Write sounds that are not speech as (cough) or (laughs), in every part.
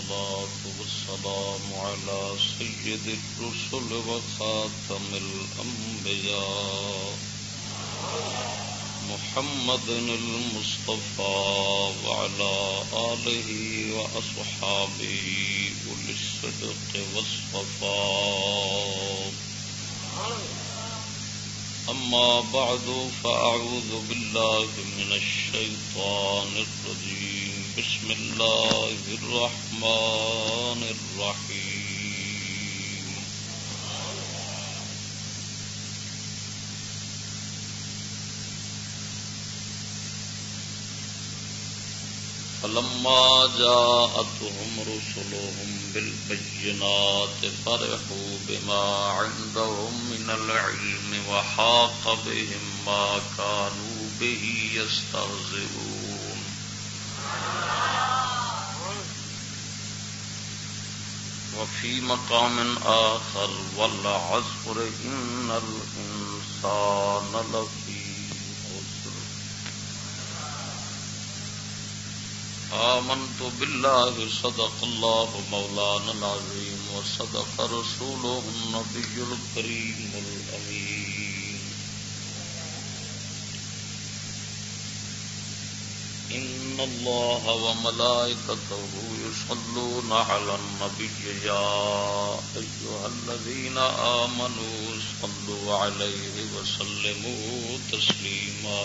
والصلاة والسلام على سيد الرسل وخاتم الأنبياء محمد المصطفى وعلى آله وأصحابه أولي الصدق والصفاء. أما بعد، فأعوذ بالله من الشيطان الرجيم. بسم الله الرحمن الرحيم. فلما جاءتهم رسلهم بالبينات فرحوا بما عندهم من العلم وحاق بهم ما كانوا به يستهزئون. وفي مقام آخر، والعصر، إن الإنسان لفي آمنت بالله، صدق الله مولانا العظيم، وصدق رسوله النبي الكريم الأمين. إن الله وملائكته يصلون على النبي يا أيها الذين آمنوا صلوا عليه وسلموا تسليما.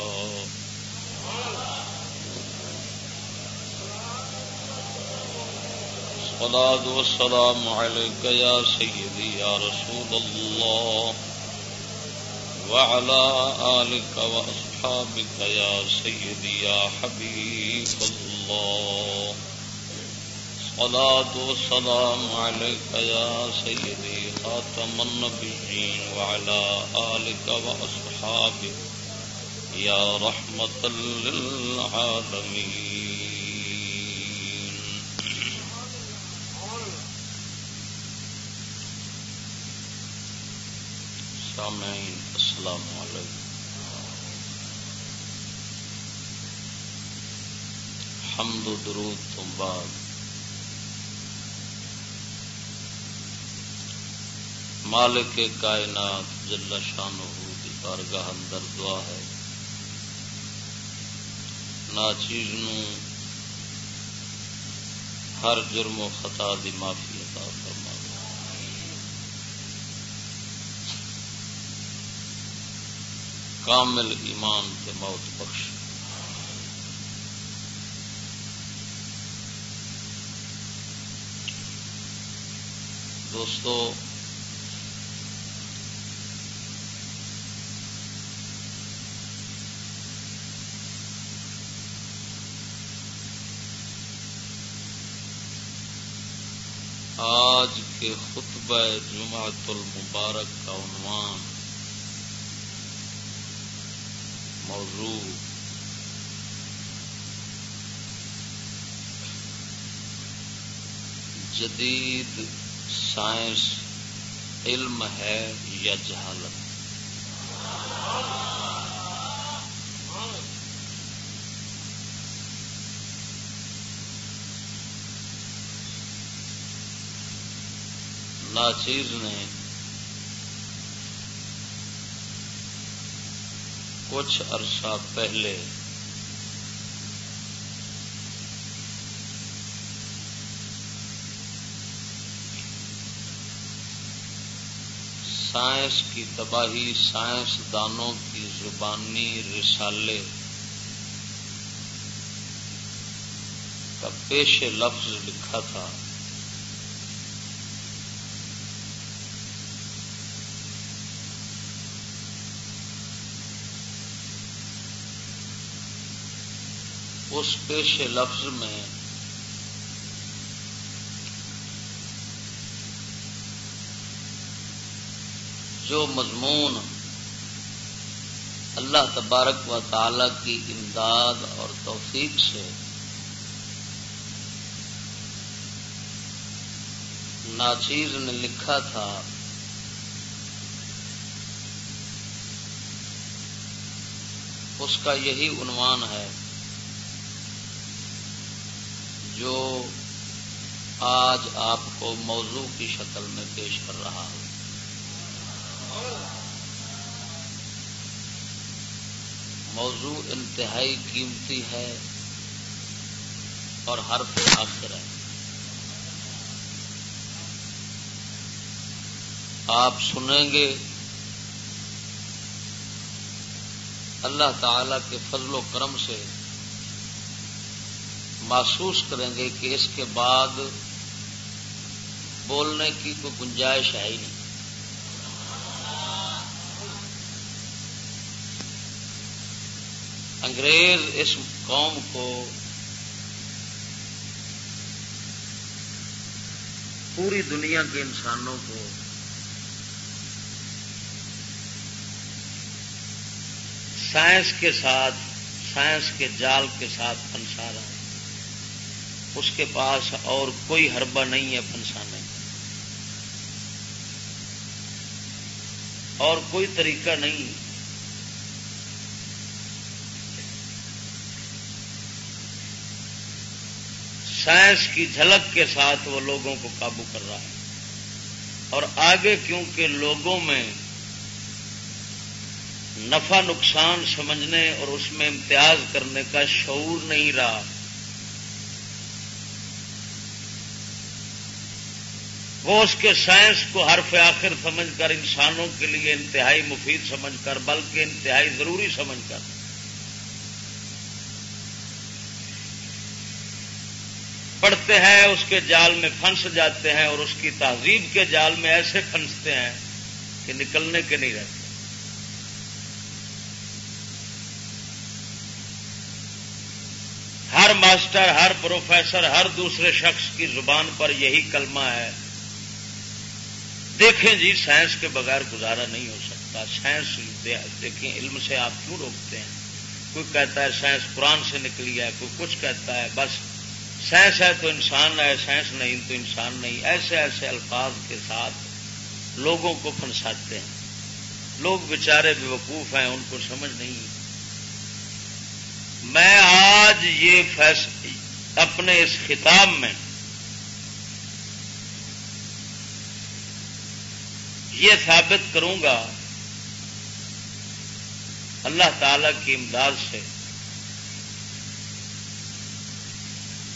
الصلاة والسلام عليك يا سيدي يا رسول الله وعلى آلك وأصحابك أصحابك يا سيدي يا حبيب الله. الصلاة والسلام عليك يا سيدي خاتم النبيين وعلى آلك وأصحابك يا رحمة للعالمين. سامعین السلام علیکم حمد و درود تو بعد۔ مالک کائنات جل شان دی بارگاہ اندر دعا ہے۔ نا چیز نو ہر جرم و خطا دی معافی عطا فرما کامل ایمان کے موت بخش۔ دوستو آج کے خطبہ جمعت المبارک کا عنوان موضوع جدید سائنس علم ہے یا جہالت ناچیز نے کچھ عرصہ پہلے سائنس کی تباہی، سائنس دانوں کی زبانی رسالے کا پیش لفظ لکھا تھا۔ اس پیش لفظ میں جو مضمون اللہ تبارک و تعالی کی امداد اور توفیق سے ناچیز نے لکھا تھا، اس کا یہی عنوان ہے، جو آج آپ کو موضوع کی شکل میں پیش کر رہا ہوں۔ موضوع انتہائی قیمتی ہے اور ہر آخر ہے۔ آپ سنیں گے اللہ تعالی کے فضل و کرم سے محسوس کریں گے کہ اس کے بعد بولنے کی کوئی گنجائش ہے ہی نہیں۔ انگریز اس قوم کو پوری دنیا کے انسانوں کو سائنس کے ساتھ، سائنس کے جال کے ساتھ پنسا رہا ہے۔ اس کے پاس اور کوئی حربہ نہیں ہے پنسانے۔ کا اور کوئی طریقہ نہیں۔ سائنس کی جھلک کے ساتھ وہ لوگوں کو قابو کر رہا ہے۔ اور آگے کیونکہ لوگوں میں نفع نقصان سمجھنے اور اس میں امتیاز کرنے کا شعور نہیں رہا، وہ اس کے سائنس کو حرف آخر سمجھ کر انسانوں کے لیے انتہائی مفید سمجھ کر، بلکہ انتہائی ضروری سمجھ کر۔ پڑھتے ہیں، اس کے جال میں پھنس جاتے ہیں اور اس کی تہذیب کے جال میں ایسے پھنستے ہیں کہ نکلنے کے نہیں رہتے۔ ہر ماسٹر، ہر پروفیسر، ہر دوسرے شخص کی زبان پر یہی کلمہ ہے، دیکھیں جی سائنس کے بغیر گزارا نہیں ہو سکتا۔ سائنس دیکھیں، علم سے آپ کیوں روکتے ہیں؟ کوئی کہتا ہے سائنس قرآن سے نکلی ہے، کوئی کچھ کہتا ہے، بس سائنس ہے تو انسان ہے، سائنس نہیں تو انسان نہیں۔ ایسے ایسے الفاظ کے ساتھ لوگوں کو پھنساتے ہیں۔ لوگ بےچارے بے وقوف ہیں، ان کو سمجھ نہیں۔ میں آج یہ فیصلہ اپنے اس خطاب میں یہ ثابت کروں گا، اللہ تعالی کی امداد سے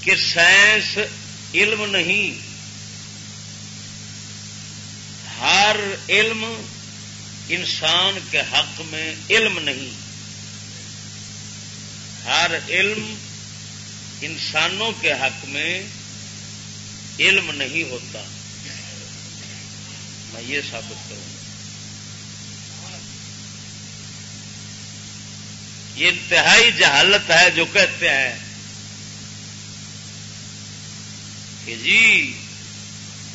کہ سائنس علم نہیں۔ ہر علم انسان کے حق میں علم نہیں۔ ہر علم انسانوں کے حق میں علم نہیں ہوتا۔ میں یہ ثابت کروں۔ یہ انتہائی جہالت ہے جو کہتے ہیں۔ کہ جی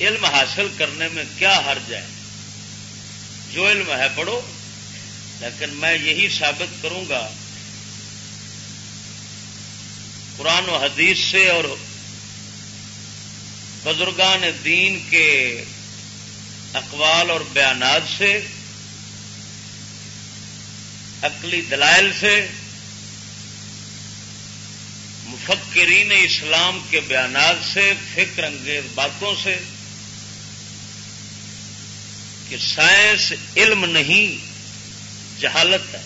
علم حاصل کرنے میں کیا حرج ہے؟ جو علم ہے پڑھو، لیکن میں یہی ثابت کروں گا، قرآن و حدیث سے اور بزرگان دین کے اقوال اور بیانات سے، عقلی دلائل سے مفکرین اسلام کے بیانات سے، فکر انگیز باتوں سے کہ سائنس علم نہیں، جہالت ہے۔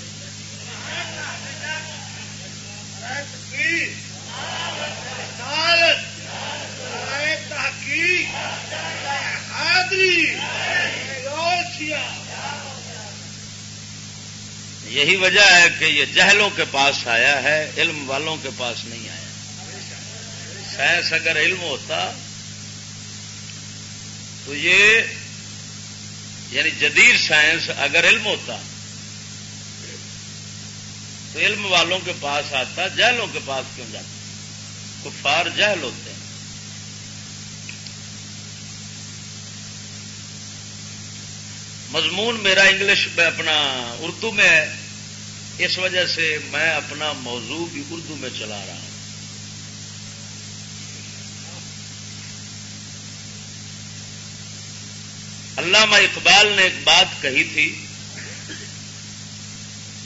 یہی وجہ ہے کہ یہ جہلوں کے پاس آیا ہے، علم والوں کے پاس نہیں سائنس اگر علم ہوتا تو یہ یعنی جدید سائنس اگر علم ہوتا تو علم والوں کے پاس آتا، جہلوں کے پاس کیوں جاتا؟ کفار جہل ہوتے ہیں۔ مضمون میرا انگلش میں اپنا اردو میں ہے، اس وجہ سے میں اپنا موضوع بھی اردو میں چلا رہا ہوں۔ علامہ اقبال نے ایک بات کہی تھی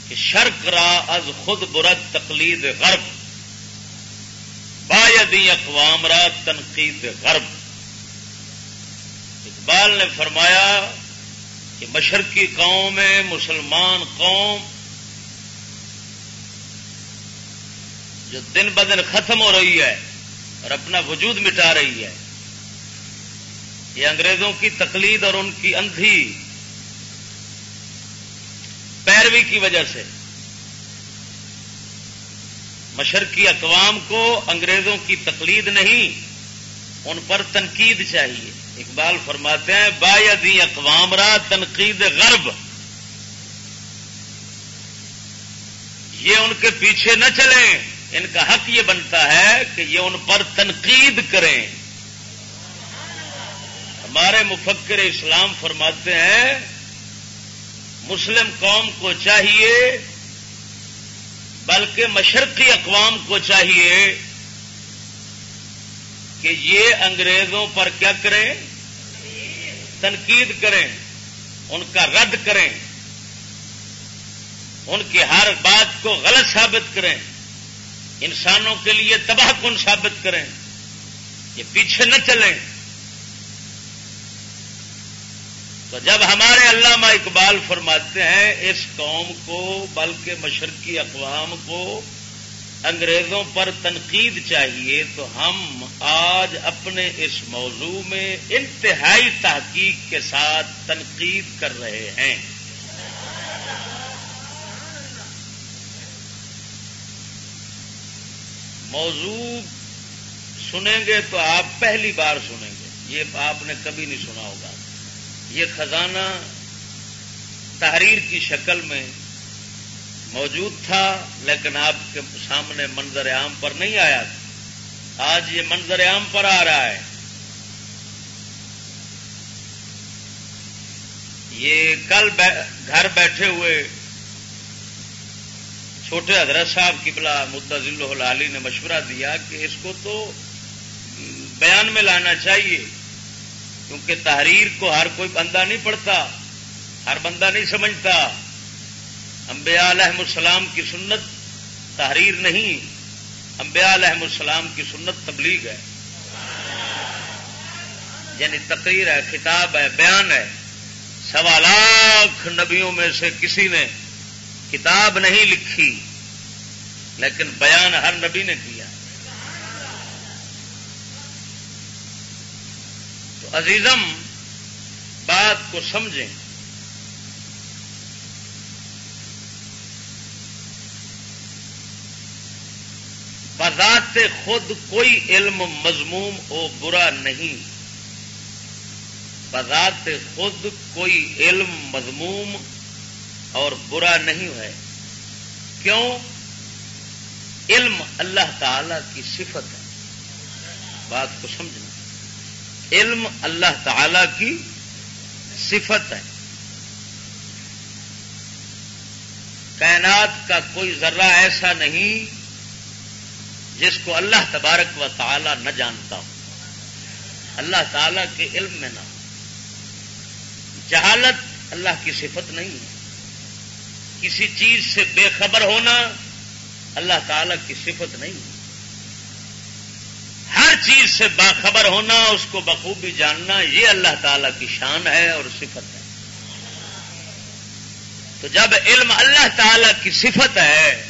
کہ شرک را از خود برد تقلید غرب با اقوام را تنقید غرب۔ اقبال نے فرمایا کہ مشرقی قوم میں مسلمان قوم جو دن بدن ختم ہو رہی ہے اور اپنا وجود مٹا رہی ہے یہ انگریزوں کی تقلید اور ان کی اندھی پیروی کی وجہ سے مشرقی اقوام کو انگریزوں کی تقلید نہیں، ان پر تنقید چاہیے۔ اقبال فرماتے ہیں با دی اقوام را تنقید غرب۔ یہ ان کے پیچھے نہ چلیں۔ ان کا حق یہ بنتا ہے کہ یہ ان پر تنقید کریں۔ ہمارے مفکر اسلام فرماتے ہیں، مسلم قوم کو چاہیے، بلکہ مشرقی اقوام کو چاہیے کہ یہ انگریزوں پر کیا کریں؟ تنقید کریں، ان کا رد کریں، ان کی ہر بات کو غلط ثابت کریں، انسانوں کے لیے تباہ کن ثابت کریں، یہ پیچھے نہ چلیں۔ تو جب ہمارے علامہ اقبال فرماتے ہیں، اس قوم کو، بلکہ مشرقی اقوام کو انگریزوں پر تنقید چاہیے، تو ہم آج اپنے اس موضوع میں انتہائی تحقیق کے ساتھ تنقید کر رہے ہیں۔ موضوع سنیں گے تو آپ پہلی بار سنیں گے، یہ آپ نے کبھی نہیں سنا ہوگا۔ یہ خزانہ تحریر کی شکل میں موجود تھا، لیکن آپ کے سامنے منظر عام پر نہیں آیا تھا۔ آج یہ منظر عام پر آ رہا ہے۔ یہ کل گھر بیٹھے ہوئے چھوٹے حضرت صاحب کی بلا مدضل علی نے مشورہ دیا کہ اس کو تو بیان میں لانا چاہیے۔ کیونکہ تحریر کو ہر کوئی بندہ نہیں پڑھتا، ہر بندہ نہیں سمجھتا۔ انبیاء علیہ السلام کی سنت تحریر نہیں، انبیاء علیہ السلام کی سنت تبلیغ ہے۔ یعنی تقریر ہے، خطاب ہے، بیان ہے۔ سوا لاکھ نبیوں میں سے کسی نے کتاب نہیں لکھی، لیکن بیان ہر نبی نے کیا تو عزیزم، بات کو سمجھیں۔ بذات خود کوئی علم مضموم او برا نہیں۔ بذات خود کوئی علم مضموم اور برا نہیں ہے۔ کیوں؟ علم اللہ تعالی کی صفت ہے۔ بات کو سمجھنا علم اللہ تعالی کی صفت ہے۔ کائنات کا کوئی ذرہ ایسا نہیں جس کو اللہ تبارک و تعالی نہ جانتا ہو۔ اللہ تعالی کے علم میں نہ ہو۔ جہالت اللہ کی صفت نہیں ہے۔ کسی چیز سے بے خبر ہونا اللہ تعالی کی صفت نہیں ہے۔ ہر چیز سے باخبر ہونا، اس کو بخوبی جاننا، یہ اللہ تعالی کی شان ہے اور صفت ہے۔ تو جب علم اللہ تعالی کی صفت ہے،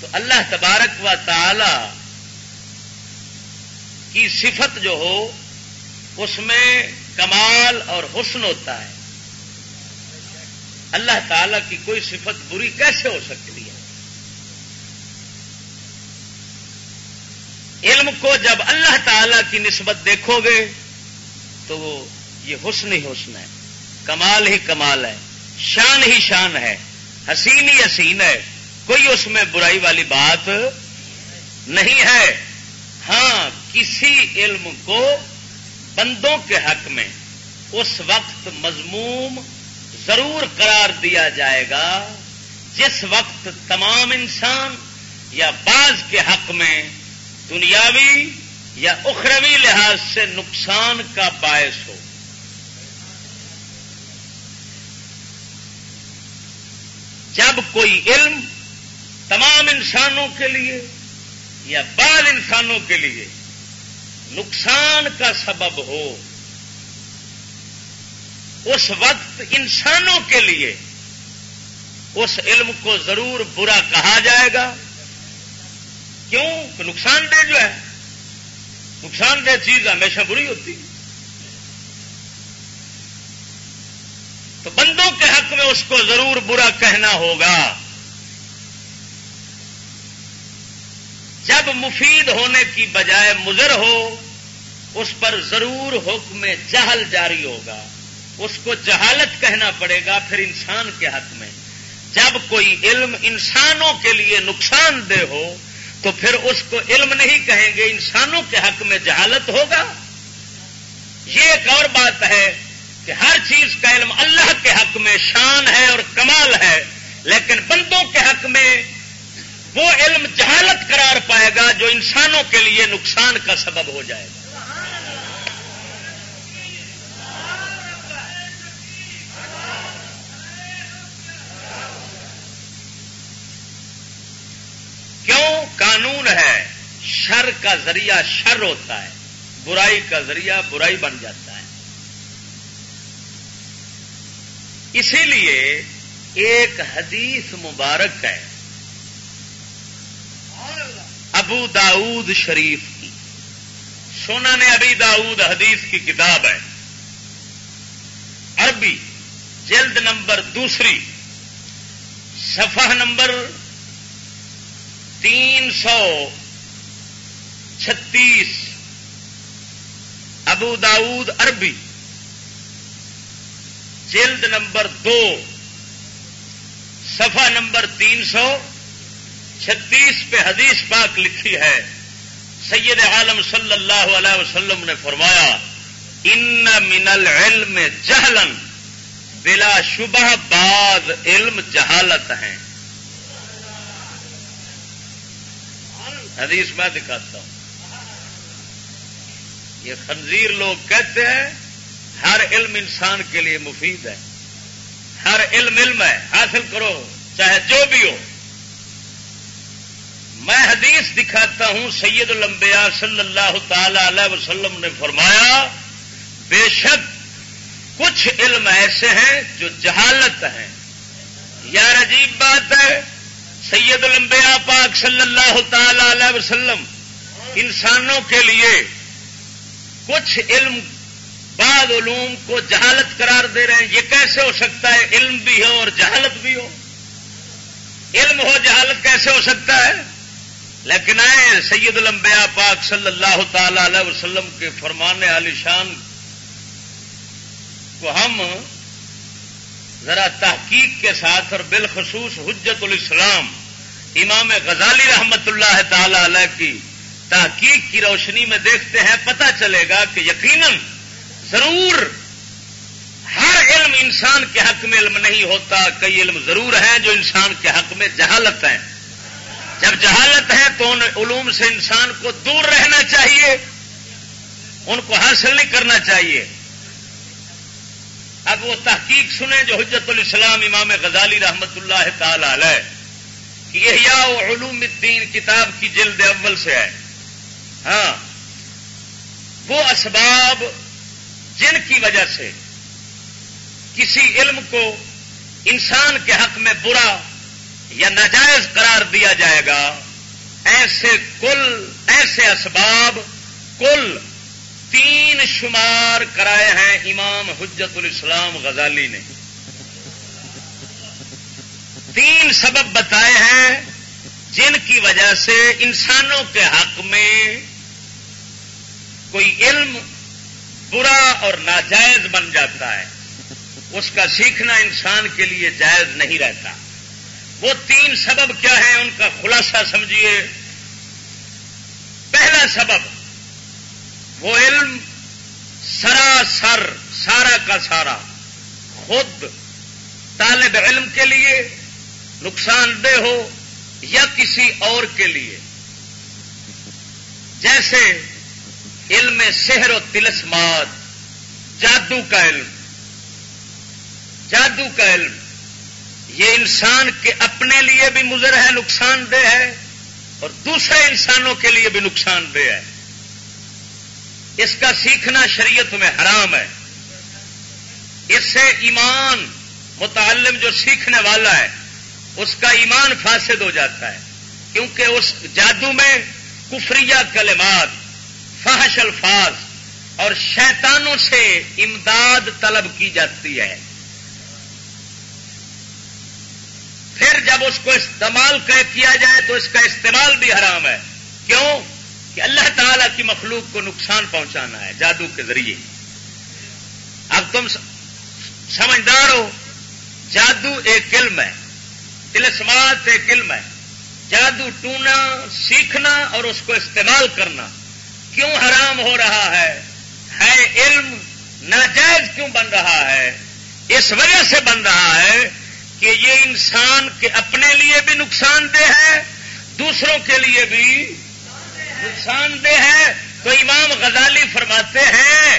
تو اللہ تبارک و تعالی کی صفت جو ہو، اس میں کمال اور حسن ہوتا ہے۔ اللہ تعالی کی کوئی صفت بری کیسے ہو سکتی؟ علم کو جب اللہ تعالی کی نسبت دیکھو گے تو وہ یہ حسن ہی حسن ہے۔ کمال ہی کمال ہے۔ شان ہی شان ہے۔ حسین ہی حسین ہے۔ کوئی اس میں برائی والی بات نہیں ہے۔ ہاں کسی علم کو بندوں کے حق میں اس وقت مضموم ضرور قرار دیا جائے گا جس وقت تمام انسان یا بعض کے حق میں دنیاوی یا اخروی لحاظ سے نقصان کا باعث ہو۔ جب کوئی علم تمام انسانوں کے لیے یا بعض انسانوں کے لیے نقصان کا سبب ہو، اس وقت انسانوں کے لیے اس علم کو ضرور برا کہا جائے گا۔ کیوں؟ نقصان دہ جو ہے، نقصان دہ چیز ہمیشہ بری ہوتی ہے۔ تو بندوں کے حق میں اس کو ضرور برا کہنا ہوگا۔ جب مفید ہونے کی بجائے مضر ہو، اس پر ضرور حکم جہل جاری ہوگا۔ اس کو جہالت کہنا پڑے گا پھر انسان کے حق میں۔ جب کوئی علم انسانوں کے لیے نقصان دہ ہو تو پھر اس کو علم نہیں کہیں گے، انسانوں کے حق میں جہالت ہوگا؟ یہ ایک اور بات ہے کہ ہر چیز کا علم اللہ کے حق میں شان ہے اور کمال ہے، لیکن بندوں کے حق میں وہ علم جہالت قرار پائے گا جو انسانوں کے لیے نقصان کا سبب ہو جائے گا کیوں قانون ہے شر کا ذریعہ شر ہوتا ہے، برائی کا ذریعہ برائی بن جاتا ہے۔ اسی لیے ایک حدیث مبارک ہے۔ ابو داود شریف کی۔ سونا نے ابھی داود حدیث کی کتاب ہے۔ عربی، جلد نمبر دوسری، صفحہ نمبر تین سو چھتیس، ابو داود عربی، جلد نمبر دو، صفحہ نمبر تین سو چھتیس پہ حدیث پاک لکھی ہے۔ سید عالم صلی اللہ علیہ وسلم نے فرمایا، ان من العلم جہلن بلا شبہ بعض علم جہالت ہیں۔ حدیث میں دکھاتا ہوں۔ یہ خنزیر لوگ کہتے ہیں، ہر علم انسان کے لیے مفید ہے۔ ہر علم علم ہے، حاصل کرو، چاہے جو بھی ہو۔ میں حدیث دکھاتا ہوں، سید الانبیاء صلی اللہ تعالی علیہ وسلم نے فرمایا، بے شک کچھ علم ایسے ہیں جو جہالت ہیں۔ یار عجیب بات ہے، سید الانبیاء پاک صلی اللہ تعالی علیہ وسلم انسانوں کے لیے کچھ علم بعض علوم کو جہالت قرار دے رہے ہیں۔ یہ کیسے ہو سکتا ہے علم بھی ہو اور جہالت بھی ہو؟ علم ہو، جہالت کیسے ہو سکتا ہے؟ لیکن آئے سید الانبیاء پاک صلی اللہ تعالی علیہ وسلم کے فرمان علی شان کو ہم ذرا تحقیق کے ساتھ اور بالخصوص حجت الاسلام امام غزالی رحمت اللہ تعالی علیہ کی تحقیق کی روشنی میں دیکھتے ہیں، پتہ چلے گا کہ یقیناً ضرور ہر علم انسان کے حق میں علم نہیں ہوتا، کئی علم ضرور ہیں جو انسان کے حق میں جہالت ہیں۔ جب جہالت ہے تو ان علوم سے انسان کو دور رہنا چاہیے، ان کو حاصل نہیں کرنا چاہیے۔ اب وہ تحقیق سنیں جو حجت الاسلام امام غزالی رحمت اللہ تعالی علیہ یہ علوم الدین کتاب کی جلد اول سے ہے۔ ہاں وہ اسباب جن کی وجہ سے کسی علم کو انسان کے حق میں برا یا ناجائز قرار دیا جائے گا، ایسے کل، ایسے اسباب کل تین شمار کرائے ہیں امام حجت الاسلام غزالی نے۔ تین سبب بتائے ہیں جن کی وجہ سے انسانوں کے حق میں کوئی علم برا اور ناجائز بن جاتا ہے، اس کا سیکھنا انسان کے لیے جائز نہیں رہتا۔ وہ تین سبب کیا ہے ان کا خلاصہ سمجھیے۔ پہلا سبب، وہ علم سراسر، سارا کا سارا، خود طالب علم کے لیے، نقصان دہ ہو یا کسی اور کے لیے۔ جیسے علم سحر و تلسمات جادو کا علم. جادو کا علم. یہ انسان کے اپنے لیے بھی مضر ہے، نقصان دہ ہے، اور دوسرے انسانوں کے لیے بھی نقصان دہ ہے. اس کا سیکھنا شریعت میں حرام ہے. اس سے ایمان متعلم جو سیکھنے والا ہے، اس کا ایمان فاسد ہو جاتا ہے. کیونکہ اس جادو میں کفریہ کلمات فحش الفاظ اور شیطانوں سے امداد طلب کی جاتی ہے۔ پھر جب اس کو استعمال کیا جائے تو اس کا استعمال بھی حرام ہے۔ کیوں؟ کہ اللہ تعالی کی مخلوق کو نقصان پہنچانا ہے جادو کے ذریعے۔ اب تم سمجھدار ہو، جادو ایک علم ہے تلسمات ایک علم ہے۔ جادو ٹونا، سیکھنا اور اس کو استعمال کرنا۔ کیوں حرام ہو رہا ہے؟ ہے علم ناجائز کیوں بن رہا ہے؟ اس وجہ سے بن رہا ہے کہ یہ انسان کے اپنے لیے بھی نقصان دہ ہے، دوسروں کے لیے بھی نقصان دہ ہے۔ تو امام غزالی فرماتے ہیں،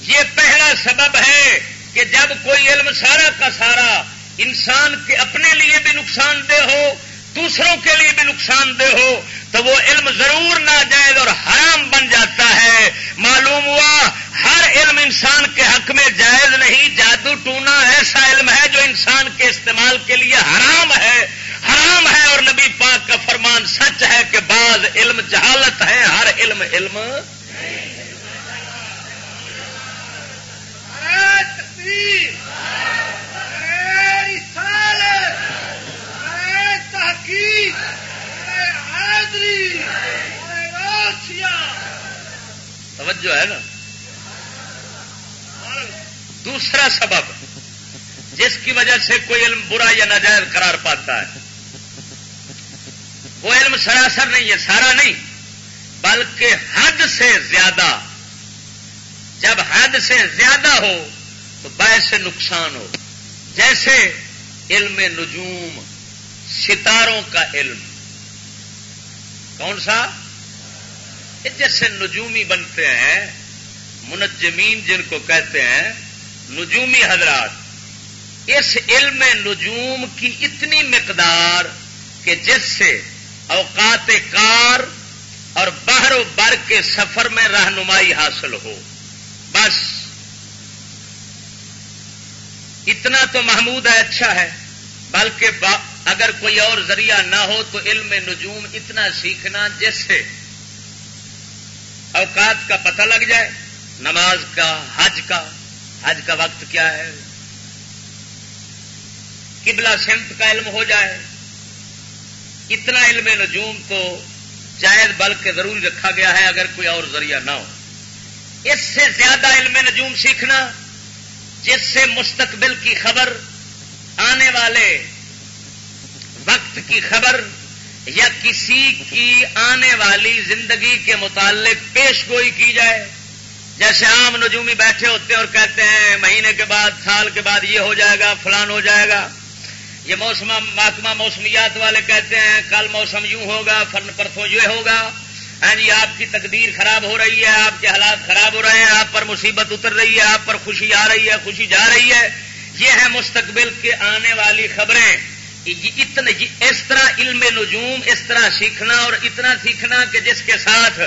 یہ پہلا سبب ہے کہ جب کوئی علم سارا کا سارا انسان کے اپنے لیے بھی نقصان دہ ہو دوسروں کے لیے بھی نقصان دہ ہو، تو وہ علم ضرور ناجائز اور حرام بن جاتا ہے۔ معلوم ہوا، ہر علم انسان کے حق میں جائز نہیں، جادو ٹونا ایسا علم ہے جو انسان کے استعمال کے لیے حرام ہے۔ حرام ہے اور نبی پاک کا فرمان سچ ہے کہ بعض علم جہالت ہے ہر علم علم۔ توجہ ہے نا؟ دوسرا سبب جس کی وجہ سے کوئی علم برا یا ناجائز قرار پاتا ہے۔ وہ علم سراسر نہیں ہے، سارا نہیں، بلکہ حد سے زیادہ۔ جب حد سے زیادہ ہو تو باعث سے نقصان ہو۔ جیسے علم نجوم ستاروں کا علم۔ کون سا؟ جیسے نجومی بنتے ہیں، منجمین جن کو کہتے ہیں، نجومی حضرات۔ اس علم نجوم کی اتنی مقدار کہ جس سے اوقات کار اور باہر و بر کے سفر میں رہنمائی حاصل ہو۔ بس۔ اتنا تو محمود ہے اچھا ہے، بلکہ اگر کوئی اور ذریعہ نہ ہو تو علم نجوم اتنا سیکھنا جس سے اوقات کا پتہ لگ جائے، نماز کا، حج کا حج کا وقت کیا ہے؟ قبلہ سمت کا علم ہو جائے۔ اتنا علم نجوم تو جائز بلکہ ضروری رکھا گیا ہے اگر کوئی اور ذریعہ نہ ہو۔ اس سے زیادہ علم نجوم سیکھنا، جس سے مستقبل کی خبر آنے والے وقت کی خبر یا کسی کی آنے والی زندگی کے متعلق پیش گوئی کی جائے۔ جیسے عام نجومی بیٹھے ہوتے ہیں اور کہتے ہیں، مہینے کے بعد، سال کے بعد یہ ہو جائے گا، فلان ہو جائے گا۔ یہ موسم، محکمہ موسمیات والے کہتے ہیں، کل موسم یوں ہوگا فن پرسوں یہ ہوگا۔ ہاں جی آپ کی تقدیر خراب ہو رہی ہے، آپ کے حالات خراب ہو رہے ہیں، آپ پر مصیبت اتر رہی ہے، آپ پر خوشی آ رہی ہے، خوشی جا رہی ہے۔ یہ ہے مستقبل کے آنے والی خبریں۔ جی اتنے جی اس طرح علم نجوم اس طرح سیکھنا اور اتنا سیکھنا کہ جس کے ساتھ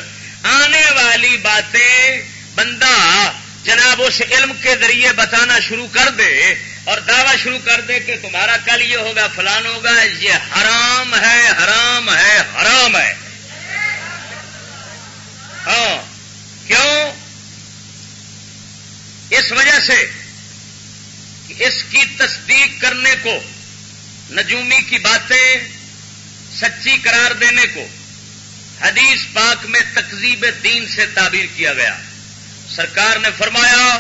آنے والی باتیں بندہ جناب اس علم کے ذریعے بتانا شروع کر دے اور دعویٰ شروع کر دے کہ تمہارا کل یہ ہوگا، فلان ہوگا، یہ حرام ہے حرام ہے حرام ہے۔ ہاں کیوں؟ اس وجہ سے کہ اس کی تصدیق کرنے کو نجومی کی باتیں سچی قرار دینے کو حدیث پاک میں تقزیب دین سے تعبیر کیا گیا۔ سرکار نے فرمایا،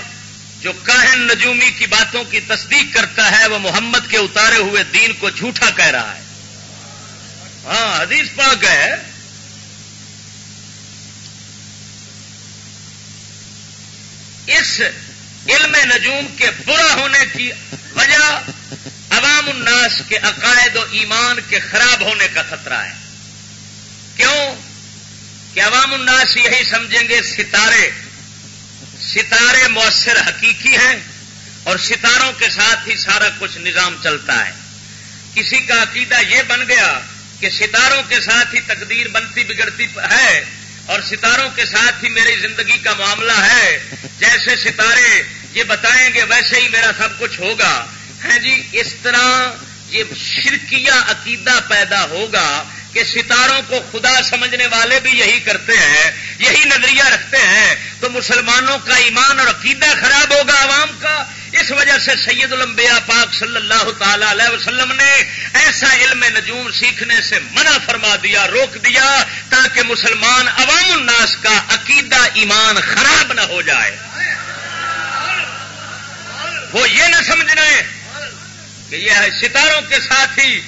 جو کاہن نجومی کی باتوں کی تصدیق کرتا ہے، وہ محمد کے اتارے ہوئے دین کو جھوٹا کہہ رہا ہے۔ ہاں حدیث پاک ہے۔ اس علم نجوم کے برا ہونے کی وجہ عوام الناس کے عقائد و ایمان کے خراب ہونے کا خطرہ ہے۔ کیوں؟ کہ عوام الناس یہی سمجھیں گے ستارے۔ ستارے مؤثر حقیقی ہیں اور ستاروں کے ساتھ ہی سارا کچھ نظام چلتا ہے۔ کسی کا عقیدہ یہ بن گیا کہ ستاروں کے ساتھ ہی تقدیر بنتی بگڑتی ہے اور ستاروں کے ساتھ ہی میری زندگی کا معاملہ ہے۔ جیسے ستارے یہ بتائیں گے ویسے ہی میرا سب کچھ ہوگا۔ ہے جی اس طرح یہ شرکیہ عقیدہ پیدا ہوگا کہ ستاروں کو خدا سمجھنے والے بھی یہی کرتے ہیں، یہی نظریہ رکھتے ہیں، تو مسلمانوں کا ایمان اور عقیدہ خراب ہوگا عوام کا۔ اس وجہ سے سید الانبیاء پاک صلی اللہ تعالی علیہ وسلم نے ایسا علم نجوم سیکھنے سے منع فرما دیا، روک دیا تاکہ مسلمان عوام الناس کا عقیدہ ایمان خراب نہ ہو جائے۔ وہ یہ نہ سمجھنا ہے کہ یہ ستاروں کے ساتھ ہی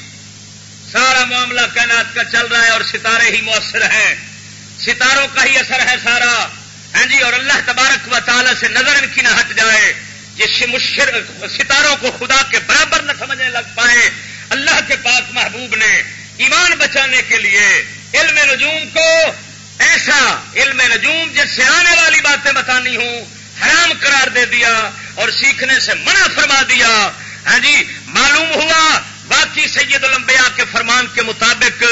سارا معاملہ کائنات کا چل رہا ہے اور ستارے ہی مؤثر ہیں۔ ستاروں کا ہی اثر ہے سارا۔ ہاں جی اور اللہ تبارک و تعالی سے نظر ان کی نہ ہٹ جائے۔ یہ مشر ستاروں کو خدا کے برابر نہ سمجھنے لگ پائے۔ اللہ کے پاک محبوب نے ایمان بچانے کے لیے علم نجوم کو ایسا علم نجوم جس سے آنے والی باتیں بتانی ہوں، حرام قرار دے دیا اور سیکھنے سے منع فرما دیا۔ ہاں جی معلوم ہوا، باقی سید الانبیاء کے فرمان کے مطابق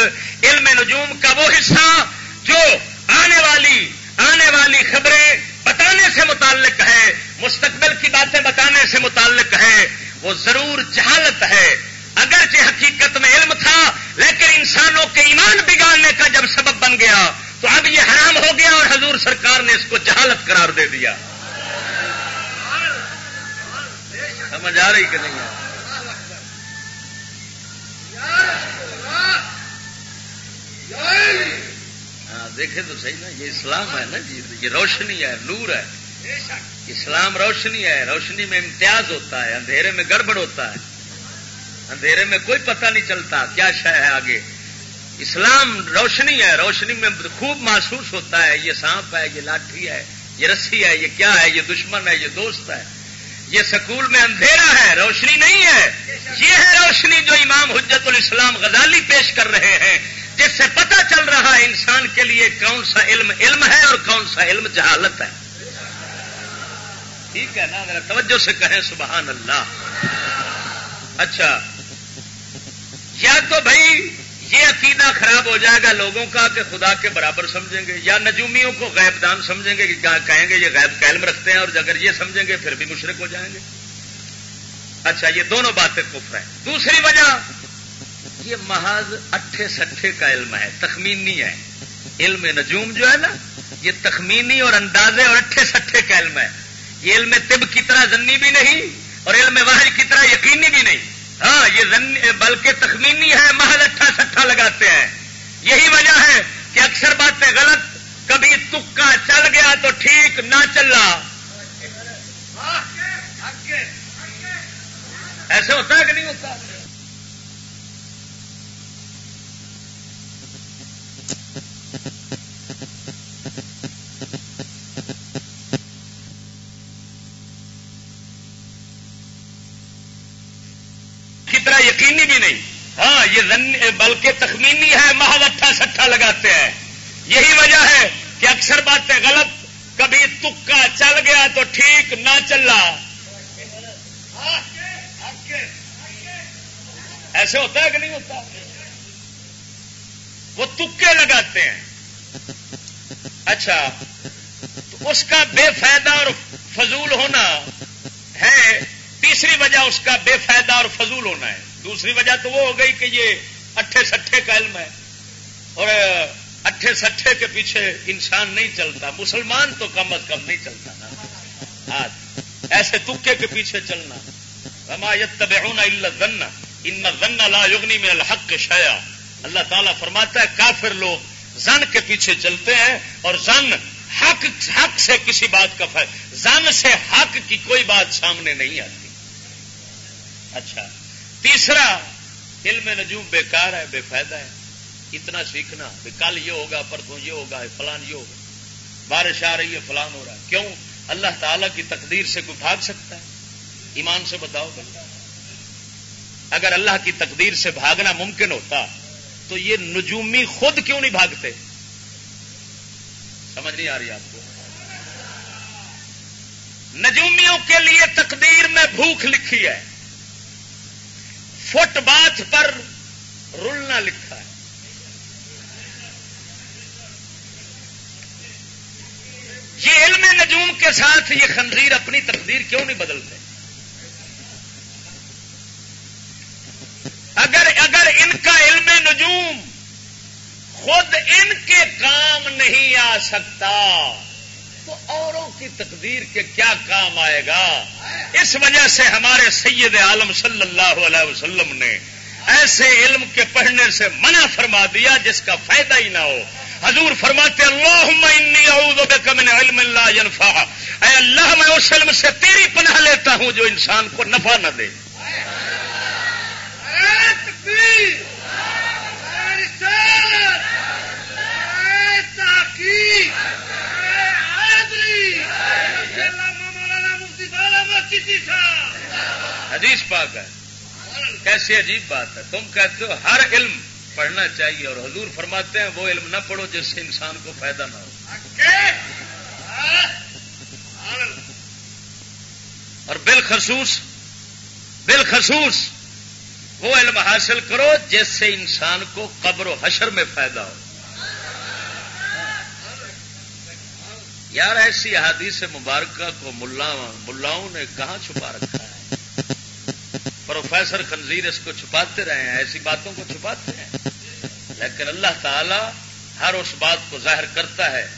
علم نجوم کا وہ حصہ جو آنے والی آنے والی خبریں بتانے سے متعلق ہے، مستقبل کی باتیں بتانے سے متعلق ہے، وہ ضرور جہالت ہے۔ اگرچہ حقیقت میں علم تھا، لیکن انسانوں کے ایمان بگاڑنے کا جب سبب بن گیا، تو اب یہ حرام ہو گیا اور حضور سرکار نے اس کو جہالت قرار دے دیا۔ سمجھ آ رہی کہ نہیں ہے؟ ہاں دیکھے تو صحیح نا، یہ اسلام ہے نا جی یہ روشنی ہے، نور ہے۔ اسلام روشنی ہے، روشنی میں امتیاز ہوتا ہے، اندھیرے میں گڑبڑ ہوتا ہے۔ اندھیرے میں کوئی پتہ نہیں چلتا کیا شہ ہے آگے۔ اسلام روشنی ہے، روشنی میں خوب محسوس ہوتا ہے، یہ سانپ ہے، یہ لاٹھی ہے، یہ رسی ہے، یہ کیا ہے، یہ دشمن ہے، یہ دوست ہے۔ یہ سکول میں اندھیرا ہے، روشنی نہیں ہے۔ یہ ہے روشنی جو امام حجت الاسلام غزالی پیش کر رہے ہیں، جس سے پتہ چل رہا ہے انسان کے لیے کون سا علم علم ہے اور کون سا علم جہالت ہے۔ ٹھیک ہے نا توجہ سے کہیں سبحان اللہ۔ اچھا یا تو بھائی یہ عقیدہ خراب ہو جائے گا لوگوں کا کہ خدا کے برابر سمجھیں گے، یا نجومیوں کو غیب دان سمجھیں گے کہ کہیں گے یہ غیب کا علم رکھتے ہیں اور اگر یہ سمجھیں گے پھر بھی مشرق ہو جائیں گے۔ اچھا یہ دونوں باتیں کفر ہیں۔ دوسری وجہ، یہ محض اٹھے سٹھے کا علم ہے، تخمینی ہے۔ علم نجوم جو ہے نا، یہ تخمینی اور اندازے اور اٹھے سٹھے کا علم ہے۔ یہ علم طب کی طرح زنی بھی نہیں اور علم واحد کی طرح یقینی بھی نہیں۔ ہاں یہ بلکہ تخمینی ہے محل اٹھا سٹھا لگاتے ہیں۔ یہی وجہ ہے کہ اکثر باتیں غلط، کبھی تکا چل گیا تو ٹھیک نہ چلا۔ ایسے ہوتا ہے کہ نہیں ہوتا؟ یہ بلکہ تخمینی ہے، محض اٹھا سٹھا لگاتے ہیں۔ یہی وجہ ہے کہ اکثر باتیں غلط، کبھی تکا چل گیا تو ٹھیک نہ چلا۔ ایسے ہوتا ہے کہ نہیں ہوتا؟ وہ تکے لگاتے ہیں۔ اچھا تو اس کا بے فائدہ اور فضول ہونا ہے، تیسری وجہ اس کا بے فائدہ اور فضول ہونا ہے۔ دوسری وجہ تو وہ ہو گئی کہ یہ اٹھے سٹھے کا علم ہے اور اٹھے سٹھے کے پیچھے انسان نہیں چلتا، مسلمان تو کم از کم نہیں چلتا نا۔ ہاں، ایسے تکے کے پیچھے چلنا۔ اللہ ان لا یغنی میں الحق کے شایا اللہ تعالیٰ فرماتا ہے، کافر لوگ زن کے پیچھے چلتے ہیں اور زن حق حق سے کسی بات کا فائدہ، زن سے حق کی کوئی بات سامنے نہیں آتی۔ اچھا۔ تیسرا، علم نجوم بیکار ہے، بے فائدہ ہے۔ اتنا سیکھنا، کہ کل یہ ہوگا، پرسوں یہ ہوگا فلان یہ ہوگا۔ بارش آ رہی ہے، فلان ہو رہا ہے۔ کیوں؟ اللہ تعالی کی تقدیر سے کوئی بھاگ سکتا ہے؟ ایمان سے بتاؤ۔ بتا اگر اللہ کی تقدیر سے بھاگنا ممکن ہوتا، تو یہ نجومی خود کیوں نہیں بھاگتے؟ سمجھ نہیں آ رہی آپ کو؟ نجومیوں کے لیے تقدیر میں بھوک لکھی ہے۔ فٹ باتھ پر رلنا لکھا ہے۔ یہ علم نجوم کے ساتھ یہ خنزیر اپنی تقدیر کیوں نہیں بدلتے؟ اگر اگر ان کا علم نجوم خود ان کے کام نہیں آ سکتا تو اوروں کی تقدیر کے کیا کام آئے گا؟ اس وجہ سے ہمارے سید عالم صلی اللہ علیہ وسلم نے ایسے علم کے پڑھنے سے منع فرما دیا جس کا فائدہ ہی نہ ہو۔ حضور فرماتے اللہم انی اعوذ بک من علم لا ينفع اے اللہ، میں اس علم سے تیری پناہ لیتا ہوں جو انسان کو نفع نہ دے۔ حدیث پاک ہے۔ کیسی عجیب بات ہے۔ تم کہتے ہو ہر علم پڑھنا چاہیے اور حضور فرماتے ہیں وہ علم نہ پڑھو جس سے انسان کو فائدہ نہ ہو۔ اور بالخصوص بالخصوص وہ علم حاصل کرو جس سے انسان کو قبر و حشر میں فائدہ ہو۔ یار ایسی احادیث مبارکہ کو ملاؤں نے کہاں چھپا رکھا ہے؟ پروفیسر خنزیر اس کو چھپاتے رہے ہیں، ایسی باتوں کو چھپاتے ہیں۔ لیکن اللہ تعالی ہر اس بات کو ظاہر کرتا ہے،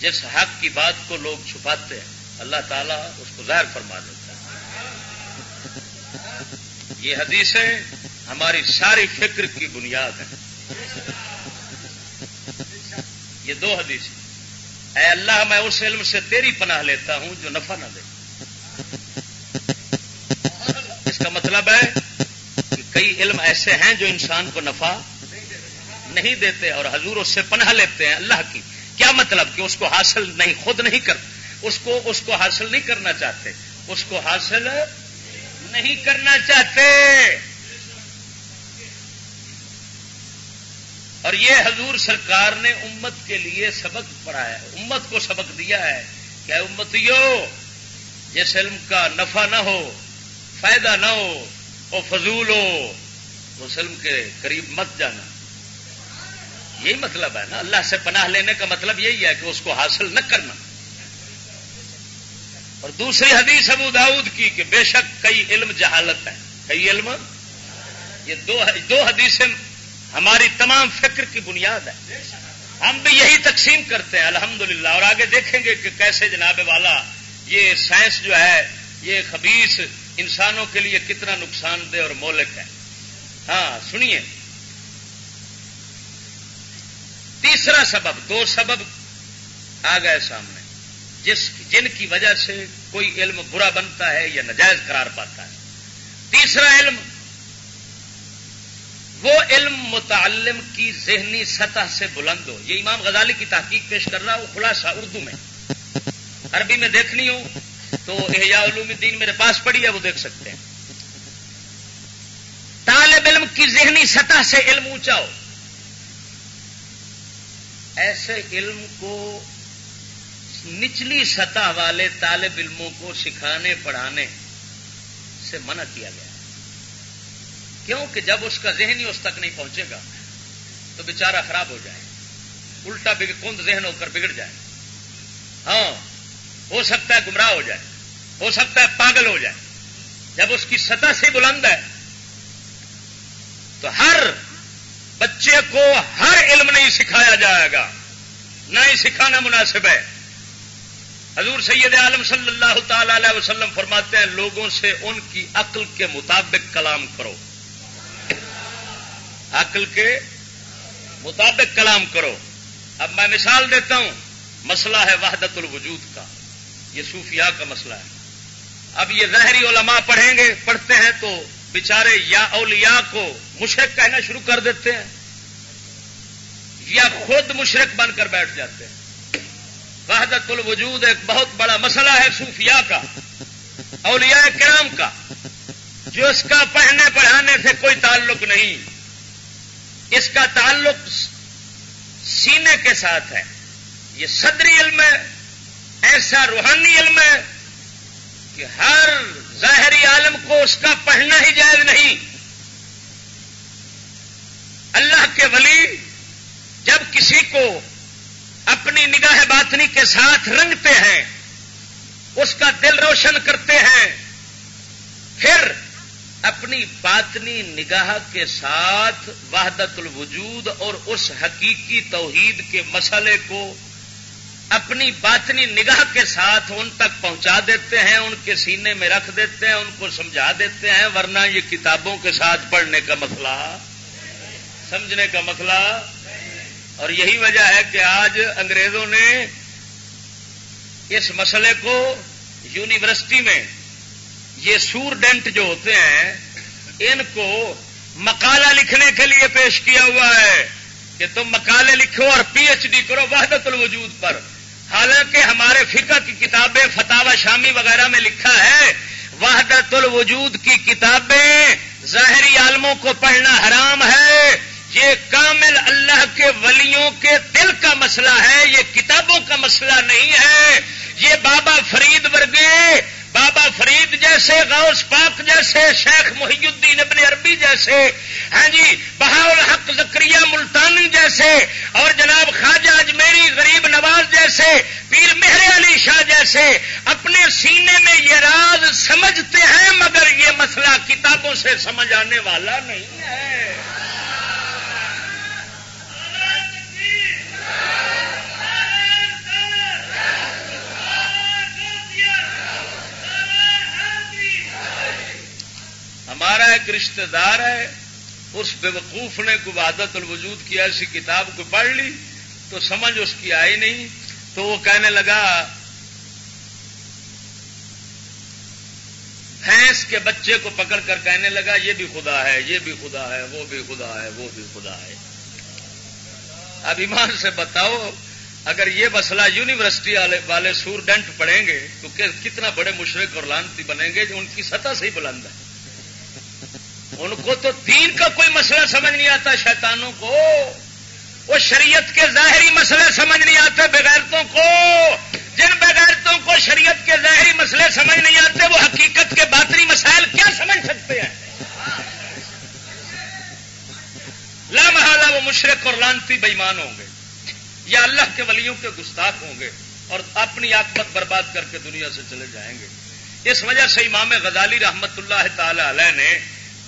جس حق کی بات کو لوگ چھپاتے ہیں۔ اللہ تعالیٰ اس کو ظاہر فرما دیتا ہے۔ یہ حدیثیں ہماری ساری فکر کی بنیاد ہیں۔ یہ دو حدیث اے اللہ، میں اس علم سے تیری پناہ لیتا ہوں جو نفع نہ دے۔ اس کا مطلب ہے کہ کئی علم ایسے ہیں جو انسان کو نفع نہیں دیتے اور حضور اس سے پناہ لیتے ہیں اللہ کی۔ کیا مطلب کہ اس کو حاصل نہیں، خود نہیں کر، اس کو اس کو حاصل نہیں کرنا چاہتے۔ اس کو حاصل نہیں کرنا چاہتے۔ اور یہ حضور سرکار نے امت کے لیے سبق پڑھایا ہے۔ امت کو سبق دیا ہے کہ امتیو، جس علم کا نفع نہ ہو، فائدہ نہ ہو وہ فضول ہو، اس علم کے قریب مت جانا۔ یہی مطلب ہے نا۔ اللہ سے پناہ لینے کا مطلب یہی ہے کہ اس کو حاصل نہ کرنا۔ اور دوسری حدیث ابو داود کی کہ بے شک کئی علم جہالت ہے کئی علم؟ یہ دو دو حدیثیں ہماری تمام فکر کی بنیاد ہے۔ ہم بھی یہی تقسیم کرتے ہیں، الحمدللہ۔ اور آگے دیکھیں گے کہ کیسے جناب والا یہ سائنس جو ہے، یہ خبیص انسانوں کے لیے کتنا نقصان دہ اور مولک ہے۔ ہاں سنیے۔ تیسرا سبب، دو سبب آ گئے سامنے۔ جس، جن کی وجہ سے کوئی علم برا بنتا ہے یا نجائز قرار پاتا ہے۔ تیسرا علم وہ علم متعلم کی ذہنی سطح سے بلند ہو۔ یہ امام غزالی کی تحقیق پیش کر رہا وہ خلاصہ اردو میں۔ عربی میں دیکھنی ہو تو احیاء علوم الدین میرے پاس پڑی ہے، وہ دیکھ سکتے ہیں۔ طالب علم کی ذہنی سطح سے علم اونچا ہو۔ ایسے علم کو نچلی سطح والے طالب علموں کو سکھانے، پڑھانے سے منع کیا گیا۔ کیوں کہ جب اس کا ذہن ہی اس تک نہیں پہنچے گا، تو بیچارہ خراب ہو جائے۔ الٹا کند ذہن ہو کر بگڑ جائے۔ ہاں ہو سکتا ہے گمراہ ہو جائے۔ ہو سکتا ہے پاگل ہو جائے۔ جب اس کی سطح سے بلند ہے، تو ہر بچے کو ہر علم نہیں سکھایا جائے گا۔ نہ ہی سکھانا مناسب ہے۔ حضور سید عالم صلی اللہ تعالی علیہ وسلم فرماتے ہیں، لوگوں سے ان کی عقل کے مطابق کلام کرو۔ عقل کے مطابق کلام کرو۔ اب میں مثال دیتا ہوں، مسئلہ ہے وحدت الوجود کا۔ یہ صوفیاء کا مسئلہ ہے۔ اب یہ ظاہری علماء پڑھیں گے، پڑھتے ہیں تو بچارے یا اولیاء کو مشرق کہنا شروع کر دیتے ہیں، یا خود مشرق بن کر بیٹھ جاتے ہیں۔ وحدت الوجود ایک بہت بڑا مسئلہ ہے صوفیاء کا، اولیاء کرام کا۔ جو اس کا پڑھنے پڑھانے سے کوئی تعلق نہیں۔ اس کا تعلق سینے کے ساتھ ہے۔ یہ صدری علم ہے، ایسا روحانی علم ہے کہ ہر ظاہری عالم کو اس کا پڑھنا ہی جائز نہیں۔ اللہ کے ولی جب کسی کو اپنی نگاہ باطنی کے ساتھ رنگتے ہیں، اس کا دل روشن کرتے ہیں، پھر اپنی باطنی نگاہ کے ساتھ وحدت الوجود اور اس حقیقی توحید کے مسئلے کو اپنی باطنی نگاہ کے ساتھ ان تک پہنچا دیتے ہیں، ان کے سینے میں رکھ دیتے ہیں، ان کو سمجھا دیتے ہیں، ورنہ یہ کتابوں کے ساتھ پڑھنے کا مسئلہ، سمجھنے کا مسئلہ۔ اور یہی وجہ ہے کہ آج انگریزوں نے اس مسئلے کو یونیورسٹی میں یہ سورڈنٹ جو ہوتے ہیں، ان کو مکالا لکھنے کے لیے پیش کیا ہوا ہے کہ تم مکالے لکھو اور پی ایچ ڈی کرو وحدت الوجود پر۔ حالانکہ ہمارے فقہ کی کتابیں فتح شامی وغیرہ میں لکھا ہے، وحدت الوجود کی کتابیں ظاہری عالموں کو پڑھنا حرام ہے۔ یہ کامل اللہ کے ولیوں کے دل کا مسئلہ ہے، یہ کتابوں کا مسئلہ نہیں ہے۔ یہ بابا فرید ورگے بابا فرید جیسے، غوث پاک جیسے، شیخ محی الدین ابن عربی جیسے ہاں جی بہا الحق زکریہ ملتانی جیسے، اور جناب خواجہ اجمیری غریب نواز جیسے، پیر مہر علی شاہ جیسے، اپنے سینے میں یہ راز سمجھتے ہیں، مگر یہ مسئلہ کتابوں سے سمجھ آنے والا نہیں ہے۔ ہمارا ایک رشتہ دار ہے، اس بے وقوف نے کوئی عادت الوجود کی ایسی کتاب کو پڑھ لی، تو سمجھ اس کی آئی نہیں، تو وہ کہنے لگا، بھینس کے بچے کو پکڑ کر کہنے لگا، یہ بھی خدا ہے، یہ بھی خدا ہے، وہ بھی خدا ہے، وہ بھی خدا ہے۔ اب ایمان سے بتاؤ، اگر یہ مسئلہ یونیورسٹی والے سورڈنٹ پڑھیں گے، تو کتنا بڑے مشرق اور لانتی بنیں گے جو ان کی سطح سے ہی بلند ہے۔ ان کو تو دین کا کوئی مسئلہ سمجھ نہیں آتا، شیطانوں کو۔ وہ شریعت کے ظاہری مسئلے سمجھ نہیں آتے، بغیرتوں کو۔ جن بغیرتوں کو شریعت کے ظاہری مسئلے سمجھ نہیں آتے، وہ حقیقت کے باطنی مسائل کیا سمجھ سکتے ہیں؟ لا محالہ، وہ مشرق اور لانتی بےمان ہوں گے، یا اللہ کے ولیوں کے گستاخ ہوں گے اور اپنی آکمت برباد کر کے دنیا سے چلے جائیں گے۔ اس وجہ سے امام غزالی رحمت اللہ تعالی علیہ نے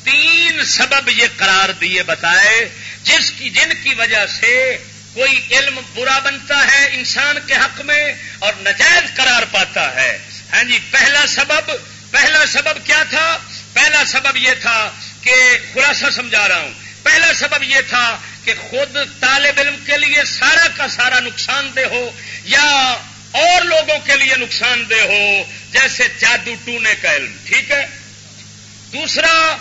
تین سبب یہ قرار دیے بتائے، جس کی جن کی وجہ سے کوئی علم برا بنتا ہے انسان کے حق میں اور نجائز قرار پاتا ہے۔ ہاں جی پہلا سبب پہلا سبب کیا تھا؟ پہلا سبب یہ تھا کہ خلاصہ سمجھا رہا ہوں۔ پہلا سبب یہ تھا کہ خود طالب علم کے لیے سارا کا سارا نقصان دہ ہو یا اور لوگوں کے لیے نقصان دہ ہو، جیسے جادو ٹونے کا علم، ٹھیک ہے؟ دوسرا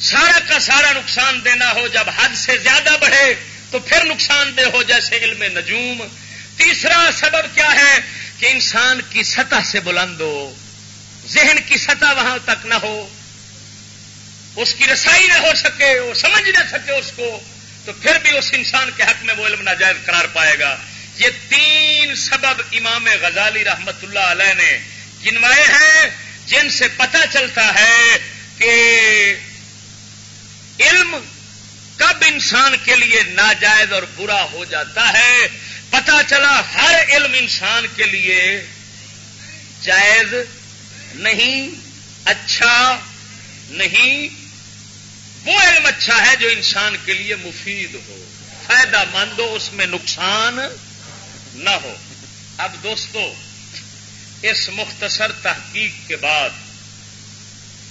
سارا کا سارا نقصان دینا ہو جب حد سے زیادہ بڑھے تو پھر نقصان دہ ہو جیسے علم نجوم۔ تیسرا سبب کیا ہے کہ انسان کی سطح سے بلند ہو، ذہن کی سطح وہاں تک نہ ہو۔ اس کی رسائی نہ ہو سکے، وہ سمجھ نہ سکے اس کو، تو پھر بھی اس انسان کے حق میں وہ علم ناجائز قرار پائے گا۔ یہ تین سبب امام غزالی رحمت اللہ علیہ نے گنوائے ہیں، جن سے پتہ چلتا ہے کہ علم کب انسان کے لیے ناجائز اور برا ہو جاتا ہے؟ پتا چلا ہر علم انسان کے لیے جائز نہیں اچھا نہیں۔ وہ علم اچھا ہے جو انسان کے لیے مفید ہو۔ فائدہ مند ہو اس میں نقصان نہ ہو۔ اب دوستو، اس مختصر تحقیق کے بعد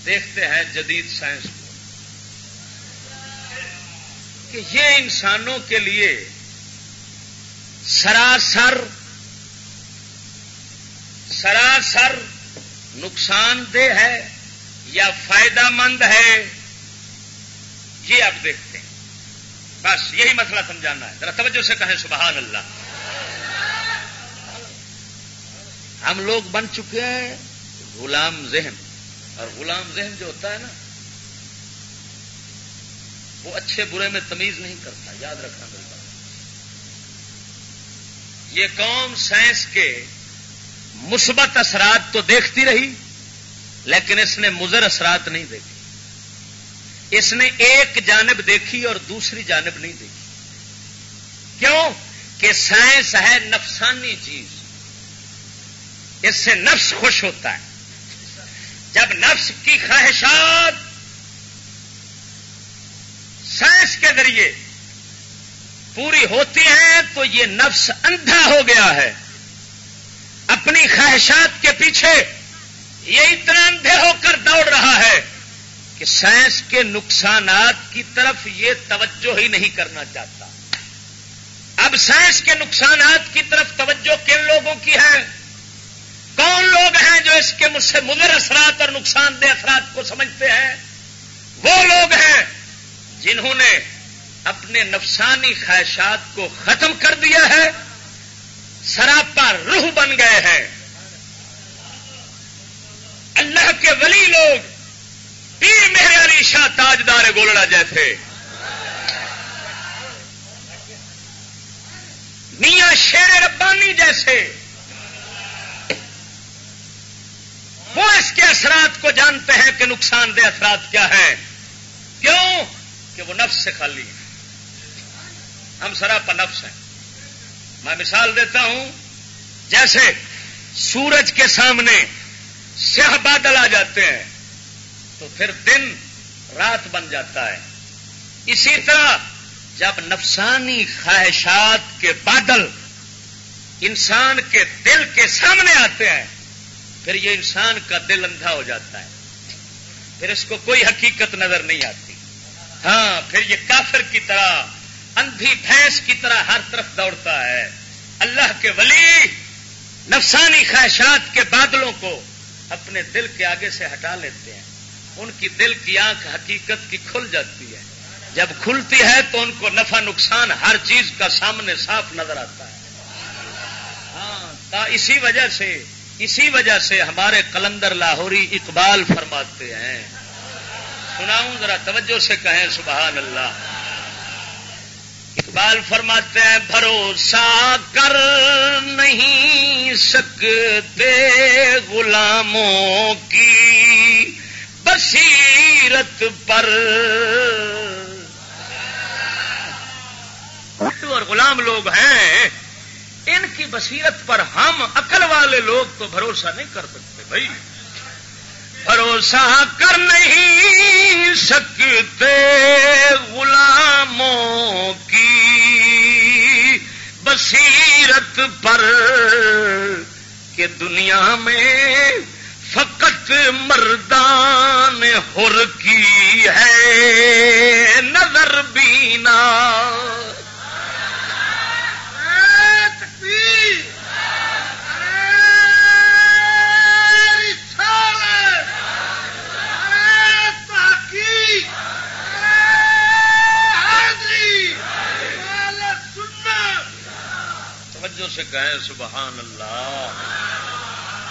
دیکھتے ہیں جدید سائنس کو۔ کہ یہ انسانوں کے لیے سراسر سراسر نقصان دہ ہے یا فائدہ مند ہے، یہ آپ دیکھتے ہیں۔ بس یہی مسئلہ سمجھانا ہے۔ ذرا توجہ سے کہیں سبحان اللہ۔ ہم لوگ بن چکے ہیں غلام ذہن۔ اور غلام ذہن جو ہوتا ہے نا وہ اچھے برے میں تمیز نہیں کرتا، یاد رکھنا میری بات۔ یہ قوم سائنس کے مثبت اثرات تو دیکھتی رہی، لیکن اس نے مضر اثرات نہیں دیکھے۔ اس نے ایک جانب دیکھی اور دوسری جانب نہیں دیکھی۔ کیوں؟ کہ سائنس ہے نفسانی چیز۔ اس سے نفس خوش ہوتا ہے۔ جب نفس کی خواہشات سائنس کے ذریعے پوری ہوتی ہیں تو یہ نفس اندھا ہو گیا ہے۔ اپنی خواہشات کے پیچھے یہ اتنا اندھے ہو کر دوڑ رہا ہے کہ سائنس کے نقصانات کی طرف یہ توجہ ہی نہیں کرنا چاہتا۔ اب سائنس کے نقصانات کی طرف توجہ کن لوگوں کی ہے؟ کون لوگ ہیں جو اس کے مجھ سے مضر اثرات اور نقصان دہ اثرات کو سمجھتے ہیں؟ وہ لوگ ہیں جنہوں نے اپنے نفسانی خواہشات کو ختم کر دیا ہے، سراپا روح بن گئے ہیں۔ اللہ کے ولی لوگ پیر میرے علی شاہ تاجدار گولڑا جیسے میاں شیر ربانی جیسے۔ وہ اس کے اثرات کو جانتے ہیں کہ نقصان دہ اثرات کیا ہیں۔ کیوں؟ کہ وہ نفس سے خالی ہے ہم سراپا نفس ہیں۔ میں مثال دیتا ہوں، جیسے سورج کے سامنے سیاہ بادل آ جاتے ہیں، تو پھر دن رات بن جاتا ہے۔ اسی طرح جب نفسانی خواہشات کے بادل انسان کے دل کے سامنے آتے ہیں، پھر یہ انسان کا دل اندھا ہو جاتا ہے۔ پھر اس کو کوئی حقیقت نظر نہیں آتی۔ ہاں پھر یہ کافر کی طرح، اندھی بھینس کی طرح ہر طرف دوڑتا ہے۔ اللہ کے ولی نفسانی خواہشات کے بادلوں کو اپنے دل کے آگے سے ہٹا لیتے ہیں۔ ان کی دل کی آنکھ حقیقت کی کھل جاتی ہے۔ جب کھلتی ہے تو ان کو نفع، نقصان ہر چیز کا سامنے صاف نظر آتا ہے۔ ہاں اسی وجہ سے، اسی وجہ سے ہمارے کلندر لاہوری اقبال فرماتے ہیں۔ سناؤں، ذرا توجہ سے کہیں سبحان اللہ۔ اقبال فرماتے ہیں، بھروسہ کر نہیں سکتے غلاموں کی بصیرت پر۔ اور غلام لوگ ہیں، ان کی بصیرت پر ہم عقل والے لوگ تو بھروسہ نہیں کر سکتے بھائی۔ بھروسہ کر نہیں سکتے غلاموں کی۔ بصیرت پر کہ دنیا میں فقط مردان ہر کی ہے، نظر بینا۔ سے کہیں سبحان اللہ۔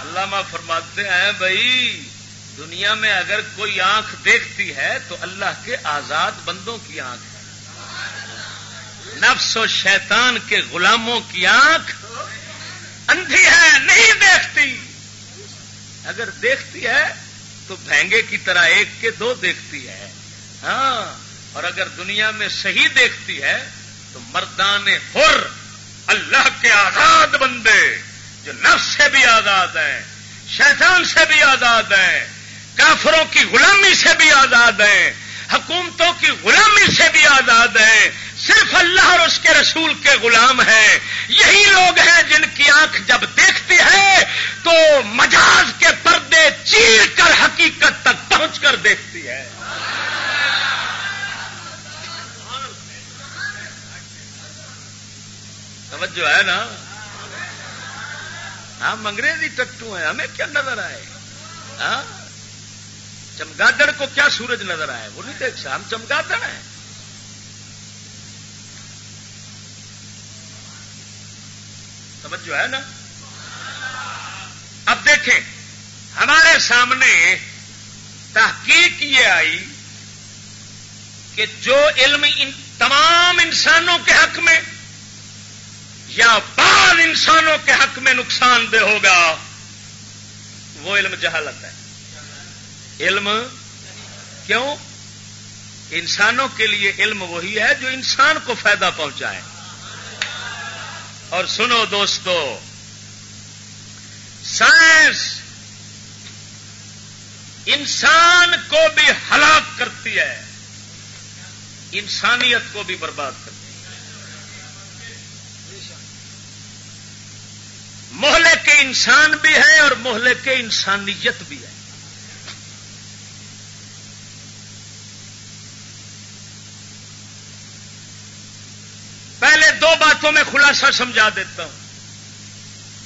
علامہ فرماتے ہیں بھائی، دنیا میں اگر کوئی آنکھ دیکھتی ہے تو اللہ کے آزاد بندوں کی آنکھ ہے۔ نفس و شیطان کے غلاموں کی آنکھ اندھی ہے، نہیں دیکھتی۔ اگر دیکھتی ہے تو بھینگے کی طرح ایک کے دو دیکھتی ہے۔ ہاں اور اگر دنیا میں صحیح دیکھتی ہے تو مردان حر۔ اللہ کے آزاد بندے جو نفس سے بھی آزاد ہیں، شیطان سے بھی آزاد ہیں، کافروں کی غلامی سے بھی آزاد ہیں، حکومتوں کی غلامی سے بھی آزاد ہیں، صرف اللہ اور اس کے رسول کے غلام ہیں۔ یہی لوگ ہیں جن کی آنکھ جب دیکھتی ہے تو مجاز کے پردے چیر کر حقیقت تک پہنچ کر دیکھتی ہے۔ جو ہے نا؟ ہاں، ہم انگریزی ٹٹو ہیں ہمیں کیا نظر آئے؟ ہاں؟ چمگادڑ کو کیا سورج نظر آئے؟ وہ نہیں دیکھ ہم چمگادڑ ہیں۔ سمجھ جو ہے نا؟ اب دیکھیں، ہمارے سامنے تحقیق یہ آئی کہ جو علم ان تمام انسانوں کے حق میں یا بعض انسانوں کے حق میں نقصان دہ ہوگا، وہ علم جہالت ہے۔ علم کیوں؟ انسانوں کے لیے علم وہی ہے جو انسان کو فائدہ پہنچائے۔ اور سنو دوستو، سائنس انسان کو بھی ہلاک کرتی ہے۔ انسانیت کو بھی برباد محلے کے انسان بھی ہے اور محلے کے انسانیت بھی ہے۔ پہلے دو باتوں میں خلاصہ سمجھا دیتا ہوں۔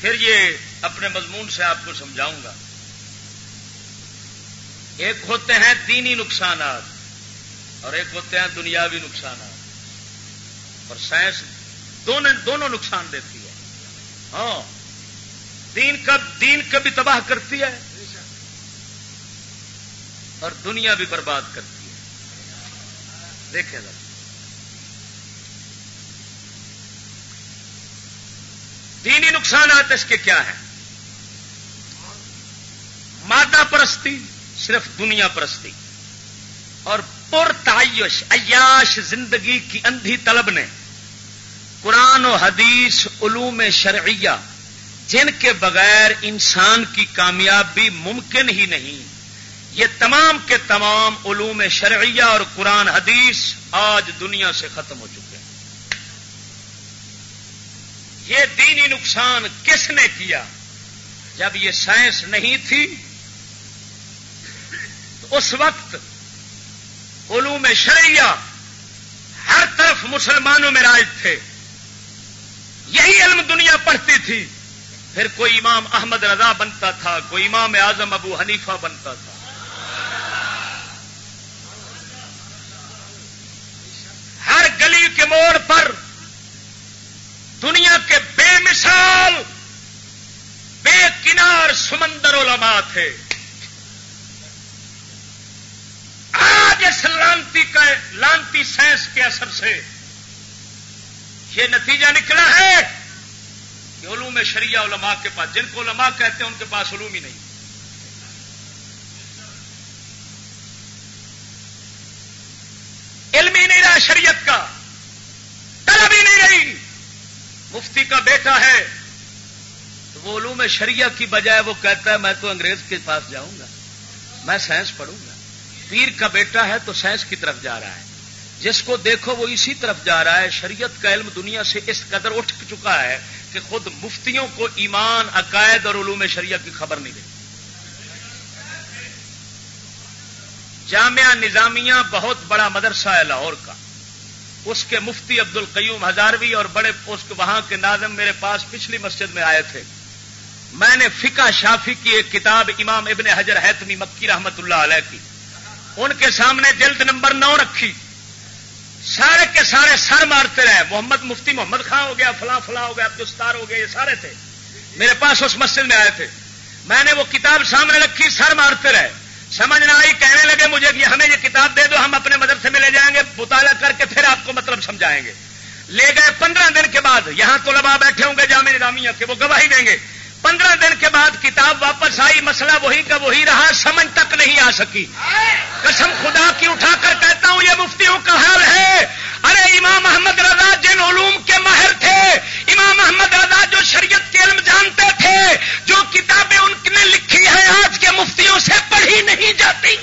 پھر یہ اپنے مضمون سے آپ کو سمجھاؤں گا۔ ایک ہوتے ہیں دینی نقصانات اور ایک ہوتے ہیں دنیاوی نقصانات۔ اور سائنس دونوں دونوں نقصان دیتی ہے۔ ہاں۔ دین کا دین کبھی تباہ کرتی ہے اور دنیا بھی برباد کرتی ہے۔ دیکھیں ذرا۔ دینی نقصانات اس کے کیا ہیں؟ مادہ پرستی صرف دنیا پرستی۔ اور پر تعیش، عیاش زندگی کی اندھی طلب نے قرآن و حدیث علوم شرعیہ جن کے بغیر انسان کی کامیابی ممکن ہی نہیں۔ یہ تمام کے تمام علوم شرعیہ اور قرآن حدیث آج دنیا سے ختم ہو چکے ہیں۔ یہ دینی نقصان کس نے کیا؟ جب یہ سائنس نہیں تھی، تو اس وقت علوم شرعیہ ہر طرف مسلمانوں میں راج تھے۔ یہی علم دنیا پڑھتی تھی۔ پھر کوئی امام احمد رضا بنتا تھا، کوئی امام اعظم ابو حنیفہ بنتا تھا۔ ہر گلی کے موڑ پر دنیا کے بے مثال، بے کنار سمندر علماء تھے۔ آج اس لانتی کا، لانتی سائنس کے اثر سے یہ نتیجہ نکلا ہے۔ کہ علوم شریعہ علماء کے پاس، جن کو علماء کہتے ہیں ان کے پاس علوم ہی نہیں۔ علم ہی نہیں رہا شریعت کا، طلب ہی نہیں رہی۔ مفتی کا بیٹا ہے، تو وہ علوم شریعہ کی بجائے وہ کہتا ہے، میں تو انگریز کے پاس جاؤں گا، میں سائنس پڑھوں گا۔ پیر کا بیٹا ہے تو سائنس کی طرف جا رہا ہے۔ جس کو دیکھو وہ اسی طرف جا رہا ہے۔ شریعت کا علم دنیا سے اس قدر اٹھ چکا ہے کہ خود مفتیوں کو ایمان، عقائد اور علوم شریعت کی خبر نہیں رہی جامعہ نظامیہ بہت بڑا مدرسہ ہے لاہور کا۔ اس کے مفتی عبد القیوم ہزاروی اور بڑے اس کے وہاں کے ناظم میرے پاس پچھلی مسجد میں آئے تھے۔ میں نے فقہ شافی کی ایک کتاب امام ابن حجر حتمی مکی رحمت اللہ علیہ کی۔ ان کے سامنے جلد نمبر نو رکھی۔ سارے کے سارے سر مارتے رہے۔ محمد مفتی محمد خان ہو گیا، فلاں فلاں ہو گیا عبدالستار ہو گیا یہ سارے تھے۔ میرے پاس اس مسجد میں آئے تھے۔ میں نے وہ کتاب سامنے رکھی، سر مارتے رہے۔ سمجھ نہ آئی، کہنے لگے مجھے کہ ہمیں یہ کتاب دے دو، ہم اپنے مدرسے میں لے جائیں گے، مطالعہ کر کے پھر آپ کو مطلب سمجھائیں گے۔ لے گئے پندرہ دن کے بعد، یہاں تو لبا بیٹھے ہوں گے جامع نظامیہ کے، وہ گواہی دیں گے۔ پندرہ دن کے بعد کتاب واپس آئی، مسئلہ وہی کا وہی رہا، سمجھ تک نہیں آ سکی۔ قسم خدا کی اٹھا کر کہتا ہوں، یہ مفتیوں کا حال ہے۔ ارے، امام احمد رضا جن علوم کے ماہر تھے، امام احمد رضا جو شریعت کے علم جانتے تھے، جو کتابیں ان نے لکھی ہیں، آج کے مفتیوں سے پڑھی نہیں جاتی۔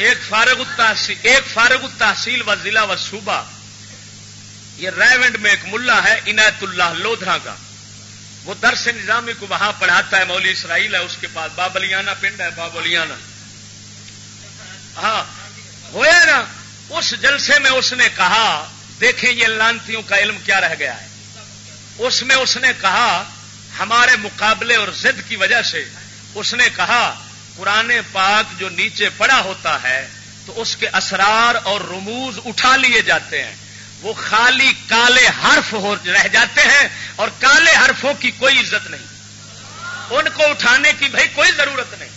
ایک فارغ ایک فارغ التحصیل و ضلع و صوبہ. یہ ریونڈ میں ایک ملا ہے، عنایت اللہ لودھا کا. وہ درس نظامی کو وہاں پڑھاتا ہے مولی اسرائیل ہے، اس کے پاس بابلیانا پنڈ ہے بابلیانا ہاں ہوا نا؟ اس جلسے میں اس نے کہا، دیکھیں یہ لانتیوں کا علم کیا رہ گیا ہے. اس میں اس نے کہا، ہمارے مقابلے اور زد کی وجہ سے اس نے کہا قرآن پاک جو نیچے پڑا ہوتا ہے، تو اس کے اسرار اور رموز اٹھا لیے جاتے ہیں۔ وہ خالی کالے حرف ہو رہ جاتے ہیں اور کالے حرفوں کی کوئی عزت نہیں۔ ان کو اٹھانے کی بھائی کوئی ضرورت نہیں۔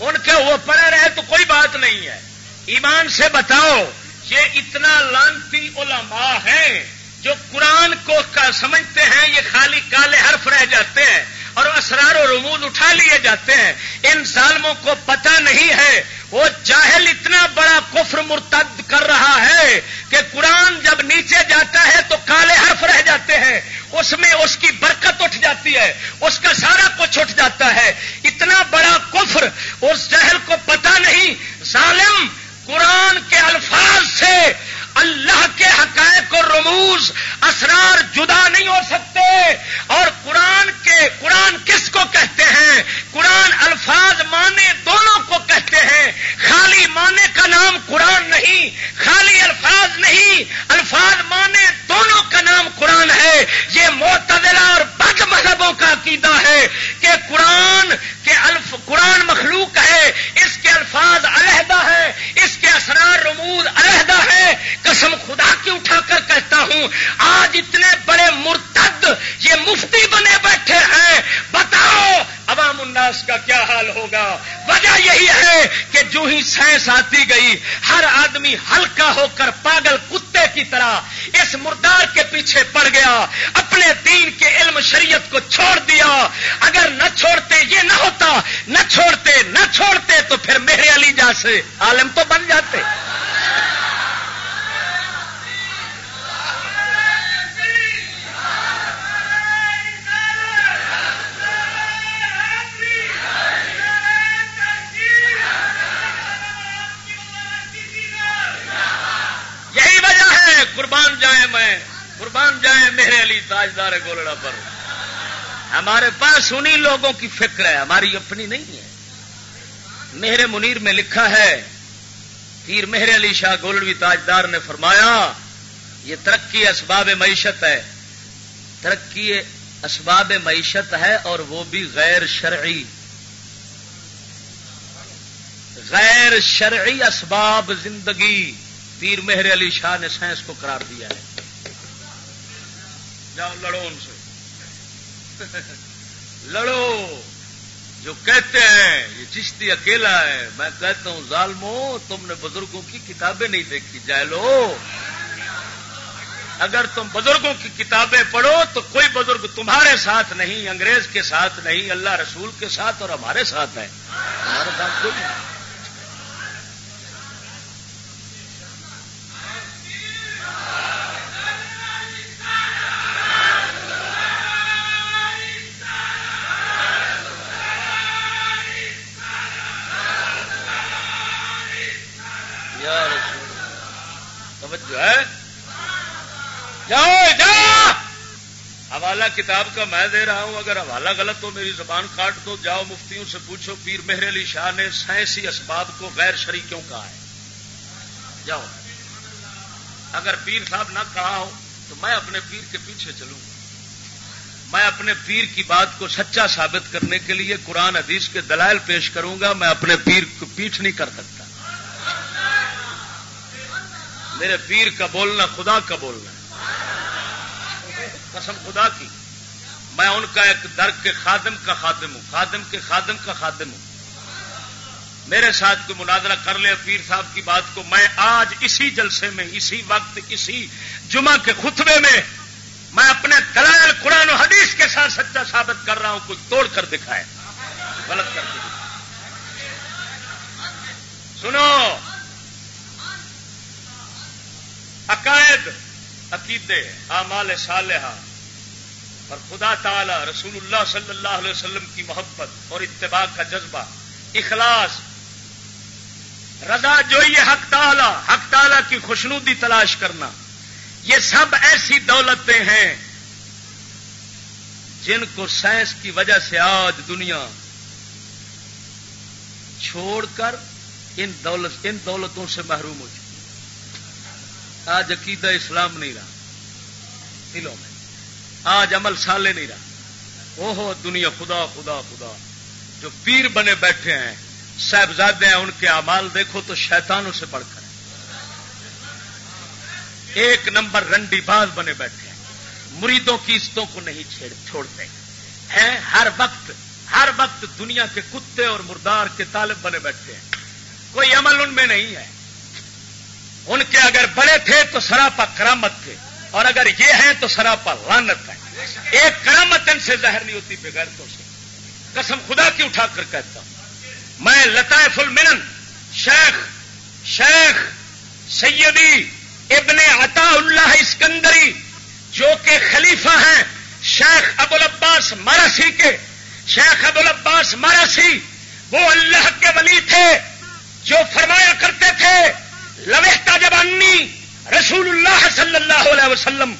ان کے وہ پڑے رہے تو کوئی بات نہیں ہے۔ ایمان سے بتاؤ، یہ اتنا لانتی علماء ہیں جو قرآن کو سمجھتے ہیں، یہ خالی کالے حرف رہ جاتے ہیں۔ اور اسرار و رموز اٹھا لیے جاتے ہیں۔ ان ظالموں کو پتہ نہیں ہے۔ وہ جاہل اتنا بڑا کفر مرتد کر رہا ہے کہ قرآن جب نیچے جاتا ہے تو کالے حرف رہ جاتے ہیں۔ اس میں اس کی برکت اٹھ جاتی ہے۔ اس کا سارا کچھ اٹھ جاتا ہے۔ اتنا بڑا کفر اس جہل کو پتا نہیں۔ ظالم قرآن کے الفاظ سے اللہ کے حقائق اور رموز اسرار جدا نہیں ہو سکتے اور قرآن کے قرآن کس کو کہتے ہیں قرآن الفاظ مانے دونوں کو کہتے ہیں خالی مانے کا نام قرآن نہیں خالی الفاظ نہیں الفاظ مانے دونوں کا نام قرآن ہے یہ معتدلا اور بد مذہبوں کا عقیدہ ہے کہ قرآن کے الف قرآن مخلوق ہے اس کے الفاظ علیحدہ ہے اس کے اسرار رموز علیحدہ ہے قسم خدا کی اٹھا کر کہتا ہوں، آج اتنے بڑے مرتد یہ مفتی بنے بیٹھے ہیں۔ بتاؤ، عوام الناس کا کیا حال ہوگا؟ وجہ یہی ہے کہ جو ہی سائنس آتی گئی، ہر آدمی ہلکا ہو کر پاگل کتے کی طرح اس مردار کے پیچھے پڑ گیا، اپنے دین کے علم شریعت کو چھوڑ دیا۔ اگر نہ چھوڑتے، یہ نہ ہوتا۔ نہ چھوڑتے نہ چھوڑتے تو پھر میرے علی جا سے عالم تو بن جاتے۔ قربان جائیں میں، قربان جائیں میرے علی تاجدار گولڑا پر۔ ہمارے پاس انہیں لوگوں کی فکر ہے، ہماری اپنی نہیں ہے۔ میرے منیر میں لکھا ہے، پیر مہر علی شاہ گولڑوی تاجدار نے فرمایا، یہ ترقی اسباب معیشت ہے۔ ترقی اسباب معیشت ہے اور وہ بھی غیر شرعی۔ غیر شرعی اسباب زندگی۔ پیر مہر علی شاہ نے سائنس کو قرار دیا ہے۔ جاؤ لڑو ان سے۔ (laughs) لڑو۔ جو کہتے ہیں، یہ چشتی اکیلا ہے۔ میں کہتا ہوں، ظالمو، تم نے بزرگوں کی کتابیں نہیں دیکھی۔ جائے لو۔ اگر تم بزرگوں کی کتابیں پڑھو، تو کوئی بزرگ تمہارے ساتھ نہیں، انگریز کے ساتھ نہیں، اللہ رسول کے ساتھ اور ہمارے ساتھ ہے ہمارے ساتھ کوئی نہیں توجہ ہے جاؤ جاؤ حوالہ کتاب کا میں دے رہا ہوں، اگر حوالہ غلط ہو، میری زبان کاٹ دو، جاؤ، مفتیوں سے پوچھو، پیر مہر علی شاہ نے سائنسی اسباب کو غیر شریکوں کہا ہے۔ جاؤ۔ اگر پیر صاحب نہ کہا ہو تو میں اپنے پیر کے پیچھے چلوں گا۔ میں اپنے پیر کی بات کو سچا ثابت کرنے کے لیے قرآن حدیث کے دلائل پیش کروں گا، میں اپنے پیر کو پیچھ نہیں کر سکتا۔ میرے پیر کا بولنا خدا کا بولنا قسم خدا کی۔ میں ان کا ایک در کے خادم کا خادم ہوں، خادم کے خادم کا خادم ہوں۔ میرے ساتھ کوئی مناظرہ کر لے، پیر صاحب کی بات کو میں آج اسی جلسے میں، اسی وقت، اسی جمعہ کے خطبے میں میں اپنے دلائل قرآن و حدیث کے ساتھ سچا ثابت کر رہا ہوں کچھ توڑ کر دکھائے، غلط کر کے سنو، عقائد، عقیدے، اعمال صالحہ، اور خدا تعالی رسول اللہ صلی اللہ علیہ وسلم کی محبت اور اتباع کا جذبہ، اخلاص رضا جو یہ حق تعالی حق تعالی کی خوشنودی تلاش کرنا، یہ سب ایسی دولتیں ہیں جن کو سائنس کی وجہ سے آج دنیا چھوڑ کر ان دولت، ان دولتوں سے محروم ہو چکی آج عقیدہ اسلام نہیں رہا۔ دلوں میں۔ آج عمل سالے نہیں رہا۔ او ہو دنیا خدا خدا خدا۔ جو پیر بنے بیٹھے ہیں صاحبزادے ہیں، ان کے امال دیکھو تو شیطانوں سے پڑھ کر۔ ایک نمبر رنڈی باز بنے بیٹھے ہیں۔ مریدوں کی عزتوں کو نہیں چھوڑتے۔ ہیں، ہر وقت ہر وقت دنیا کے کتے اور مردار کے طالب بنے بیٹھے ہیں۔ کوئی عمل ان میں نہیں ہے۔ ان کے اگر بڑے تھے تو سراپا کرامت تھے۔ اور اگر یہ ہیں تو سراپا لانت ہے۔ ایک کرامت ان سے ظاہر نہیں ہوتی، بغیر تو سے قسم خدا کی اٹھا کر کہتا ہوں۔ میں لطائف المنن، شیخ شیخ سیدی ابن عطا اللہ اسکندری، جو کہ خلیفہ ہیں، شیخ ابو العباس مرسی کے۔ شیخ ابو العباس مرسی، وہ اللہ کے ولی تھے، جو فرمایا کرتے تھے، لوہتا جب انی رسول اللہ صلی اللہ علیہ وسلم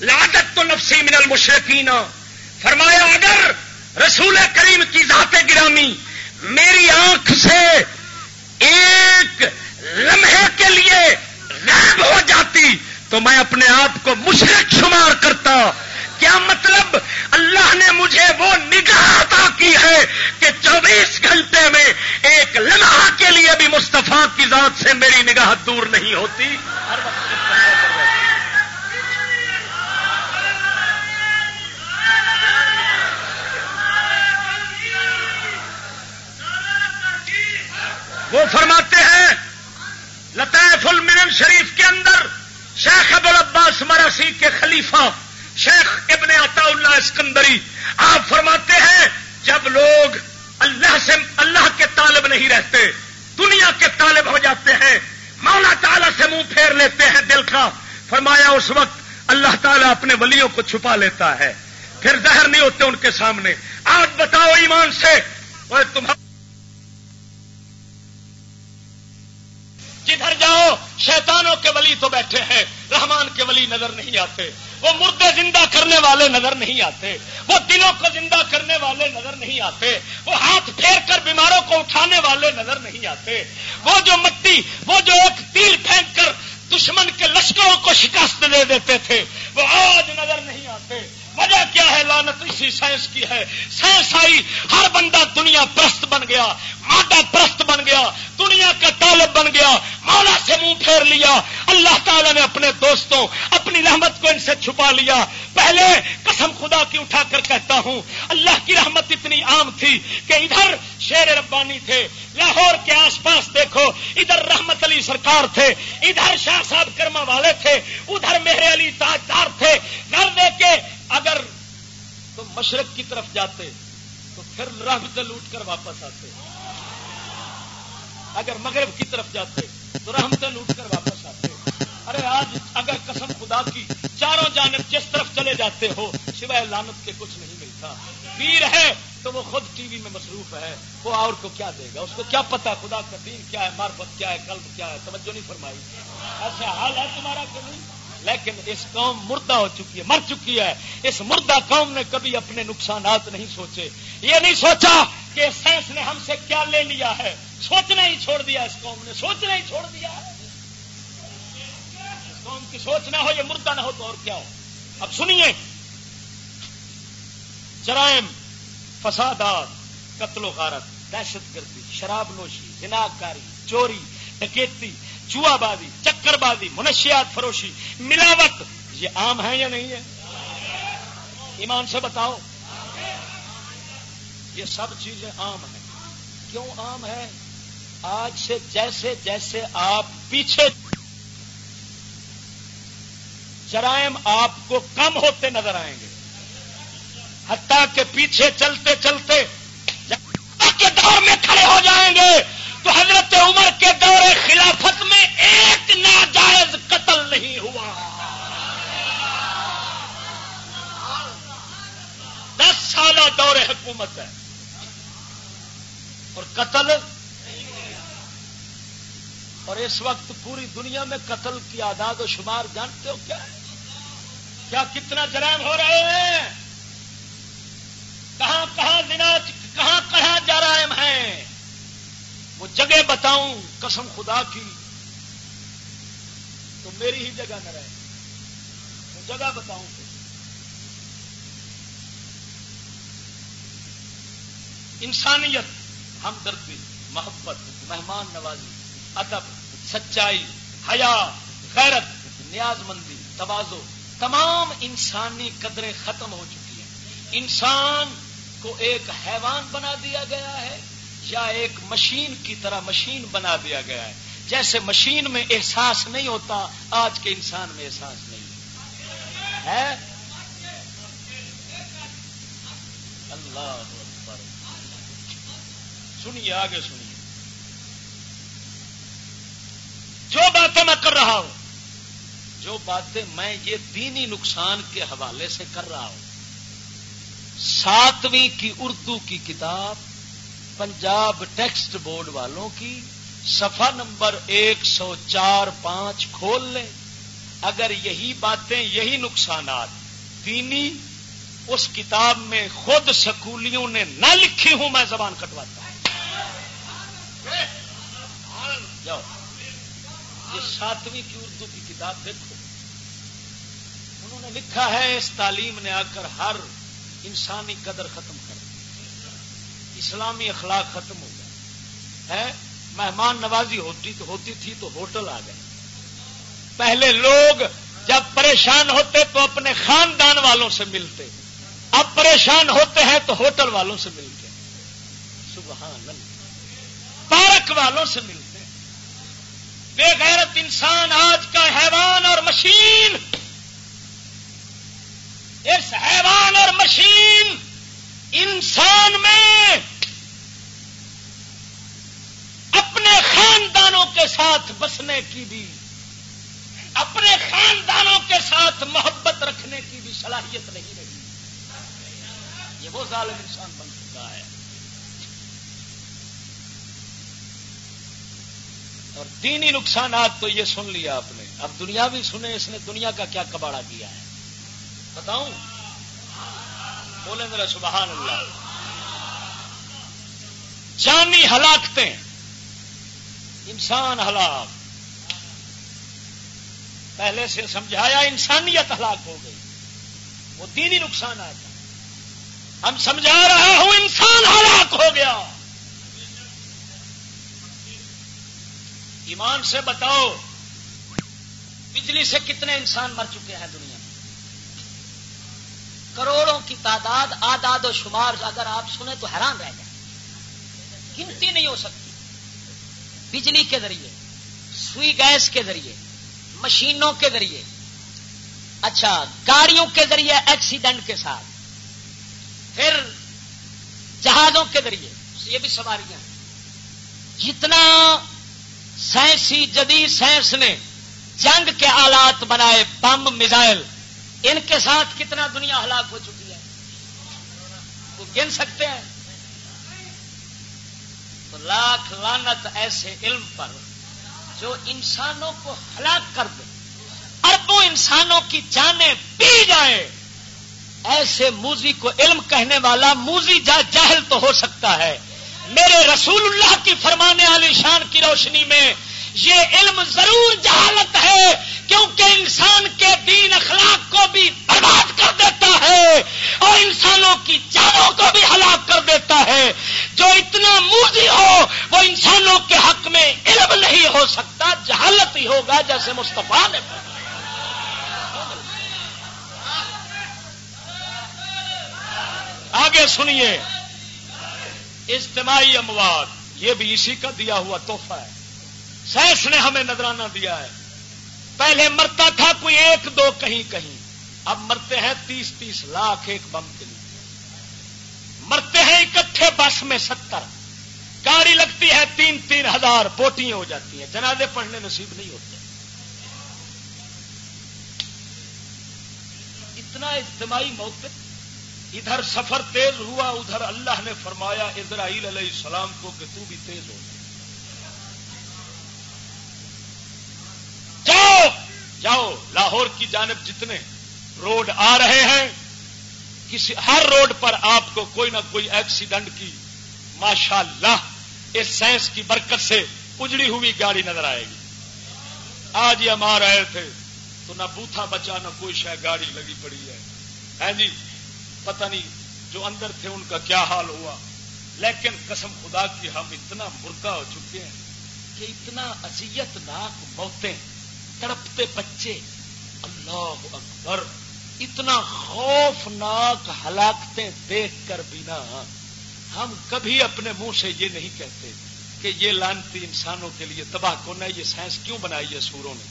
لادت تو نفسی من المشرقین فرمایا اگر رسول کریم کی ذات گرامی، میری آنکھ سے ایک لمحے کے لیے غائب ہو جاتی تو میں اپنے آپ کو مشرق شمار کرتا۔ کیا مطلب اللہ نے مجھے وہ نگاہ عطا کی ہے کہ چوبیس گھنٹے میں ایک لمحہ کے لیے بھی مستفا کی ذات سے میری نگاہ دور نہیں ہوتی؟ وہ فرماتے ہیں لطیف المن شریف کے اندر شیخ ابو العباس مرسی کے خلیفہ شیخ ابن عطا اللہ اسکندری، آپ فرماتے ہیں، جب لوگ اللہ سے اللہ کے طالب نہیں رہتے، دنیا کے طالب ہو جاتے ہیں، مولا تعالیٰ سے منہ پھیر لیتے ہیں دل کا۔ فرمایا، اس وقت اللہ تعالیٰ اپنے ولیوں کو چھپا لیتا ہے۔ پھر زہر نہیں ہوتے ان کے سامنے۔ آج بتاؤ ایمان سے، اور تمہارا جدھر جاؤ، شیطانوں کے ولی تو بیٹھے ہیں۔ رحمان کے ولی نظر نہیں آتے۔ وہ مردے زندہ کرنے والے نظر نہیں آتے۔ وہ دلوں کو زندہ کرنے والے نظر نہیں آتے۔ وہ ہاتھ پھیر کر بیماروں کو اٹھانے والے نظر نہیں آتے۔ وہ جو مٹی، وہ جو ایک تیر پھینک کر دشمن کے لشکروں کو شکست دے دیتے تھے، وہ آج نظر نہیں آتے۔ وجہ کیا ہے؟ لانت اسی سائنس کی ہے۔ سائنس آئی، ہر بندہ دنیا پرست بن گیا، مادہ پرست بن گیا۔ دنیا کا طالب بن گیا، مولا سے منہ پھیر لیا۔ اللہ تعالی نے اپنے دوستوں، اپنی رحمت کو ان سے چھپا لیا۔ پہلے قسم خدا کی اٹھا کر کہتا ہوں، اللہ کی رحمت اتنی عام تھی کہ ادھر شیر ربانی تھے، لاہور کے آس پاس دیکھو، ادھر رحمت علی سرکار تھے، ادھر شاہ صاحب کرما والے تھے، ادھر میرے علی تاجدار تھے۔ گھر دے کے اگر تم مشرق کی طرف جاتے تو پھر رحمت لوٹ کر واپس آتے۔ اگر مغرب کی طرف جاتے تو رحمت لوٹ کر واپس آتے۔ ارے آج اگر قسم خدا کی چاروں جانب جس طرف چلے جاتے ہو، سوائے لانت کے کچھ نہیں ملتا۔ پیر ہے تو وہ خود ٹی وی میں مصروف ہے۔ وہ اور کو کیا دے گا؟ اس کو کیا پتا خدا کا دین کیا ہے؟ مارفت کیا ہے؟ قلب کیا ہے؟ توجہ نہیں فرمائی۔ ایسا حال ہے تمہارا کہ نہیں؟ لیکن اس قوم مردہ ہو چکی ہے، مر چکی ہے۔ اس مردہ قوم نے کبھی اپنے نقصانات نہیں سوچے۔ یہ نہیں سوچا کہ سائنس نے ہم سے کیا لے لیا ہے؟ سوچنا ہی چھوڑ دیا اس قوم نے، سوچنا ہی چھوڑ دیا ہے۔ اس قوم کی سوچ نہ ہو، یہ مردہ نہ ہو تو اور کیا ہو؟ اب سنیے۔ جرائم، فسادات، قتل و غارت، دہشت گردی، شراب نوشی جناکاری چوری، ڈکیتی چوہا بازی چکر بازی منشیات فروشی، ملاوٹ، یہ عام ہے یا نہیں ہے ایمان سے بتاؤ۔ یہ سب چیزیں عام ہیں۔ کیوں عام ہے آج سے جیسے جیسے آپ پیچھے جرائم آپ کو کم ہوتے نظر آئیں گے۔ حتیٰ کہ پیچھے چلتے چلتے کے دور میں کھڑے ہو جائیں گے تو حضرت عمر کے دور خلافت میں ایک ناجائز قتل نہیں ہوا۔ دس سالہ دور حکومت ہے۔ اور قتل اور اس وقت پوری دنیا میں قتل کی آداد و شمار جانتے ہو کیا؟ ہے کیا کتنا جرائم ہو رہے ہیں؟ کہاں کہاں دنات کہاں کہاں جرائم ہیں وہ جگہ بتاؤں قسم خدا کی تو میری ہی جگہ نہ رہے۔ وہ جگہ بتاؤں انسانیت ہمدردی، محبت، مہمان نوازی، ادب، سچائی، حیا، غیرت نیاز مندی توازو تمام انسانی قدریں ختم ہو چکی ہیں۔ انسان کو ایک حیوان بنا دیا گیا ہے یا ایک مشین کی طرح مشین بنا دیا گیا ہے۔ جیسے مشین میں احساس نہیں ہوتا، آج کے انسان میں احساس نہیں۔ ہے؟ اللہ سنیے، آگے سنیے۔ جو باتیں میں کر رہا ہوں، جو باتیں میں یہ دینی نقصان کے حوالے سے کر رہا ہوں۔ ساتویں کی اردو کی کتاب، پنجاب ٹیکسٹ بورڈ والوں کی صفحہ نمبر ایک سو چار پانچ کھول لیں۔ اگر یہی باتیں، یہی نقصانات دینی، اس کتاب میں خود سکولیوں نے نہ لکھی ہوں، میں زبان کٹواتا جاؤ۔ یہ ساتویں کی اردو کی کتاب دیکھو۔ انہوں نے لکھا ہے، اس تعلیم نے آ کر ہر انسانی قدر ختم کر اسلامی اخلاق ختم ہو گیا ہے، مہمان نوازی ہوتی تو ہوتی تھی تو ہوٹل آ گئے۔ پہلے لوگ جب پریشان ہوتے تو اپنے خاندان والوں سے ملتے۔ اب پریشان ہوتے ہیں تو ہوٹل والوں سے ملتے سبحان اللہ والوں سے ملتے بے غیرت انسان آج کا حیوان اور مشین۔ اس حیوان اور مشین انسان میں اپنے خاندانوں کے ساتھ بسنے کی بھی، اپنے خاندانوں کے ساتھ محبت رکھنے کی بھی صلاحیت نہیں رہی۔ یہ وہ ظالم انسان اور دینی نقصانات تو یہ سن لیا آپ نے۔ اب دنیا بھی سنے، اس نے دنیا کا کیا کباڑا کیا ہے؟ بتاؤں؟ بولے میرا سبحان اللہ۔ جانی ہلاکتیں۔ انسان ہلاک۔ پہلے سے سمجھایا انسانیت ہلاک ہو گئی۔ وہ دینی نقصان آیا ہم سمجھا رہا ہوں انسان ہلاک ہو گیا۔ ایمان سے بتاؤ، بجلی سے کتنے انسان مر چکے ہیں دنیا میں؟ کروڑوں کی تعداد، آداد و شمار اگر آپ سنیں تو حیران رہ جائیں۔ گنتی نہیں ہو سکتی۔ بجلی کے ذریعے، سوئی گیس کے ذریعے، مشینوں کے ذریعے۔ اچھا گاڑیوں کے ذریعے، ایکسیڈنٹ کے ساتھ۔ پھر جہازوں کے ذریعے، یہ بھی سواریاں۔ جتنا سائنسی جدید سائنس نے جنگ کے آلات بنائے بم میزائل۔ ان کے ساتھ کتنا دنیا ہلاک ہو چکی ہے؟ وہ گن سکتے ہیں؟ تو لاکھ لانت ایسے علم پر جو انسانوں کو ہلاک کر دے۔ اربوں انسانوں کی جانیں پی جائے ایسے موزی کو علم کہنے والا موزی جا جاہل تو ہو سکتا ہے۔ میرے رسول اللہ کی فرمانے والی شان کی روشنی میں یہ علم ضرور جہالت ہے، کیونکہ انسان کے دین اخلاق کو بھی برباد کر دیتا ہے اور انسانوں کی جانوں کو بھی ہلاک کر دیتا ہے۔ جو اتنا موزی ہو، وہ انسانوں کے حق میں علم نہیں ہو سکتا، جہالت ہی ہوگا جیسے مستفا نے۔ آگے سنیے۔ اجتماعی اموات، یہ بھی اسی کا دیا ہوا تحفہ ہے۔ سائنس نے ہمیں نظرانہ دیا ہے۔ پہلے مرتا تھا کوئی ایک دو کہیں کہیں، اب مرتے ہیں تیس تیس لاکھ ایک بم کے لیے۔ مرتے ہیں اکٹھے بس میں ستر۔ گاڑی لگتی ہے تین تین ہزار بوٹیاں ہو جاتی ہیں۔ جنازے پڑھنے نصیب نہیں ہوتے۔ اتنا اجتماعی موقع ادھر سفر تیز ہوا، ادھر اللہ نے فرمایا، اسرائیل علیہ السلام کو کہ تو بھی تیز ہو۔ جاؤ! جاؤ! لاہور کی جانب جتنے روڈ آ رہے ہیں، کسی ہر روڈ پر آپ کو کوئی نہ کوئی ایکسیڈنٹ کی ماشاء اللہ اس سائنس کی برکت سے اجڑی ہوئی گاڑی نظر آئے گی۔ آج یہ ہم آ رہے تھے تو نہ بوتھا بچا، نہ کوئی شاید گاڑی لگی پڑی ہے۔ ہاں جی؟ پتہ نہیں جو اندر تھے ان کا کیا حال ہوا۔ لیکن قسم خدا کی ہم اتنا مردہ ہو چکے ہیں کہ اتنا اذیت ناک موتیں، تڑپتے بچے، اللہ اکبر، اتنا خوفناک ہلاکتیں دیکھ کر بنا۔ ہم کبھی اپنے منہ سے یہ نہیں کہتے کہ یہ لانتی انسانوں کے لیے تباہ کون ہے، یہ سائنس کیوں بنائی ہے سوروں نے؟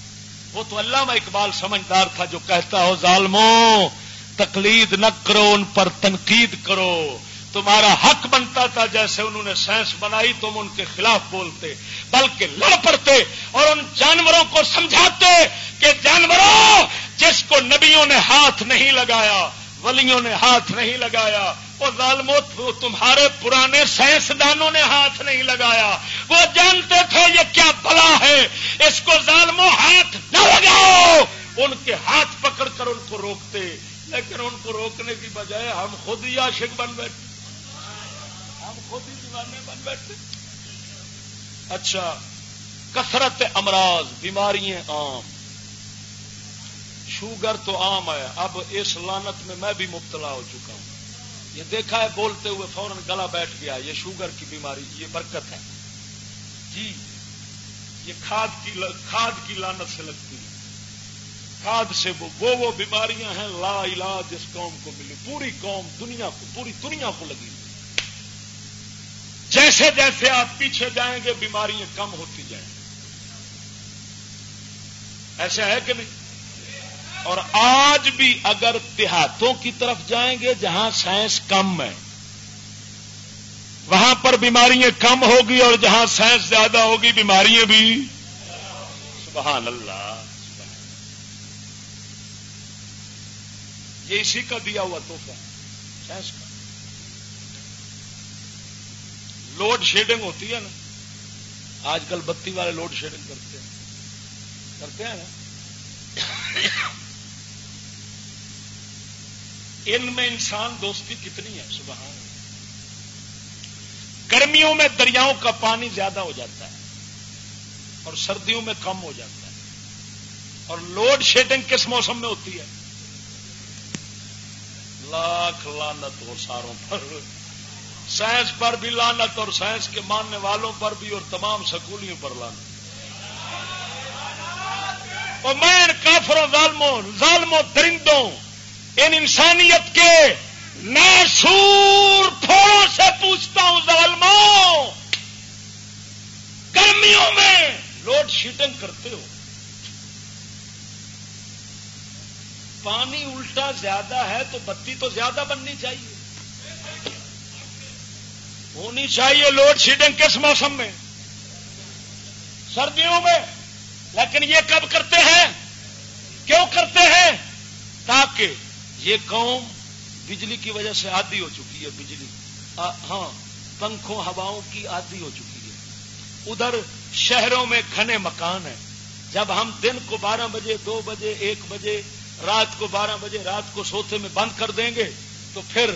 وہ تو علامہ اقبال سمجھدار تھا جو کہتا ہو، ظالموں تقلید نہ کرو، ان پر تنقید کرو۔ تمہارا حق بنتا تھا جیسے انہوں نے سائنس بنائی، تم ان کے خلاف بولتے۔ بلکہ لڑ پڑتے اور ان جانوروں کو سمجھاتے کہ جانوروں، جس کو نبیوں نے ہاتھ نہیں لگایا، ولیوں نے ہاتھ نہیں لگایا، وہ ظالمو تمہارے پرانے سائنسدانوں نے ہاتھ نہیں لگایا۔ وہ جانتے تھے یہ کیا بلا ہے، اس کو ظالموں ہاتھ نہ لگاؤ۔ ان کے ہاتھ پکڑ کر ان کو روکتے۔ لیکن ان کو روکنے کی بجائے ہم خود ہی عاشق بن بیٹھے۔ ہم خود ہی دیوانے بن بیٹھے۔ اچھا کثرت امراض، بیماریاں عام۔ شوگر تو عام ہے۔ اب اس لانت میں میں بھی مبتلا ہو چکا ہوں۔ یہ دیکھا ہے، بولتے ہوئے فوراً گلا بیٹھ گیا۔ یہ شوگر کی بیماری، یہ برکت ہے۔ جی یہ کھاد کی کھاد کی لانت سے لگتی ہے۔ کھاد سے وہ وہ بیماریاں ہیں، لا علاج اس قوم کو ملی۔ پوری قوم دنیا کو پوری دنیا کو لگی جیسے جیسے آپ پیچھے جائیں گے، بیماریاں کم ہوتی جائیں ایسا ہے کہ نہیں؟ اور آج بھی اگر دیہاتوں کی طرف جائیں گے، جہاں سائنس کم ہے، وہاں پر بیماریاں کم ہوگی اور جہاں سائنس زیادہ ہوگی، بیماریاں بھی سبحان اللہ۔ یہ اسی کا دیا ہوا تحفہ سائنس کا۔ لوڈ شیڈنگ ہوتی ہے نا۔ آج کل بتی والے لوڈ شیڈنگ کرتے ہیں۔ کرتے ہیں نا۔ ان میں انسان دوستی کتنی ہے صبح گرمیوں میں دریاؤں کا پانی زیادہ ہو جاتا ہے۔ اور سردیوں میں کم ہو جاتا ہے۔ اور لوڈ شیڈنگ کس موسم میں ہوتی ہے؟ لاکھ لانت ہو ساروں پر۔ سائنس پر بھی لانت اور سائنس کے ماننے والوں پر بھی اور تمام سکولیوں پر لانت اور میں ان کافروں، ظالموں ظالموں، درندوں، ان انسانیت کے ناسور تھوڑوں سے پوچھتا ہوں، ظالموں، گرمیوں میں لوڈ شیڈنگ کرتے ہو۔ پانی الٹا زیادہ ہے تو بتی تو زیادہ بننی چاہیے۔ ہونی چاہیے لوڈ شیڈنگ کس موسم میں؟ سردیوں میں۔ لیکن یہ کب کرتے ہیں؟ کیوں کرتے ہیں؟ تاکہ یہ قوم بجلی کی وجہ سے آدھی ہو چکی ہے، بجلی۔ ہاں پنکھوں، ہواؤں کی آدھی ہو چکی ہے۔ ادھر شہروں میں گھنے مکان ہیں۔ جب ہم دن کو بارہ بجے، دو بجے، ایک بجے رات کو بارہ بجے رات کو سوتے میں بند کر دیں گے تو پھر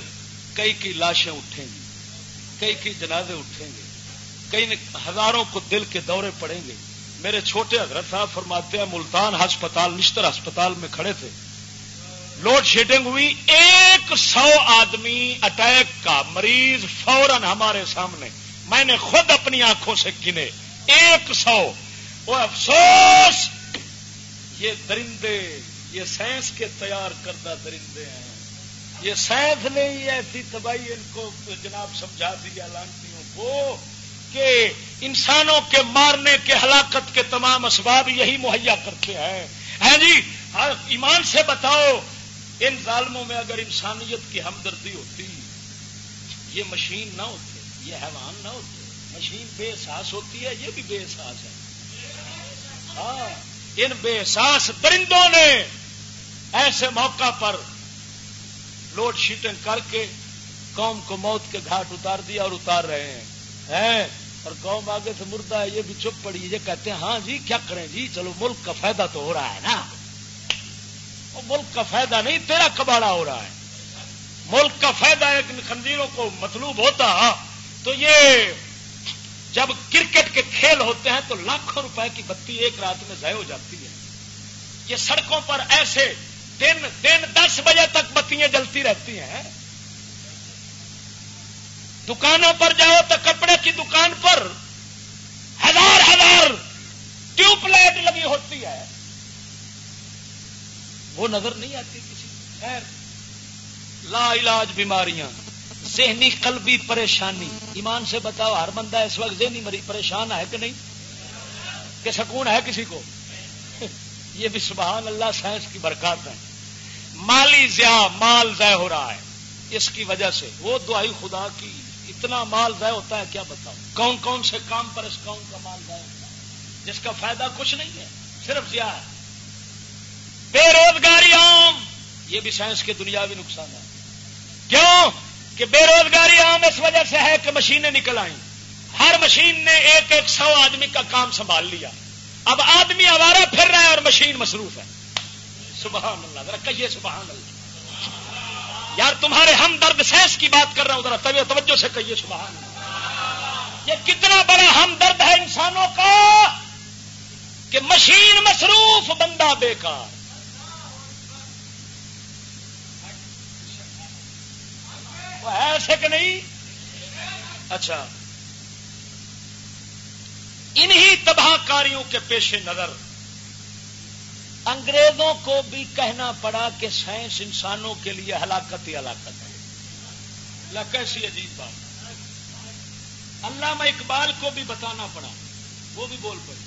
کئی کی لاشیں اٹھیں گی، کئی کی جنازے اٹھیں گے، کئی ہزاروں کو دل کے دورے پڑیں گے۔ میرے چھوٹے حضرت صاحب فرماتے ہیں، ملتان ہسپتال، نشتر ہسپتال میں کھڑے تھے۔ لوڈ شیڈنگ ہوئی، ایک سو آدمی اٹیک کا مریض فوراً ہمارے سامنے۔ میں نے خود اپنی آنکھوں سے گنے، ایک سو۔ وہ افسوس! یہ درندے یہ سائنس کے تیار کردہ درندے ہیں۔ یہ سائنس نے ہی ایسی تباہی ان کو جناب سمجھا دیا لانٹیوں کو کہ انسانوں کے مارنے کے ہلاکت کے تمام اسباب یہی مہیا کرتے ہیں۔ ہاں جی ایمان سے بتاؤ، ان ظالموں میں اگر انسانیت کی ہمدردی ہوتی، یہ مشین نہ ہوتے، یہ حیوان نہ ہوتے، مشین بے احساس ہوتی ہے، یہ بھی بے احساس ہے۔ ہاں ان بے احساس درندوں نے ایسے موقع پر لوڈ شیٹنگ کر کے قوم کو موت کے گھاٹ اتار دیا اور اتار رہے ہیں۔ اور قوم آگے سے مردہ ہے، یہ بھی چپ پڑی یہ کہتے ہیں ہاں جی کیا کریں جی؟ چلو، ملک کا فائدہ تو ہو رہا ہے نا۔ ملک کا فائدہ نہیں، تیرا کباڑا ہو رہا ہے۔ ملک کا فائدہ ایک خنزیروں کو مطلوب ہوتا، تو یہ جب کرکٹ کے کھیل ہوتے ہیں تو لاکھوں روپے کی بتی ایک رات میں ضائع ہو جاتی ہے۔ یہ سڑکوں پر ایسے دن دن دس بجے تک بتیاں جلتی رہتی ہیں۔ دکانوں پر جاؤ تو کپڑے کی دکان پر ہزار ہزار ٹیوب لائٹ لگی ہوتی ہے۔ وہ نظر نہیں آتی کسی خیر، لا علاج بیماریاں، ذہنی قلبی پریشانی۔ ایمان سے بتاؤ، ہر بندہ اس وقت ذہنی مری پریشان ہے کہ نہیں؟ کہ سکون ہے کسی کو؟ (laughs) یہ بھی سبحان اللہ سائنس کی برکات ہے۔ مالی زیا مال ضائع ہو رہا ہے۔ اس کی وجہ سے وہ دعائی خدا کی اتنا مال ضائع ہوتا ہے، کیا بتاؤ کون کون سے کام پر اس قوم کا مال ضائع ہوتا ہے؟ جس کا فائدہ کچھ نہیں ہے، صرف ہے۔ بے روزگاری عام یہ بھی سائنس کے دنیاوی نقصان ہے۔ کیوں؟ کہ بے روزگاری عام اس وجہ سے ہے کہ مشینیں نکل آئیں۔ ہر مشین نے ایک ایک سو آدمی کا کام سنبھال لیا۔ اب آدمی آوارہ پھر رہا ہے اور مشین مصروف ہے۔ سبحان اللہ، ذرا کہیے سبحان اللہ۔ یار تمہارے ہم درد سینس کی بات کر رہا ہوں، ذرا طبیعت توجہ سے کہیے سبحان اللہ۔ یہ کتنا بڑا ہم درد ہے انسانوں کا کہ مشین مصروف، بندہ بیکار۔ وہ ہے ایسے کہ نہیں؟ اچھا۔ انہی تباہ کاریوں کے پیش نظر انگریزوں کو بھی کہنا پڑا کہ سائنس انسانوں کے لیے ہلاکت ہی ہلاکت ہے۔ کیسی عجیب بات۔ علامہ اقبال کو بھی بتانا پڑا، وہ بھی بول پڑے۔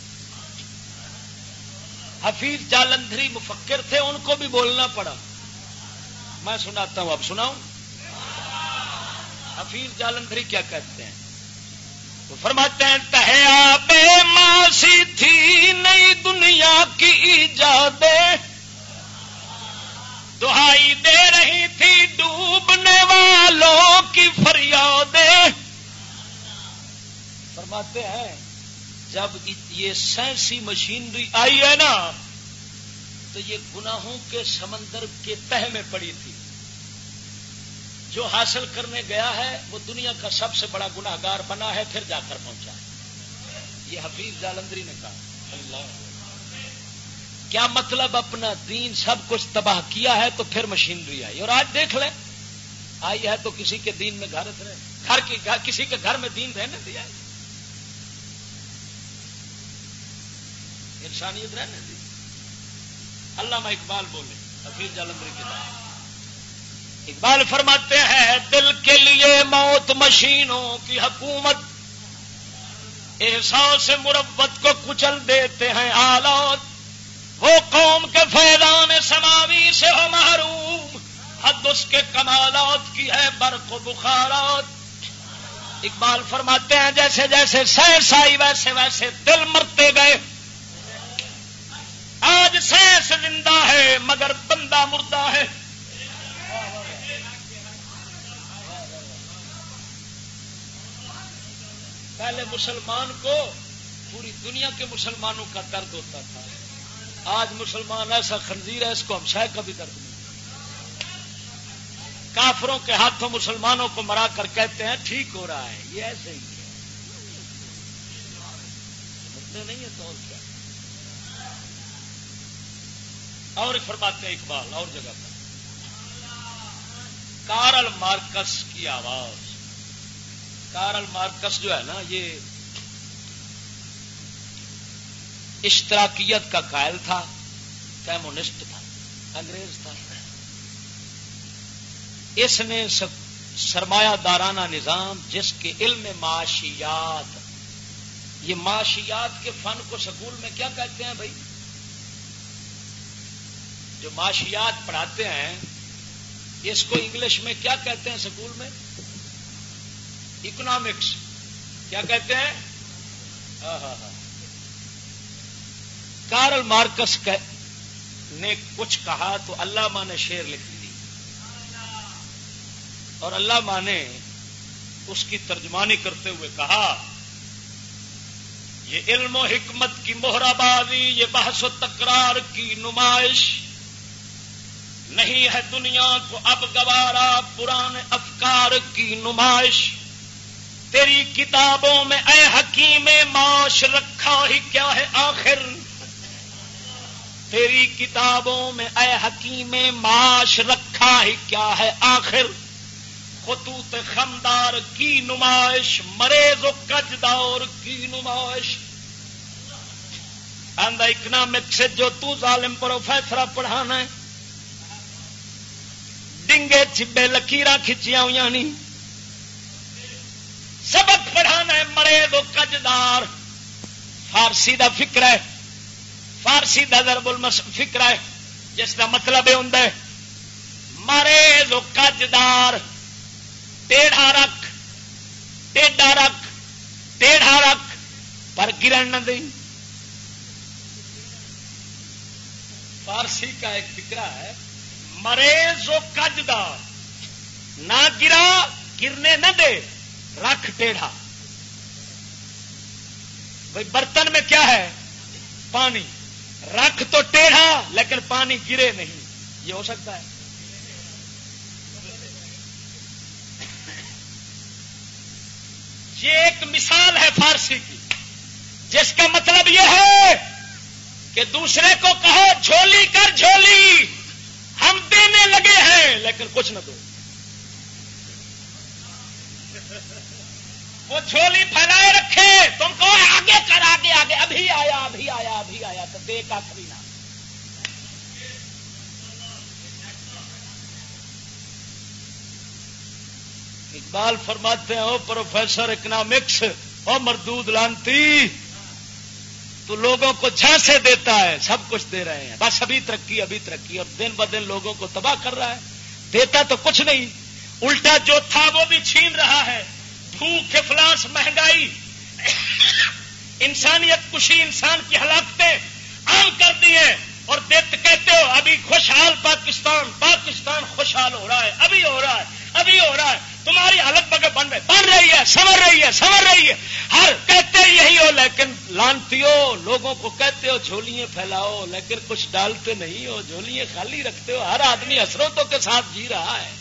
حفیظ جالندری مفکر تھے، ان کو بھی بولنا پڑا۔ میں سناتا ہوں، اب سناؤں؟ حفیظ جالندری کیا کہتے ہیں؟ فرماتے ہیں تہیا بے ماسی تھی، نئی دنیا کی ایجاد دہائی دے رہی تھی، ڈوبنے والوں کی فریاد فرماتے ہیں، جب یہ سائنسی مشینری آئی ہے نا، تو یہ گناہوں کے سمندر کے تہ میں پڑی تھی۔ جو حاصل کرنے گیا ہے، وہ دنیا کا سب سے بڑا گناہگار بنا ہے، پھر جا کر پہنچا ہے۔ یہ حفیظ جالندری نے کہا۔ اللہ کیا مطلب اپنا دین سب کچھ تباہ کیا ہے تو پھر مشینری آئی؟ اور آج دیکھ لیں، آئی ہے تو کسی کے دین میں گھر رہے، گھر کی کسی کے گھر میں دین رہنے دیا ہے۔ انسانیت رہنے دی۔ اللہ میں اقبال بولے، حفیظ جالندری کی بات۔ اقبال فرماتے ہیں، دل کے لیے موت مشینوں کی حکومت۔ احساس مربت کو کچل دیتے ہیں آلات۔ وہ قوم کے فیضان سماوی سے ہو محروم۔ حد اس کے کمالات کی ہے برق و بخارات۔ اقبال فرماتے ہیں، جیسے جیسے سینس آئی، ویسے ویسے دل مرتے گئے۔ آج سینس زندہ ہے، مگر بندہ مردہ ہے۔ پہلے مسلمان کو پوری دنیا کے مسلمانوں کا درد ہوتا تھا۔ آج مسلمان ایسا خنزیر ہے، اس کو ہم شاہ کا بھی درد نہیں کافروں کے ہاتھوں مسلمانوں کو مرا کر کہتے ہیں، ٹھیک ہو رہا ہے، یہ ایسے ہی ہے۔ نہیں ہے تو اور کیا۔ اور فرماتے ہیں، اقبال، اور جگہ پر۔ کارل مارکس کی آواز۔ کارل مارکس جو ہے نا، یہ اشتراکیت کا قائل تھا، کیمونسٹ تھا، انگریز تھا۔ اس نے سرمایہ دارانہ نظام، جس کے علم معاشیات، یہ معاشیات کے فن کو سکول میں کیا کہتے ہیں بھائی؟ جو معاشیات پڑھاتے ہیں، اس کو انگلش میں کیا کہتے ہیں سکول میں؟ اکنامکس کیا کہتے ہیں؟ ہاں ہاں ہاں کارل مارکس نے کچھ کہا تو اللہ ماں نے شیر لکھ دی. اور اللہ ماں نے اس کی ترجمانی کرتے ہوئے کہا، یہ علم و حکمت کی مہرہ بازی یہ بحث و تکرار کی نمائش نہیں ہے دنیا کو اب گوارا پرانے افکار کی نمائش۔ تیری کتابوں میں اے حکیم معاش رکھا ہی کیا ہے آخر؟ تیری کتابوں میں اے حکیم معاش رکھا ہی کیا ہے آخر؟ خطوط خمدار کی نمائش، مریض و کجدور کی نمائش۔ آندہ اکنامک سے جو تو ظالم پروفیسر پڑھانا ہے۔ ڈنگے چبے لکیر کھچیاں ہوئی نہیں سبق پڑھانا ہے، مرے دو کجدار فارسی دا فکر ہے۔ فارسی دا درب المس فکر ہے۔ جس کا مطلب یہ ہوں مرے دو کجدار ٹیڑھا رکھ ٹیڈا رکھ، ٹیڑھا رکھ، پر گرن نہ دیں۔ فارسی کا ایک فکرا ہے مریض و کجدار نہ گرا، گرنے نہ دے۔ رکھ ٹیڑھا۔ بھائی برتن میں کیا ہے؟ پانی۔ رکھ تو ٹیڑھا، لیکن پانی گرے نہیں۔ یہ ہو سکتا ہے۔ یہ ایک مثال ہے فارسی کی، جس کا مطلب یہ ہے کہ دوسرے کو کہو، جھولی کر جھولی، ہم دینے لگے ہیں، لیکن کچھ نہ دو۔ وہ جھولی پھیلائے رکھے۔ تم کو آگے کر، آگے آگے۔ ابھی آیا ابھی آیا ابھی آیا۔ تو دے کا نہ۔ اقبال فرماتے ہیں، او پروفیسر اکنامکس، او مردود لانتی، تو لوگوں کو جھانسے دیتا ہے، سب کچھ دے رہے ہیں۔ بس ابھی ترقی ابھی ترقی۔ اور دن ب دن لوگوں کو تباہ کر رہا ہے۔ دیتا تو کچھ نہیں۔ الٹا جو تھا وہ بھی چھین رہا ہے۔ بھوک افلاس مہنگائی، انسانیت کشی انسان کی ہلاکتیں عام کر دی ہیں اور دیت کہتے ہو، ابھی خوشحال پاکستان پاکستان خوشحال ہو رہا ہے، ابھی ہو رہا ہے، ابھی ہو رہا ہے۔ تمہاری حالت بگے بن رہی بن رہی ہے سمر رہی ہے سمر رہی ہے۔ ہر کہتے یہی ہو، لیکن لانتی ہو لوگوں کو کہتے ہو، جھولیاں پھیلاؤ، لیکن کچھ ڈالتے نہیں ہو، جھولیاں خالی رکھتے ہو۔ ہر آدمی حسرتوں کے ساتھ جی رہا ہے۔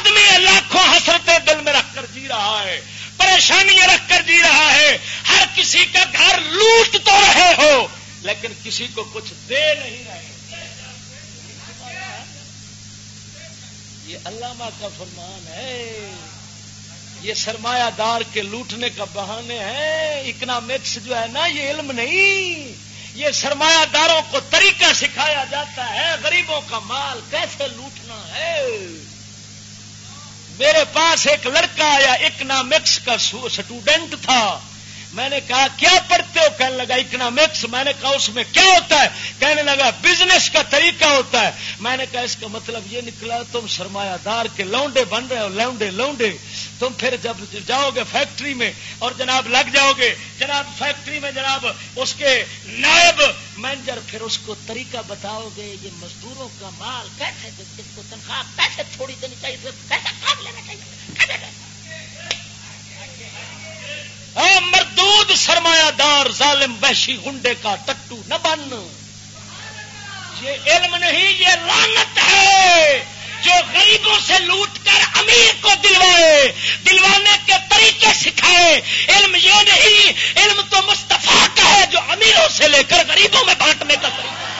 آدمی لاکھوں حسرتیں دل میں رکھ کر جی رہا ہے، پریشانیاں رکھ کر جی رہا ہے۔ ہر کسی کا گھر لوٹ تو رہے ہو، لیکن کسی کو کچھ دے نہیں رہے۔ یہ علامہ کا فرمان ہے۔ یہ سرمایہ دار کے لوٹنے کا بہانے ہیں۔ اکنامکس جو ہے نا، یہ علم نہیں۔ یہ سرمایہ داروں کو طریقہ سکھایا جاتا ہے۔ غریبوں کا مال کیسے لوٹنا ہے؟ میرے پاس ایک لڑکا آیا اکنامکس کا اسٹوڈنٹ تھا۔ میں نے کہا، کیا پڑھتے ہو? کہنے لگا اکنامکس میں نے کہا، اس میں کیا ہوتا ہے؟ کہنے لگا، بزنس کا طریقہ ہوتا ہے. میں نے کہا، اس کا مطلب یہ نکلا، تم سرمایہ دار کے لونڈے بن رہے ہو، لونڈے لونڈے۔ تم پھر جب جاؤ گے فیکٹری میں اور جناب لگ جاؤ گے، جناب فیکٹری میں جناب اس کے نائب مینیجر، پھر اس کو طریقہ بتاؤ گے، یہ مزدوروں کا مال کیسے کو تنخواہ کیسے چھوڑی دینی چاہیے کیسے کام لینا چاہیے۔ مردود سرمایہ دار ظالم وحشی گنڈے کا ٹٹو نہ بن۔ یہ علم نہیں، یہ لانت ہے۔ جو غریبوں سے لوٹ کر امیر کو دلوائے، دلوانے کے طریقے سکھائے۔ علم یہ نہیں، علم تو مستفا کا ہے جو امیروں سے لے کر غریبوں میں بانٹنے کا طریقہ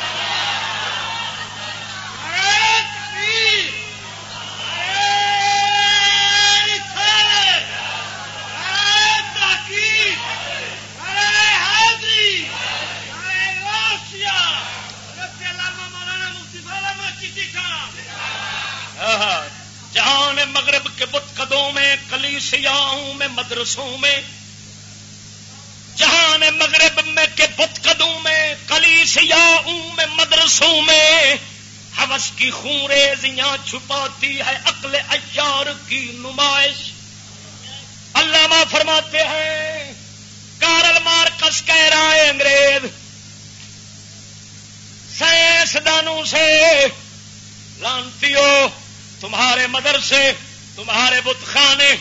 مغرب کے بت قدوں میں کلی سیاحوں میں، مدرسوں میں جہاں مغرب میں کے بت قدوں میں کلی سیاحوں میں، مدرسوں میں، حوث کی خونریزیاں چھپاتی ہے عقل ایار کی نمائش۔ علامہ فرماتے ہیں کارل مارکس کہہ رہا ہے انگریز، سائنسدانوں سے لانتی ہو تمہارے مدرسے، تمہارے بت خانے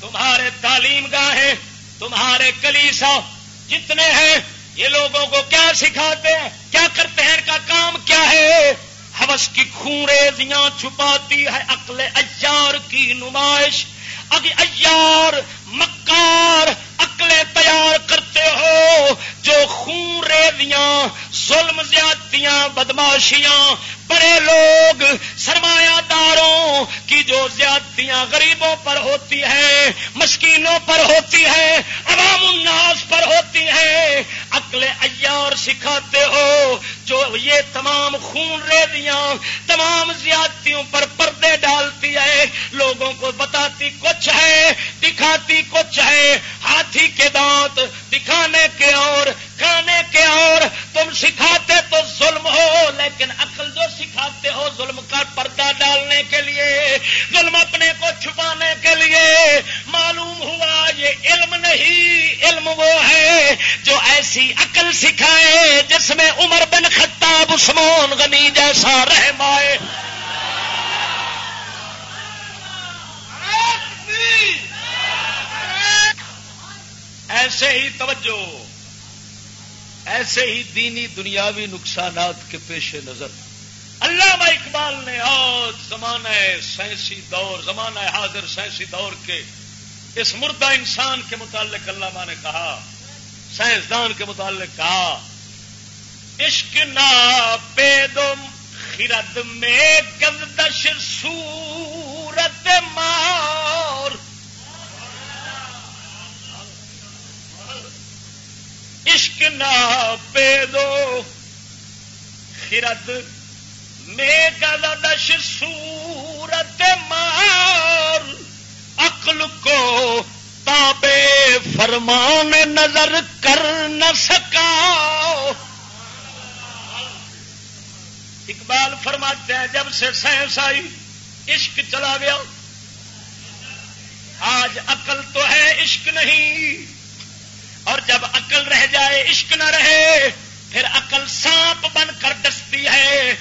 تمہارے تعلیم گاہیں، تمہارے کلیسا، جتنے ہیں، یہ لوگوں کو کیا سکھاتے ہیں؟ کیا کرتے ہیں؟ ان کا کام کیا ہے؟ حوث کی خونریزیاں چھپاتی ہے عقل اجار کی نمائش۔ اب ایار، مکار عقلیں تیار کرتے ہو، جو خون ریزیاں ظلم زیادتیاں بدماشیاں۔ بڑے لوگ، سرمایہ داروں کی جو زیادتیاں غریبوں پر ہوتی ہیں، مسکینوں پر ہوتی ہیں، عوام الناس پر ہوتی ہیں۔ عقل ایار سکھاتے ہو جو یہ تمام خون ریزیاں تمام زیادتیوں پر پردے ڈالتی ہے۔ لوگوں کو بتاتی کچھ ہے، دکھاتی کچھ ہے۔ ہاتھی کے دانت دکھانے کے اور کھانے کے اور تم سکھاتے تو ظلم ہو، لیکن عقل جو سکھاتے ہو ظلم کا پردہ ڈالنے کے لیے، ظلم اپنے کو چھپانے کے لیے۔ معلوم ہوا یہ علم نہیں، علم وہ ہے جو ایسی عقل سکھائے جس میں عمر بن خطاب، عثمان غنی جیسا رہمائے ایسے ہی توجہ۔ ایسے ہی دینی دنیاوی نقصانات کے پیش نظر۔ علامہ اقبال نے آج زمانہ سائنسی دور، زمانہ حاضر سائنسی دور کے اس مردہ انسان کے متعلق علامہ نے کہا، سائنسدان کے متعلق کہا، عشق نا پیدم خرد میں گردش سورت مار۔ عشق نا پیدو خرد میں گردش سورت مار۔ عقل کو تابے فرمان نظر کر نہ سکا۔ اقبال فرماتے ہیں، جب سے سائنس آئی، عشق چلا گیا۔ آج عقل تو ہے، عشق نہیں۔ اور جب عقل رہ جائے، عشق نہ رہے، پھر عقل سانپ بن کر ڈستی ہے۔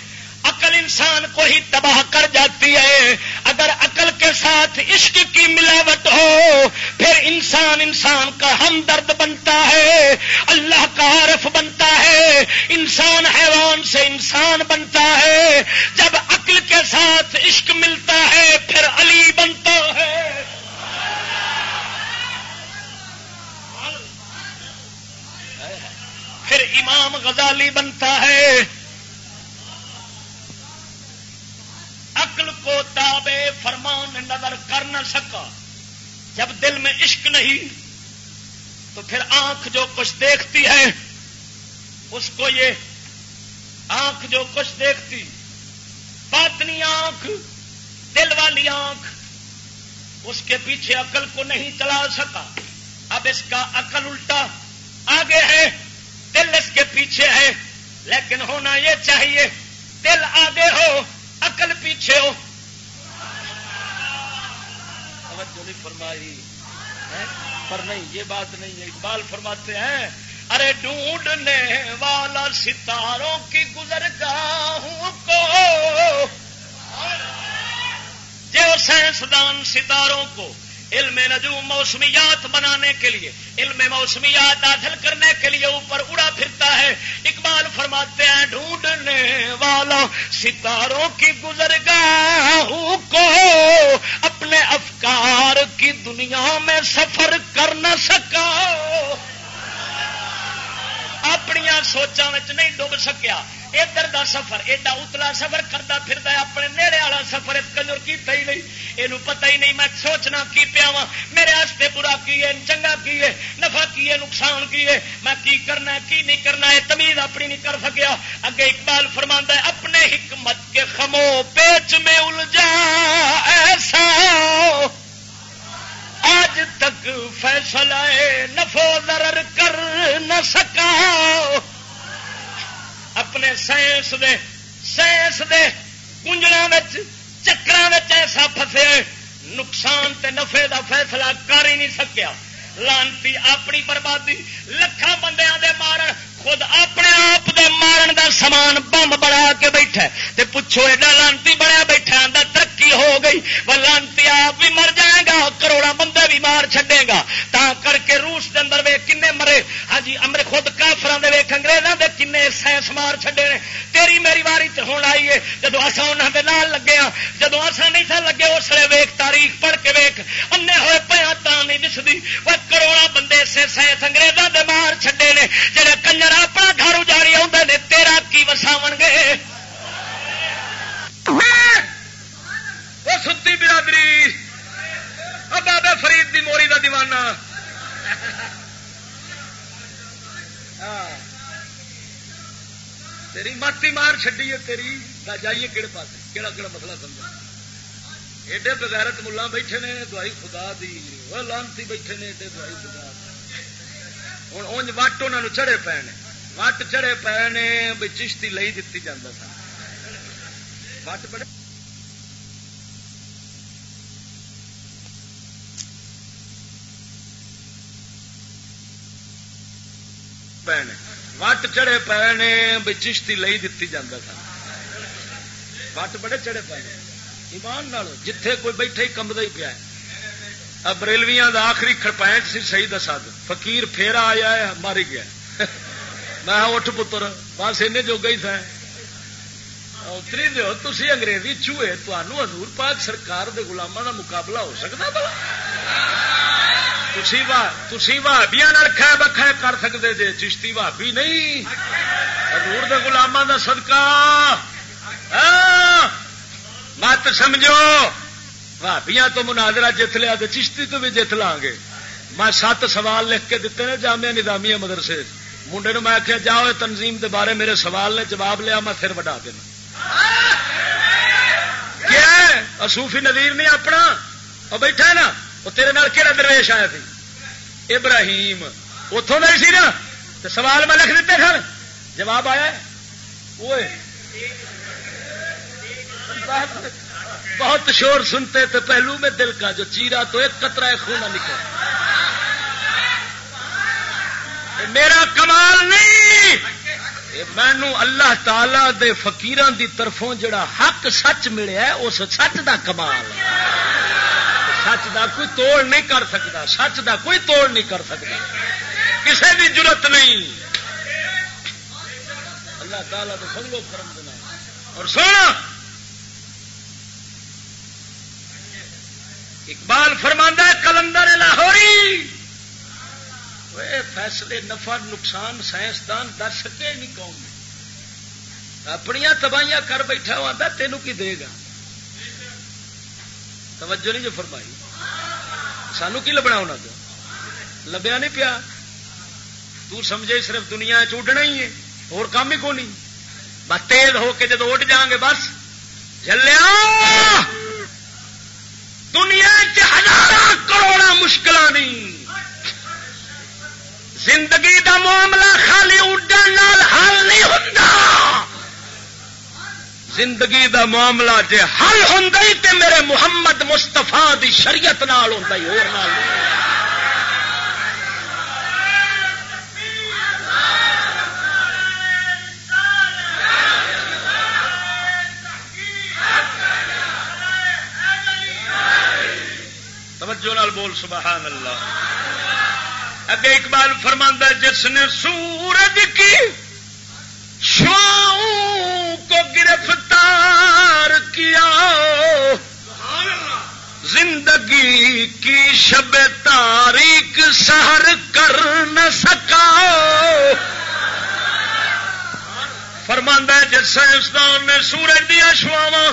عقل انسان کو ہی تباہ کر جاتی ہے۔ اگر عقل کے ساتھ عشق کی ملاوٹ ہو، پھر انسان انسان کا ہمدرد بنتا ہے، اللہ کا عارف بنتا ہے۔ انسان حیوان سے انسان بنتا ہے۔ جب عقل کے ساتھ عشق ملتا غزالی بنتا ہے۔ عقل کو تابے فرمان نظر کر نہ سکا۔ جب دل میں عشق نہیں، تو پھر آنکھ جو کچھ دیکھتی ہے، اس کو یہ آنکھ جو کچھ دیکھتی، باطنی آنکھ، دل والی آنکھ، اس کے پیچھے عقل کو نہیں چلا سکا۔ اب اس کا عقل الٹا آگے ہے۔ دل اس کے پیچھے ہے، لیکن ہونا یہ چاہیے، دل آگے ہو، عقل پیچھے ہو۔ فرمائی پر نہیں، یہ بات نہیں ہے، اقبال فرماتے ہیں، ارے ڈھونڈنے والا ستاروں کی گزر گاہوں کو۔ جو سائنسدان ستاروں کو علم نجوم موسمیات بنانے کے لیے، علم موسمیات حاصل کرنے کے لیے اوپر اڑا پھرتا ہے۔ اقبال فرماتے ہیں، ڈھونڈنے والا ستاروں کی گزرگاہ کو اپنے افکار کی دنیا میں سفر کر نہ سکا۔ اپنی سوچا نہیں ڈب سکیا۔ ادھر دا سفر، ایڈا اتلا سفر کرتا پھر اپنے نیڑے والا سفر کجور کیتا ہی نہیں۔ یہ پتہ ہی نہیں، میں سوچنا کی پیا وا میرے ہاستے برا کی ہے، چنگا کی ہے، نفع کی ہے، نقصان کی ہے۔ میں کی کرنا کی نہیں کرنا ہے، تمیز اپنی نہیں کر سکیا۔ اگے اقبال فرما ہے، اپنے حکمت کے خمو پیچ میں الجا ایسا۔ آج تک فیصلہ نفو ضرر کر نہ سکا۔ اپنے سائنس دے سائنس دے کنجلوں چکر ایسا فسے نقصان تے نفے دا فیصلہ کر ہی نہیں سکیا۔ لانتی اپنی بربادی لکھان بندیاں دے مارن خود اپنے آپ دے مارن دا سامان بمب بنا کے بیٹھا تے پوچھو ایڈا لانتی بنیا بیٹھا آدھا ترقی ہو گئی۔ وہ لانتی آپ بھی مر جائے گا کروڑا بندے بھی مار چڈے گا۔ تا کر کے روس کے اندر وے کن مرے۔ ہاں جی امر خود کافران دے ویخ انگریزوں دے کن سائنس مار چڈے نے۔ تیری میری واری ہوں آئی ہے۔ جدو اصا انہوں دے نال لگے ہاں جدو اصا نہیں سا لگے، اس لیے ویخ تاریخ پڑھ کے ویخ انے ہوئے پیا تا نہیں دستی وہ کروڑا بندے سے سائنس انگریزوں دے مار چڈے نے جہاں کنجر اپنا گھر اجاڑی آدھے تیرا کی وساو گے؟ وہ ستی برادری بابے فرید دی موری کا دیوانہ۔ ہاں۔ تیری ماتی مار چڈی ہے، تیری جائیے کہڑے پاس کہڑا کہڑا مسئلہ سمجھا؟ ایڈے بغیرت ملا بیٹھے نے، دوائی خدا دی۔ وہ لانتی بیٹھے نے ایڈے دوائی خدا ہوں اونج وٹ انہوں چڑھے پے نے۔ وٹ چڑے پے نے بھائی چشتی لئی دیتی جا سا وٹ وٹ چڑے پے نے بھائی چشتی لئی دیتی جا سا وٹ بڑے چڑے پے ایمان نال جتھے کوئی بیٹھے ہی کمدا ہی پیا ہے اب بریلویاں دا آخری کڑپائٹ سی صحیح دسا دو فقیر پھیرا آیا ہے ماری گیا میں اٹھ پتر بس ان جو گئی تھا اتری دو تھی انگریزی چوہے تمہوں حضور پاک سرکار دے گلاموں دا مقابلہ ہو سکتا بلا تھی بھابیا کھا بکھا کر سکتے جی چشتی بھابی نہیں حضور دے گلاموں دا صدقہ مت سمجھو بھابیا تو مناظرہ جت لیا تو چشتی تو بھی جت لا گے میں سات سوال لکھ کے دیتے ہیں جامعہ نظامیہ مدرسے منڈے میں آخیا جاؤ تنظیم کے بارے میرے سوال نے جواب لیا میں پھر وڈا دینا کیا صوفی نظیر نہیں اپنا وہ بیٹھا ہے نا وہ تیرے نال کہڑا درویش آیا تھی ابراہیم اتوں کا سی نا تو سوال میں لکھ دیتے سر جواب آیا وہ بہت شور سنتے تو پہلو میں دل کا جو چیرا تو ایک قطرہ خون نکلا میرا کمال نہیں۔ مینو اللہ تعالی دے فقیران دی طرفوں جڑا حق سچ ملیا اس سچ دا کمال سچ دا کوئی توڑ نہیں کر سکتا، سچ دا کوئی توڑ نہیں کر سکتا۔ کسی بھی ضرورت نہیں۔ اللہ تعالیٰ سنگلو کرم دینا اور سونا، اقبال فرماندہ کلندر لاہوری۔ فیصلے، نفع، نقصان، سائنسدان در سکے نہیں قوم اپنی تباہیاں کر بیٹھا ہوا تینوں کی دے گا؟ توجہ نہیں جو فرمائی۔ سانو کی لبنا ہونا تو لبیا نہیں پیا؟ تو سمجھے صرف دنیا چڈنا ہی ہے، اور کام ہی کو نہیں بس تیز ہو کے جب اٹھ جان گے، بس۔ چلیا دنیا ہزار کروڑا مشکل نہیں۔ زندگی دا معاملہ خالی اڈن حل نہیں ہوتا زندگی دا معاملہ جے حل ہوں تے میرے محمد مستفا دی شریعت نال ہوں اور توجہ نال بول، سبحان اللہ۔ اگے اقبال فرماندہ جس نے سورج کی شاؤں کو گرفتار کیا، زندگی کی شب تاریخ سہر کر نہ سکا۔ فرماندہ جس سائنسدان نے سورج دیا شواوا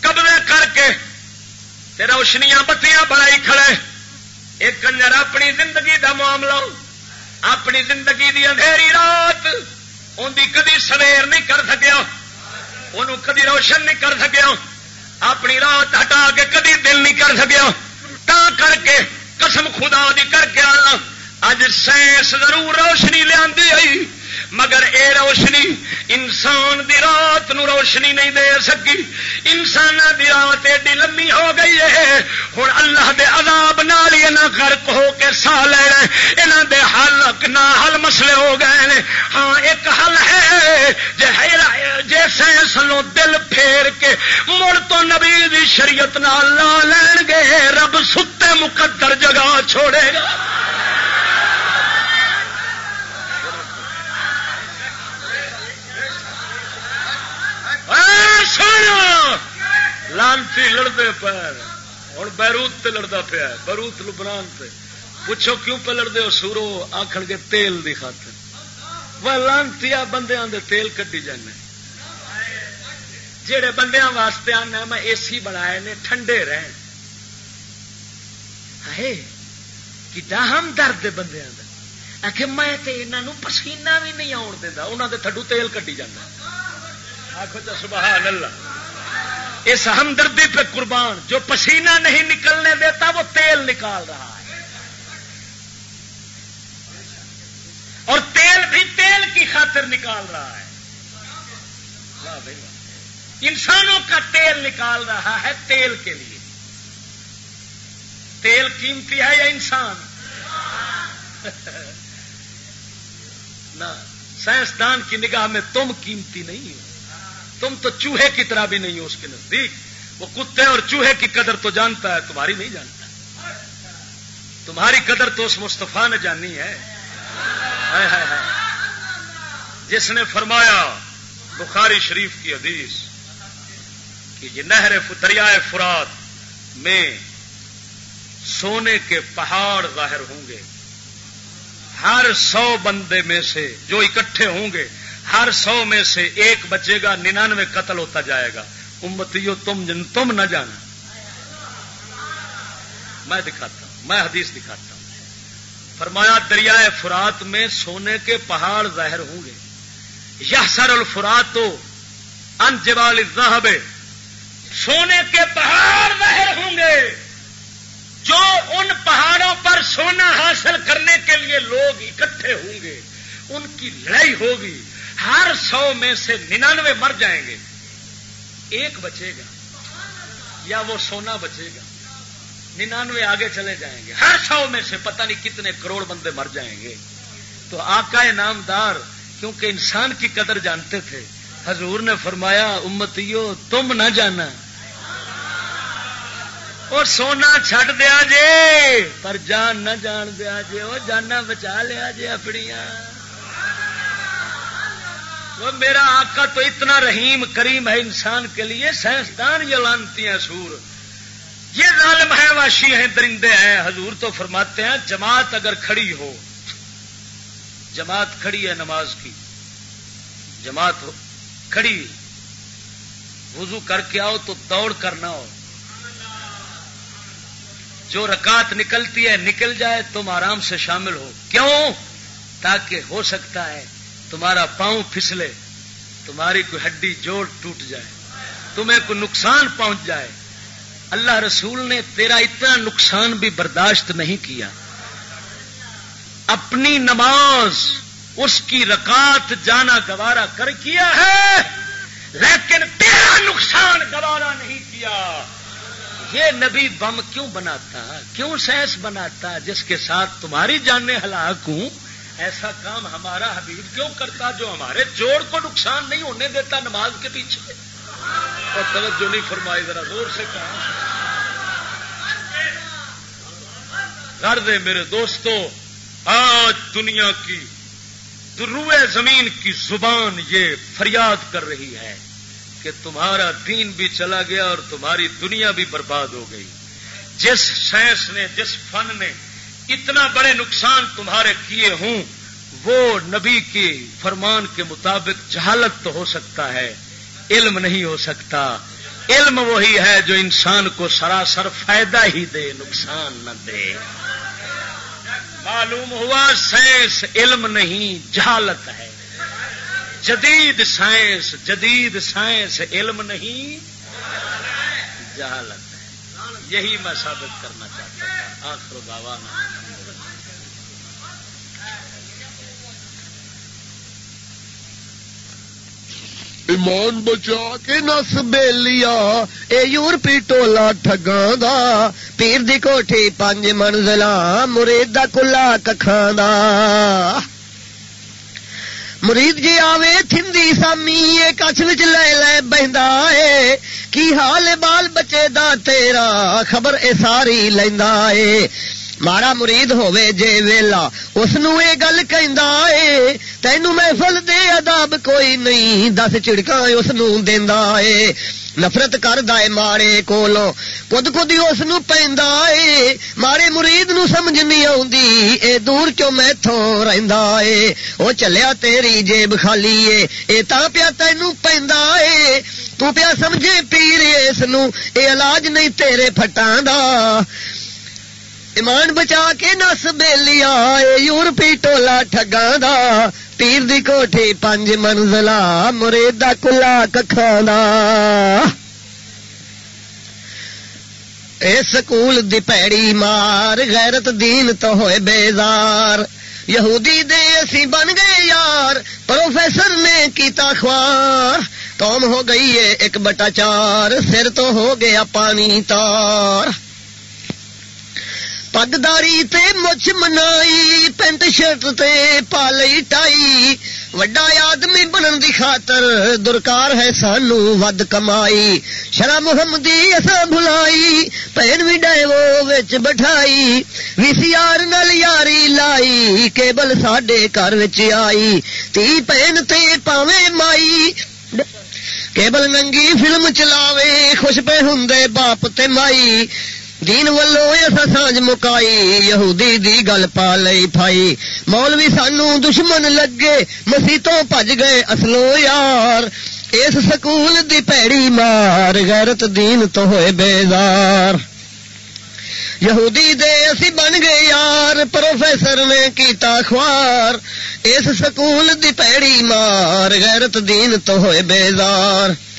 قبضے کر کے روشنیاں بتیاں بڑائی کھڑے۔ ایک کنجر اپنی زندگی دا معاملہ، اپنی زندگی دی اندھیری رات ان دی کدی سویر نہیں کر سکیا انہوں کدی روشن نہیں کر سکیا، اپنی رات ہٹا کے کدی دل نہیں کر سکیا۔ تا کر کے، قسم خدا دی کر کے آنا، اج سائنس ضرور روشنی لیا مگر اے روشنی انسان دی رات نو روشنی نہیں دے سکی۔ انسان دی رات ایڈی لمبی ہو گئی ہے ہوں اللہ دے عذاب نال غرق ہو کے سا لینا یہاں دے حل نہ حل مسئلے ہو گئے ہیں۔ ہاں ایک حل ہے۔ جی سائنس لو دل پھیر کے مڑ تو نبی دی شریعت نال لا لین گے۔ رب ستے مقدر جگہ چھوڑے گا۔ لانتی لڑتے پیر۔ ہوں بیروت تے لڑتا پیا بیروت لبنان سے پوچھو کیوں پہ لڑتے ہو سورو؟ آخر کے تیل کی خاطر۔ وہ لانتی بندے دے تیل کٹی جانے۔ جہے بندیا واسطے آنا میں اے سی بنائے نے، ٹھنڈے رہن۔ ہم درد بندے آخر میں تے انہوں پسینہ بھی نہیں آن دینا انہوں نے تھڈو تیل کٹی جانا۔ آخو تو سبحان اللہ۔ اس ہمدردی پہ قربان، جو پسینہ نہیں نکلنے دیتا، وہ تیل نکال رہا ہے۔ اور تیل بھی تیل کی خاطر نکال رہا ہے۔ انسانوں کا تیل نکال رہا ہے تیل کے لیے۔ تیل قیمتی ہے یا انسان؟ (laughs) نہ، سائنسدان کی نگاہ میں تم قیمتی نہیں ہو۔ تم تو چوہے کی طرح بھی نہیں ہو اس کے نزدیک۔ وہ کتے اور چوہے کی قدر تو جانتا ہے، تمہاری نہیں جانتا۔ تمہاری قدر تو اس مستفا نے جانی ہے۔ جس نے فرمایا، بخاری شریف کی حدیث کہ یہ نہر دریائے فرات میں سونے کے پہاڑ ظاہر ہوں گے۔ ہر سو بندے میں سے جو اکٹھے ہوں گے ہر سو میں سے ایک بچے گا، ننانوے قتل ہوتا جائے گا۔ امتیو تم جن، تم نہ جانا۔ میں دکھاتا ہوں، میں حدیث دکھاتا ہوں۔ فرمایا، دریائے فرات میں سونے کے پہاڑ ظاہر ہوں گے۔ یہ سر الفرات تو انجوال سونے کے پہاڑ ظاہر ہوں گے۔ جو ان پہاڑوں پر سونا حاصل کرنے کے لیے لوگ اکٹھے ہوں گے، ان کی لڑائی ہوگی۔ ہر سو میں سے ننانوے مر جائیں گے۔ ایک بچے گا یا وہ سونا بچے گا۔ ننانوے آگے چلے جائیں گے۔ ہر سو میں سے پتہ نہیں کتنے کروڑ بندے مر جائیں گے۔ تو آقا نامدار، کیونکہ انسان کی قدر جانتے تھے، حضور نے فرمایا، امتیو، تم نہ جانا۔ اور سونا چھٹ دیا جے، پر جان نہ جان دیا جے وہ جانا بچا لیا جے اپنی وہ میرا آقا تو اتنا رحیم کریم ہے انسان کے لیے، سائنسدان یہ لانتی ہیں سور یہ ظالم ہے واشی ہیں، درندے ہیں۔ حضور تو فرماتے ہیں، جماعت اگر کھڑی ہو، جماعت کھڑی ہے نماز کی، جماعت کھڑی، وضو کر کے آؤ تو دوڑ کرنا ہو جو رکعت نکلتی ہے، نکل جائے، تم آرام سے شامل ہو۔ کیوں؟ تاکہ ہو سکتا ہے تمہارا پاؤں پھسلے، تمہاری کوئی ہڈی جوڑ ٹوٹ جائے، تمہیں کوئی نقصان پہنچ جائے۔ اللہ رسول نے تیرا اتنا نقصان بھی برداشت نہیں کیا۔ اپنی نماز، اس کی رکعت جانا گوارا کر کیا ہے، لیکن تیرا نقصان گوارا نہیں کیا۔ یہ نبی بم کیوں بناتا، کیوں سینس بناتا، جس کے ساتھ تمہاری جاننے ہلاک ہوں؟ ایسا کام ہمارا حبیب کیوں کرتا جو ہمارے جوڑ کو نقصان نہیں ہونے دیتا نماز کے پیچھے؟ اور توجہ نہیں فرمائی، ذرا زور سے کہا کر دے میرے دوستو، آج دنیا کی دروئے زمین کی زبان یہ فریاد کر رہی ہے کہ تمہارا دین بھی چلا گیا اور تمہاری دنیا بھی برباد ہو گئی۔ جس سائنس نے، جس فن نے اتنا بڑے نقصان تمہارے کیے ہوں، وہ نبی کی فرمان کے مطابق جہالت تو ہو سکتا ہے، علم نہیں ہو سکتا۔ علم وہی ہے جو انسان کو سراسر فائدہ ہی دے، نقصان نہ دے۔ معلوم ہوا سائنس علم نہیں، جہالت ہے۔ جدید سائنس جدید سائنس علم نہیں، جہالت ہے۔ یہی میں ثابت کرنا چاہتا تھا آخر بابا ایمان بچا کے نس بے لیا اے یورپی ٹولا ٹگاں دا۔ پیر دی کوٹھی پانچ منزلہ مرید دا کلا ککھاں دا۔ مرید جی آوے تھندی سامی، اے کچھ لے لے بہندا ہے کی حال بال بچے دا تیرا؟ خبر اے ساری لیندا ہے مارا مرید ہوے جے ویلا اس گل کہ تینو محفل دے اداب کوئی نہیں دس چڑکا اس دیندا اے نفرت کر دے ماڑے کولو خود خود ہی اس ہے ماڑے مرید نو سمجھ نہیں آتی اے دور چو میتھوں رہندا اے او چلیا تیری جیب خالی اے اے تا پیا تینو پیندا اے تو پیا سمجھے پیر اس نو اے علاج نہیں تیرے پھٹاں دا ایمان بچا کے نس بے لیا یورپی ٹولا ٹگا دا۔ پیر دی کوٹھی پنج منزلہ مریدا کلا ککھانا اے سکول دی پیڑی مار، غیرت دین تو ہوئے بیزار۔ یہودی دے اسی بن گئے یار، پروفیسر نے کیتا خوار۔ قوم ہو گئی ہے ایک بٹا چار سر تو ہو گیا پانی تار۔ پگداری تے مچھ منائی پینٹ شرٹ تے پالی ٹائی وڈا آدمی بنن دی خاطر درکار ہے سانو ود کمائی شرا محمدی اصا بھلائی پین بھی ڈائیو بٹھائی وی سی آر نل یاری لائی کیبل ساڈے گھر آئی تی پین تے پاوے مائی کیبل ننگی فلم چلاوے خوش پہ ہوں باپ تے مائی دین ولو ایسا سانج مکائی، یہودی دی گل پا لئی پائی مولوی سانو دشمن لگے مسیتوں پج گئے اصلو یار۔ اس سکول دی پیڑی مار، غیرت دین تو ہوئے بیزار۔ یہودی دے اسی بن گئے یار، پروفیسر نے کیتا خوار۔ اس سکول دی پیڑی مار، غیرت دین تو ہوئے بیزار۔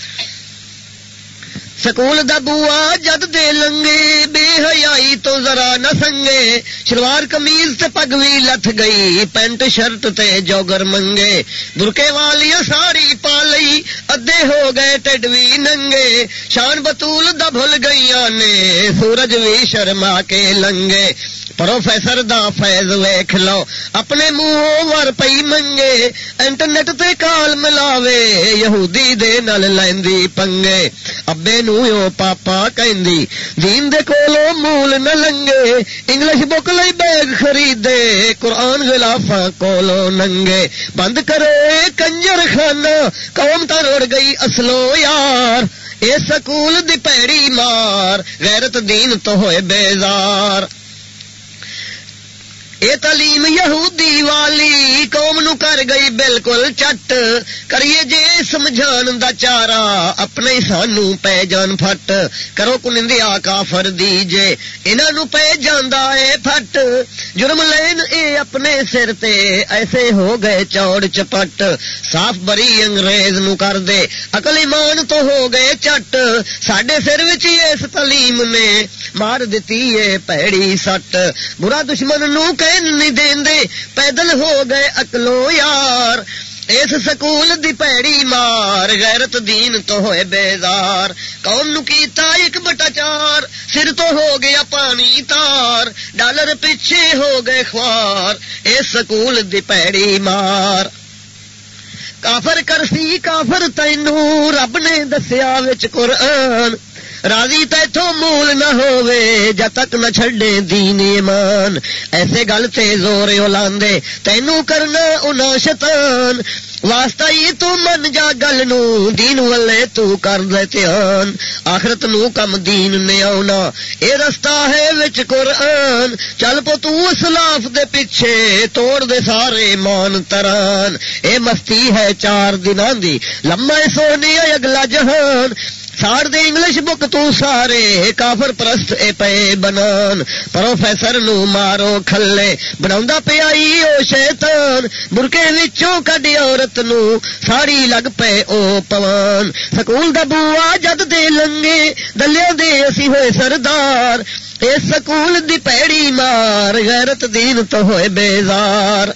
سکول دا بوا جد دے لنگے، بے حیائی تو ذرا نہ سنگے۔ شلوار کمیز تے پگ وی لتھ گئی، پینٹ شرٹ تے جوگر منگے۔ برکے والی ساری پا لئی ادھے ہو گئے ٹڈ وی ننگے۔ شان بتول دا بھول گئیاں نے، سورج وی شرما کے لنگے۔ پروفیسر دا فیض ویخ لو، اپنے منہ ور پئی منگے، انٹرنیٹ تے کال ملاوے، یہودی دے نل لیندی پنگے۔ ابے نو پاپا کہندی، دین دے کولو مول نہ لنگے، انگلش بک لئی بیگ خریدے، قرآن غلافا کولو ننگے۔ بند کرو کنجر خانہ، قوم تا روڑ گئی اصلو یار۔ اے سکول دی پیڑی مار، غیرت دین تو ہوئے بیزار۔ اے تعلیم یہودی والی قوم نو کر گئی بالکل چٹ۔ کریے جے سمجھان دا چارا اپنے سانو پہ جان پھٹ۔ کرو کنندیا کافر دیجے انہاں نو پہ جاندا اے پھٹ۔ جرم لین اے اپنے سر تے، ایسے ہو گئے چوڑ چپٹ۔ صاف بری انگریز نو کر دے، عقل ایمان تو ہو گئے چٹ۔ ساڈے سر وچ اس تعلیم نے مار دتی اے پیڑی سٹ۔ برا دشمن نو کہ نہیں دین دے پیدل ہو گئے اکلو یار۔ اس سکول دی پیڑی مار، غیرت دین تو ہوئے بیزار۔ کون نو کیتا ایک بٹا چار، سر تو ہو گیا پانی تار۔ ڈالر پیچھے ہو گئے خوار، اس سکول دی پیڑی مار۔ کافر کرسی، کافر تینو رب نے دسیا وچ قرآن۔ راضی تیتھو مول نہ ہووے، جب تک نہ چھڑے دین ایمان۔ ایسے گل تے زور اولاندے تینو کرنا انا شیطان۔ واسطہ ہی تو من جا گل نو، دین والے تو کر دے دھیان آخرت نو کم دین نے آنا اے رستہ ہے وچ قرآن۔ چل پو تو اسلاف دے پیچھے، توڑ دے سارے مان تران۔ اے مستی ہے چار دنان دی لمبا سونی اگلا جہان۔ ساڑ دے انگلش بک تو سارے کافر پرست اے پے بنان پروفیسر نو مارو کھلے بنا پیا او شیطان برکے وچوں کڈی عورت نو ساڑی لگ پے او پوان سکول دا بوا جد دے لنگے دلیا دے اسی ہوئے سردار اے سکول دی پیڑی مار غیرت دین تو ہوئے بیزار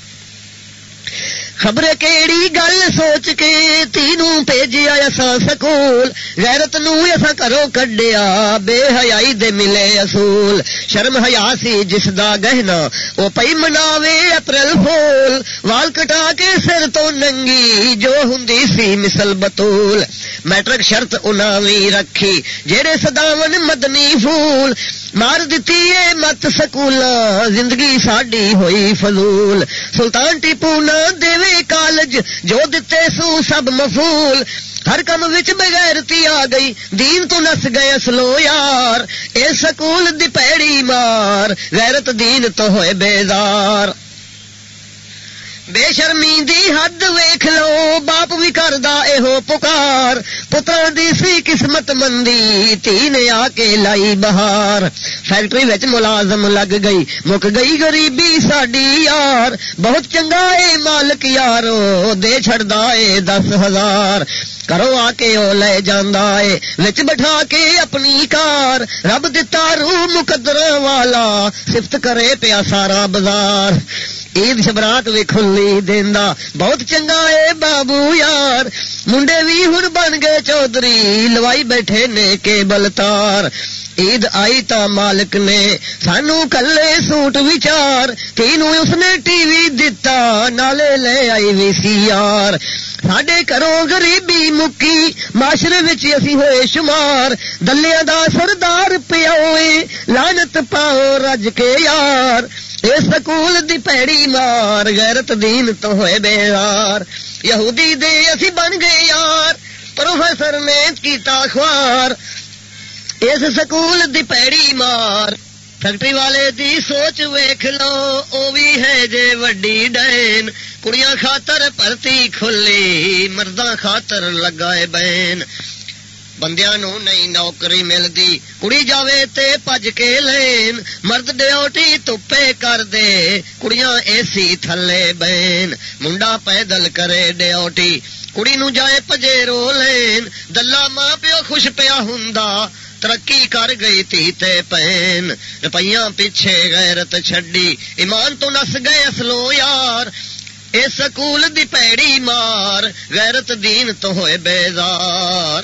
خبر کیڑی گل سوچ کے تینوں بھیجیا ایسا سکول۔ غیرت نو ایسا کرو کڈیا، بے حیائی دے ملے اصول۔ شرم حیا سی جس دا گہنا وہ پئی مناوے اپریل فول وال کٹا کے سر تو ننگی، جو ہوں سی مسل بتول میٹرک شرط اناوی رکھی، جیڑے سداون مدنی پھول۔ مار دیتی ہے مت سکولا زندگی ساڈی ہوئی فضول۔ سلطان ٹیپو نہ دے کالج، جو دیتے سو سب مفول۔ ہر کم وچ بغیرتی آ گئی، دین تو نس گئے سلو یار۔ اے سکول دی پیڑی مار، غیرت دین تو ہوئے بیزار۔ بے شرمی دی حد ویخ لو، باپ بھی کردا ہو پکار۔ پتر دی سی قسمت مندی، تھی نے آ کے لائی بہار۔ فیکٹری وچ ملازم لگ گئی، مک گئی غریبی ساڈی یار۔ بہت چنگا اے مالک یارو، دے چڑھدا اے دس ہزار۔ کرو آ کے او لے جانا ہے وچ بٹھا کے اپنی کار۔ رب دتا رو مقدر والا صفت کرے پیا سارا بازار عید شبرات بھی کھلی دینا بہت چنگا ہے بابو یار۔ منڈے بھی ہر بن گئے چودھری، لوائی بیٹھے نے کیبل تار۔ عید آئی تا مالک نے، سانو کلے سوٹ وچار۔ تینوں اس نے ٹی وی دتا، نالے لے آئی وی سی یار۔ ساڈے گھروں غریبی مکی، معاشرے اسی ہوئے شمار۔ دلیا دا سردار پیاؤ لانت پاؤ رج کے یار۔ اے سکول دی پیڑی مار، غیرت دین تو ہوئے بیار یہودی دے اسی بن گئے یار، پروفیسر نے کیتا خوار۔ اس سکول دی پیڑی مار، فیکٹری والے دی سوچ ویخ لو، او بھی ہے جے وڈی ڈین۔ کڑیاں خاطر پرتی کھلی، مرداں خاطر لگائے بین۔ بندیاں نو نہیں نوکری ملتی کڑی جاوے تے پج کے لین مرد ڈیوٹی تپے کر دے کڑیاں اے سی تھلے بین منڈا پیدل کرے ڈیوٹی کڑی نو جائے پجے رو لین دلہ ماں پیو خوش پیا ہوں ترقی کر گئی تھی تے پین روپیہ پیچھے غیرت چھڈی ایمان تو نس گئے اصلو یار اے سکول دی پیڑی مار غیرت دین تو ہوئے بیزار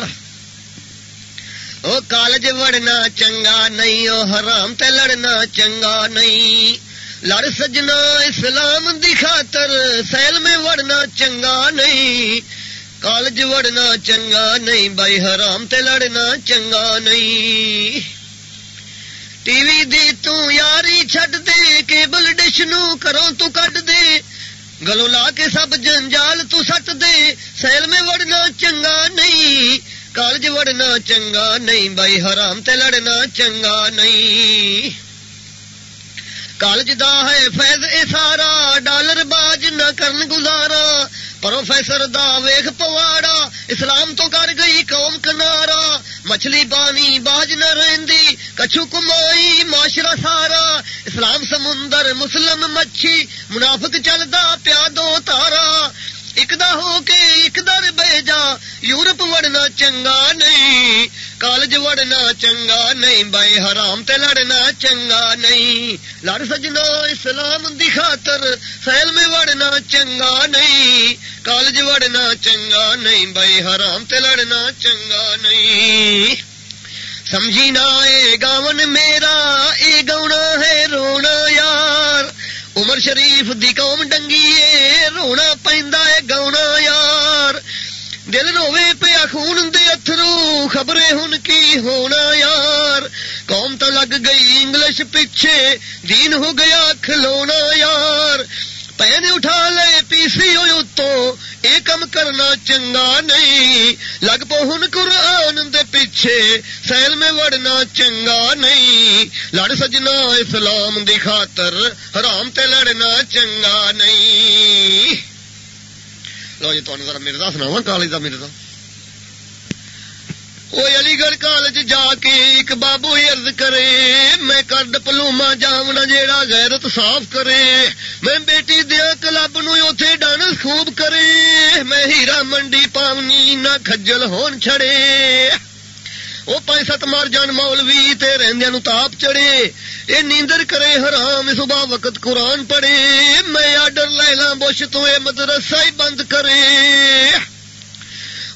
او کالج وڑنا چنگا نہیں، او حرام تے لڑنا چنگا نہیں۔ لڑ سجنا اسلام دی خاطر، سیل میں وڑنا چنگا نہیں۔ کالج وڑنا چنگا نہیں بائی حرام تے لڑنا چنگا نہیں۔ ٹی وی دی تو یاری چھڈ دے، کیبل ڈش نو کرو تو کٹ دے۔ گلو لا کے سب جنجال تو سٹ دے۔ سیل میں وڑنا چنگا نہیں۔ کالج وڑنا چنگا نہیں بائی حرام تے لڑنا چنگا نہیں۔ کالج دا ہے فیض اے سارا ڈالر باج نہ کرن گزارا۔ پروفیسر دا ویخ پواڑا اسلام تو کر گئی قوم کنارا۔ مچھلی پانی باج نہ رہندی، کچھو کمائی معاشرہ سارا۔ اسلام سمندر، مسلم مچھی، منافق چلدا پیا دو تارا۔ ایک ہو کے ایک در بہ جا یورپ وڑنا چنگا نہیں کالج وڑنا چنگا نہیں بائی حرام تے لڑنا چنگا نہیں لڑ سجنا اسلام دی خاطر سیل میں وڑنا چنگا نہیں کالج وڑنا چنگا نہیں بائی حرام تے لڑنا چنگا نہیں سمجھی نہ اے گاون میرا اے گونا ہے رونا یار عمر شریف دی قوم ڈنگی رونا ہے گاؤنا یار۔ دل روے پیا خون دے اترو خبریں ہن کی ہونا یار۔ قوم تو لگ گئی انگلش پیچھے، دین ہو گیا کھلونا یار۔ پین اٹھا لے پی سی ہوئی تو یہ کم کرنا چنگا نہیں لگ پو ہن قرآن دے پیچھے سیل میں وڑنا چنگا نہیں لڑ سجنا اسلام دی خاطر حرام تے لڑنا چنگا نہیں لو جی تمہیں ذرا مرزا سناوا کالج کا مرزا وہ علی گڑھ کالج جا کے ایک بابو ارد کرے، میں کڈ پلوما جامنا جیڑا غیرت صاف کرے۔ میں بیٹی دیا کلب نو اوتے ڈانس خوب کرے۔ میں ہیرا منڈی پاونی نہ کھجل ہون چھڑے۔ وہ پانچ سات مار جان مولوی تے رہندیا نو تاپ چڑے اے نیندر کرے حرام، صبح وقت قرآن پڑھے۔ میں آڈر لیلا بوش تو اے مدرسہ ہی بند کرے۔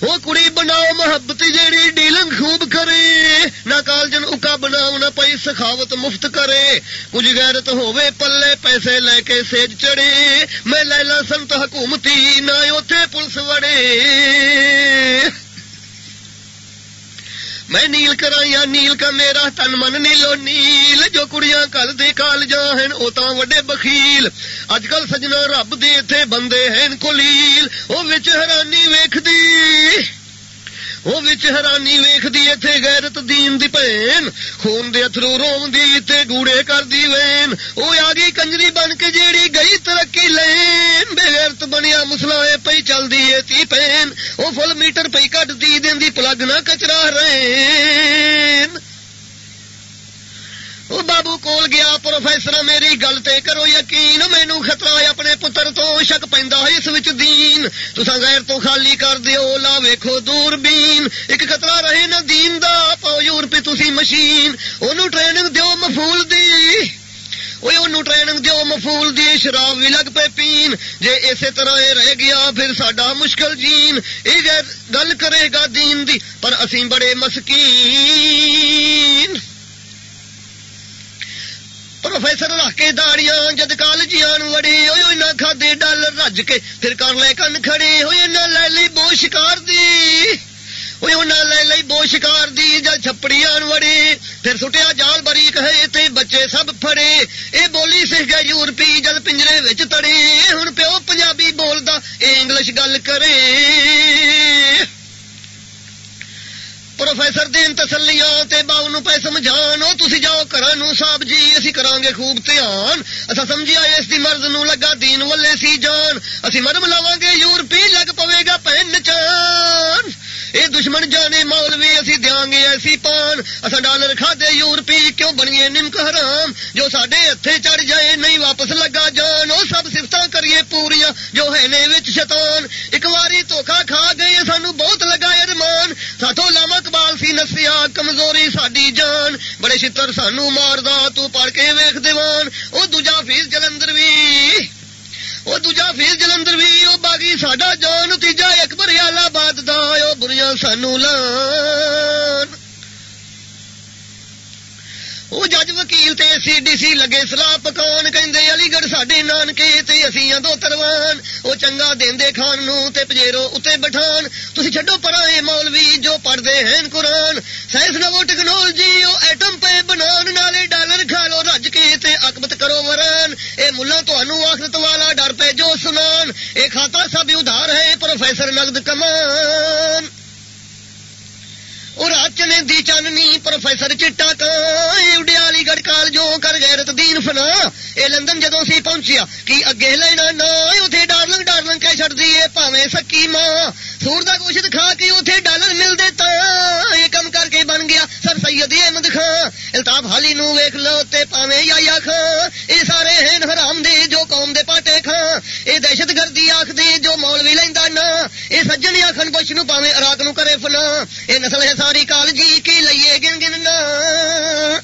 وہ کڑی بناؤ محبت جیڑی ڈیلنگ خوب کرے، نہ کالجن اکا بناؤ، نہ پی سخاوت مفت کرے۔ کچھ غیرت ہووے، پلے پیسے لے کے سیج چڑے میں لیلا سنت حکومتی، نہ اوتے پولیس وڑے۔ میں نیل کرایا، نیل کا میرا تن من نیلو نیل، جو کڑیاں کل دے کال جا ہیں او تاں وڈے بخیل۔ اج کل سجنا رب دے تھے بندے ہیں کلیل، او وچ حیرانی ویکھ دی وہ حیرانی ویختی اتنے غیرت دین دی پین خون دے اترو روم دی تے گوڑے کر دی وین۔ وہ آ گئی کنجری بن کے جیڑی گئی ترقی لین، بے غیرت بنیا مسلا پی چل دی تی پین وہ فل میٹر پی کٹ دی، دین دی پلگ نہ کچرا رین وہ بابو کول گیا پروفیسر میری گل تے کرو یقین مینو خطرہ ہے اپنے پتر تو شک پہنتا اس وچ دین تسا غیر تو خالی کر دیو لا ویکھو دور بین ایک خطرہ رہے نا دین دا پاؤ یورپی تسی مشین انہوں ٹریننگ دیو مفول دی وہ انہوں ٹریننگ دیو مفول دی شراب بھی لگ پے پین جے اسی طرح یہ رہ گیا پھر ساڈا مشکل جین یہ گل کرے گا دین دی پر اسی بڑے مسکین پروفیسر رکھ کے داڑیاں جد کالجیاں وڑی نہ کھدے ڈالر رج کے پھر کر لے کن کھڑے ہوئے نہ لے لی بو شکار دی لے لئی بو شکار دی جل چھپڑی آن وڑی پھر سٹیا جال بری کہے تے بچے سب پھڑے اے بولی سکھ گئے یورپی جل پنجرے وچ تڑے ہن پیو پنجابی بولدا اے انگلش گل کرے پروفیسر دین تسلیاں تے باؤ نو پہ سمجھان تسی جاؤ کرانو صاحب جی اسی کران گے خوب دھیان اصا سمجھیا اس دی مرض نو لگا دین ولے سی جان۔ اسی مرم لاواں گے، یورپی لگ پوے گا پین چان۔ اے دشمن جانے مولوی، اسی دیا گے ایسی پان۔ اصا ڈالر کھا دے یورپی، کیوں بنیے نمک حرام؟ جو سڈے ہتھے چڑھ جائے، نہیں واپس لگا جان۔ وہ سب سفت کریے پوریا، جو ہے نے وچ شیطان۔ ایک باری دھوکھا کھا گئے، سانو بہت لگا ارمان۔ ساتھوں لاما اقبال سی نسیا، کمزوری ساری جان۔ بڑے چتر سانو ماردا، تو پڑھ کے ویخ دیوان۔ وہ دوجا فیس جلندر بھی وہ دوجا فیس جلندر بھی وہ باغی ساڈا جان تیجا ایک بریالا باد دا بریاں سانو لان وہ جج وکیل تے سی ڈی سی لگے سلاح پکان کہ علی گڑھ سڈے نانکے تے اسی دو تروان وہ چنگا دے کھان نو تے پجیرو اتنے بٹھان تھی چڈو پرا مولوی جو پڑھتے ہیں قرآن سائنس نو ٹیکنالوجی وہ ایٹم پہ بنا نالے ڈالر کھا لو رج کے تے اکبت کرو وران اے ملا تنوع آخرت والا سنان اے کھاتا سب ادھار ہے، پروفیسر نقد کمان۔ اور چنے دی چاننی، پروفیسر چٹا کالی گڑھ کال جو کر غیرت دین فنا۔ اے لندن جدو سی پہنچیا کہ اگے لینا نہ اتنے ڈارلنگ ڈارلنگ کے چڑ دیے پاوے سکی ماں۔ سور کا گوشت کھا کے اتنے ڈالر مل دیتا یہ کم کر کے بن گیا سر سید احمد خان۔ التاف حالی نو ویخ لو تے پاوے یا یا خان۔ یہ سارے ہیں حرام دے، جو قوم دے یہ دہشت گردی آخ دے جو مولوی لینا نہ یہ سجن آخن بش نو پاوے اراک نو کرے فنا یہ نسل ہے ساری کال جی کی لئیے گن گن نا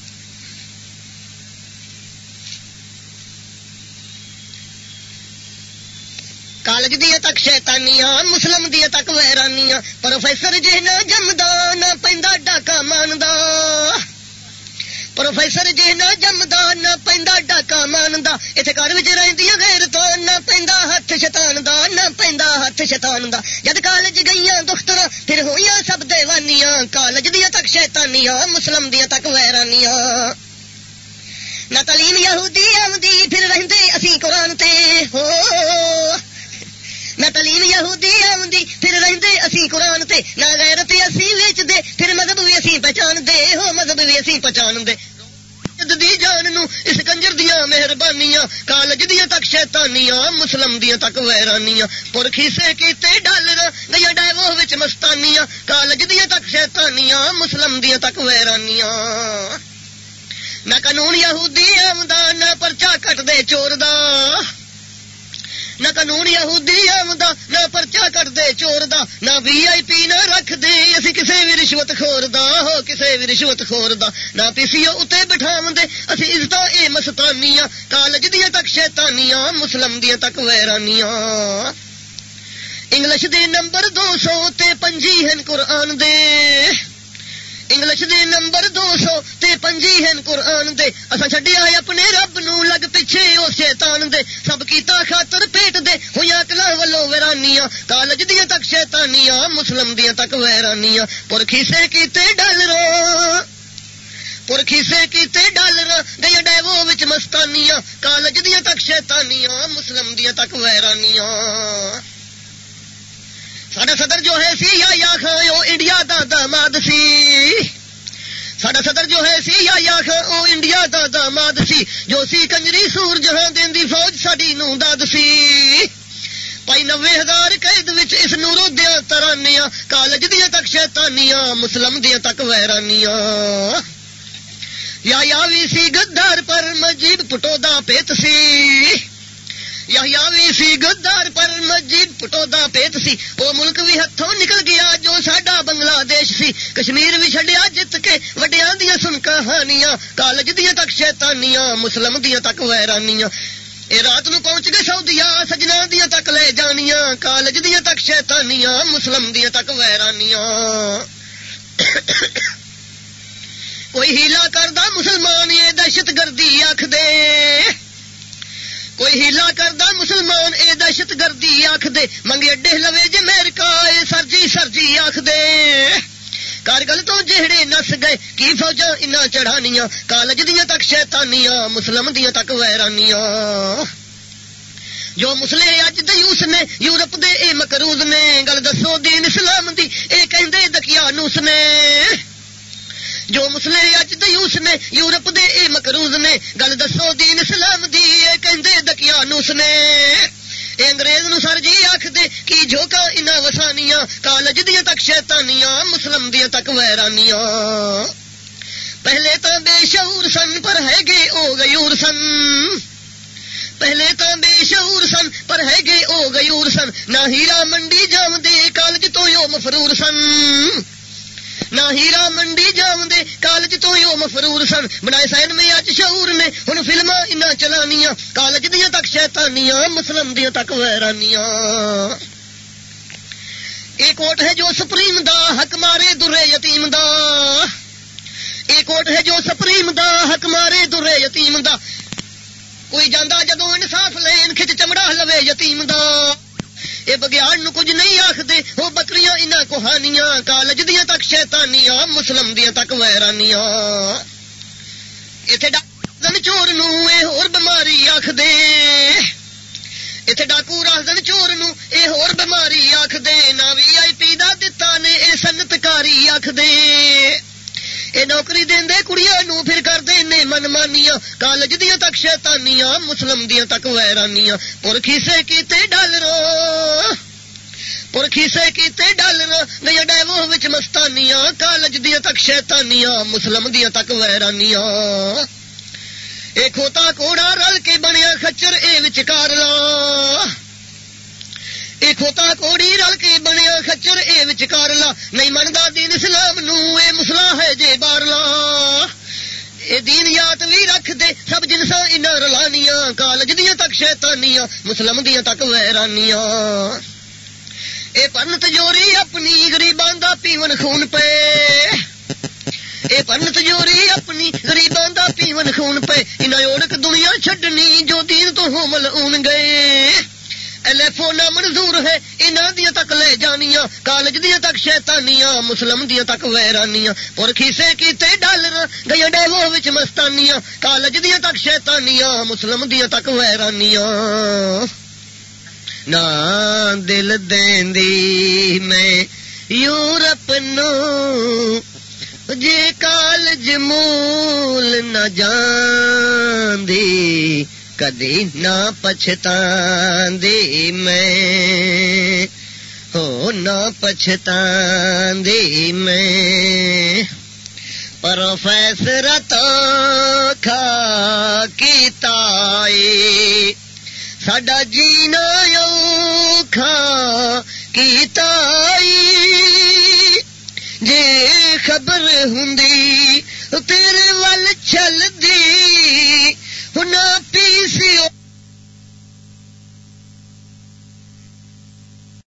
کالج دیا تک شیتانیاں مسلم دیا تک ویرانیاں پروفیسر جی نہ جمدا نہ پہنتا ڈاکا ماندا پروفیسر جی نہ جمدا، نہ پہنتا ڈاکا ماندا۔ اتنے گھر رہی غیر تو، نہ پہنتا ہاتھ شتان دا، نہ پہنتا ہاتھ شتان دا۔ جد کالج گئی دختر پھر ہوئی سب دیوانیاں۔ کالج دیا تک شیتانیاں مسلم دیا تک ویرانیاں۔ نہ تعلیم یہودی آمدی پھر رہندے اسی قرآن تے۔ ہو! نہ تعلیم یہودی آمدی پھر رہندے اسی قرآن تے، نہ غیرت اسی ویچ دے پھر مذہب بھی اسی پہچان دے ہو مذہب بھی اسی پہچان دے دی جان نو اس کنجر دیا مہربانیاں، کالج دیا تک شیطانیاں، مسلم دیا تک ویرانیاں۔ پر کھیسے کیتے ڈالر گیا ڈائیو وچ مستانیاں۔ کالج دیا تک شیطانیاں، مسلم دیا تک ویرانیاں۔ نہ قانون یہودی آمدہ نہ پرچا کٹ دے چور دا۔ نہ قانون یہودی آمدا نہ پرچا کٹ دے چور دا نہ وی آئی پی نہ رکھ دے اسی کسے بھی رشوت خور دا ہو کسے بھی رشوت خور دا نہ پی سی او اتنے بٹھاو دے اسی عزت اے مستانیاں کالج دیا تک شیطانیاں مسلم دیا تک ویرانیاں انگلش دے نمبر دو سو تے پنجی ہیں قرآن دے انگلش دے نمبر دو سو تے پنجی ہیں قرآن دے۔ اصا چڈیا اپنے رب نو لگ پیچھے او شیطان دے۔ سب کیتا خاطر پیٹ دے۔ ہوئی کلا ولو ویرانیاں۔ کالج دیا تک شیطانیاں، مسلم دیا تک ویرانیاں۔ پر کھیسے کیتے ڈالر پر کھیسے کیتے ڈالر گئی ڈیو وچ مستانیاں۔ کالج دیا تک شیطانیاں، مسلم دیا تک ویرانیاں۔ سڈا صدر جو ہے سی، یا یا خان انڈیا دا داماد سی۔ سڈا صدر جو ہے سی، یا یا خان وہ انڈیا دا داماد سی۔ جو سی کنجری سور جہاں دین دی فوج ساری نو داد سی۔ پائی نوے ہزار قید وچ اس نورو دیا ترانیاں، کالج دیا تک شیطانیاں، مسلم دیا تک ویرانیاں۔ یا یا وی سی گدار پر مجید پٹو دا پیت سی۔ بھی سی گدار پر مسجد پٹو دا پیت سی۔ وہ ملک بھی ہاتھوں نکل گیا جو ساڈا بنگلہ دیش سی۔ کشمیر بھی چڈیا جت کے وڈیا دیا سن کہانیاں کالج دیا تک شیتانیاں مسلم دیا تک ویرانیاں۔ اے رات نو پہنچ گئے سعودیا سجنا دیا تک لے جانیاں۔ کالج دیا تک شیتانیاں مسلم دیا تک ویرانیاں۔ کوئی ہیلا کردہ مسلمان یہ دہشت گردی آخ دے۔ کوئی ہیلا کردہ مسلمان اے سردی آخ دے، منگے ڈہ لوے جی میرکا سرجی سرجی آخ دے۔ کارگل تو جہے نس گئے، کی فوجا ان چڑھانیاں؟ کالج دیا تک شیتانیاں مسلم دیا تک ویرانیاں۔ جو مسلے اج دیوس نے، یورپ دے اے مکروز نے۔ گل دسو دین اسلام دی، اے کہندے دکیا نوس نے۔ جو مسلے اج دیوس نے، یورپ دے اے مکروز نے۔ گل دسو دین اسلام دی، اے کہندے دکیا نوس نے۔ اے انگریز نو سر جی آخ دے کی جھوکا ان وسانیاں، کالج دیا تک شیتانیاں مسلم دیا تک ویرانیاں۔ پہلے تو بے شعور سن، پر ہے گے او گیور سن۔ پہلے تو بے شعور سن، پر ہے گے او گیور سن۔ نہ ہیرا منڈی جام دے کالج تو یو مفرور سن۔ نہ ہیرا منڈی جام دے کالج تو یو مفرور سن بنائے سائن میں اج شعور نے ہن فلما انہاں چلانیاں کالج دیاں تک شیطانیاں مسلم دیاں تک ویرانیاں ایک کوٹ ہے جو سپریم دا حق مارے درے یتیم دا ایک کوٹ ہے جو سپریم دا حق مارے درے یتیم دا کوئی جانا جدو انصاف لین کھچ چمڑا لوے یتیم دا یہ بگیان نو کچھ نہیں آختے وہ بکریاں انہاں کوہانیاں، کالج دیا تک شیطانیاں، مسلم دیا تک ویرانیاں۔ اتنے ڈاکن چور نو اے ہور بیماری آخ دے ڈاکو راہدن چور نو اے ہور بیماری آخ نہ وی آئی پی دا دتا نے اے سنتکاری آخ دے اے نوکری دے کڑیاں نو پھر کر دے من مانیاں کالج دیا تک شیطانیاں، مسلم دیا تک ویرانیاں۔ پورکھی سے کیتے ڈالرو پورکھیسے کیتے ڈالرو گیا ڈیمو وچ مستانیاں، کالج دیا تک شیطانیاں، مسلم دیا تک ویرانیاں۔ اے کھوتا کوڑا رل کے بنیا خچر، اے وچکار لا۔ اے کھوتا کوڑی رل کے بنیا خچر اے وچکار لا نہیں منگا دین اسلام نو اے مسلا ہے جے بار لا اے دین یات بھی رکھ دے سب جنسا ان رلانیاں کالج دیا تک شیطانیاں مسلم دیا تک ویرانیاں اے پن تجوری اپنی غریباں دا پیون خون پے اے پن تجوری اپنی غریباں دا پیون خون پے انہاں اورک دنیا چھڈنی جو دین تو ہو ملعون گئے ایلیفونا منظور ہے۔ انہاں دیا تک لے جانیاں، کالج دیا تک شیطانیاں، مسلم دیا تک ویرانیاں۔ اور کھیسے کیتے ڈالر گیا ڈیمو وچ مستانیاں۔ کالج دیا تک شیطانیاں، مسلم دیا تک ویرانیاں۔ نہ دل دیندی میں یورپ نو، جے کالج مول نہ جاندی۔ کدی نہ پچھتا دی میں ہو نہ پچھتا دی میں پروفیسر تو کھا کی تائی ساڈا جینا اوکھا کی تائی جے خبر ہوں تیرے ول چل دی انہیں ٹی سی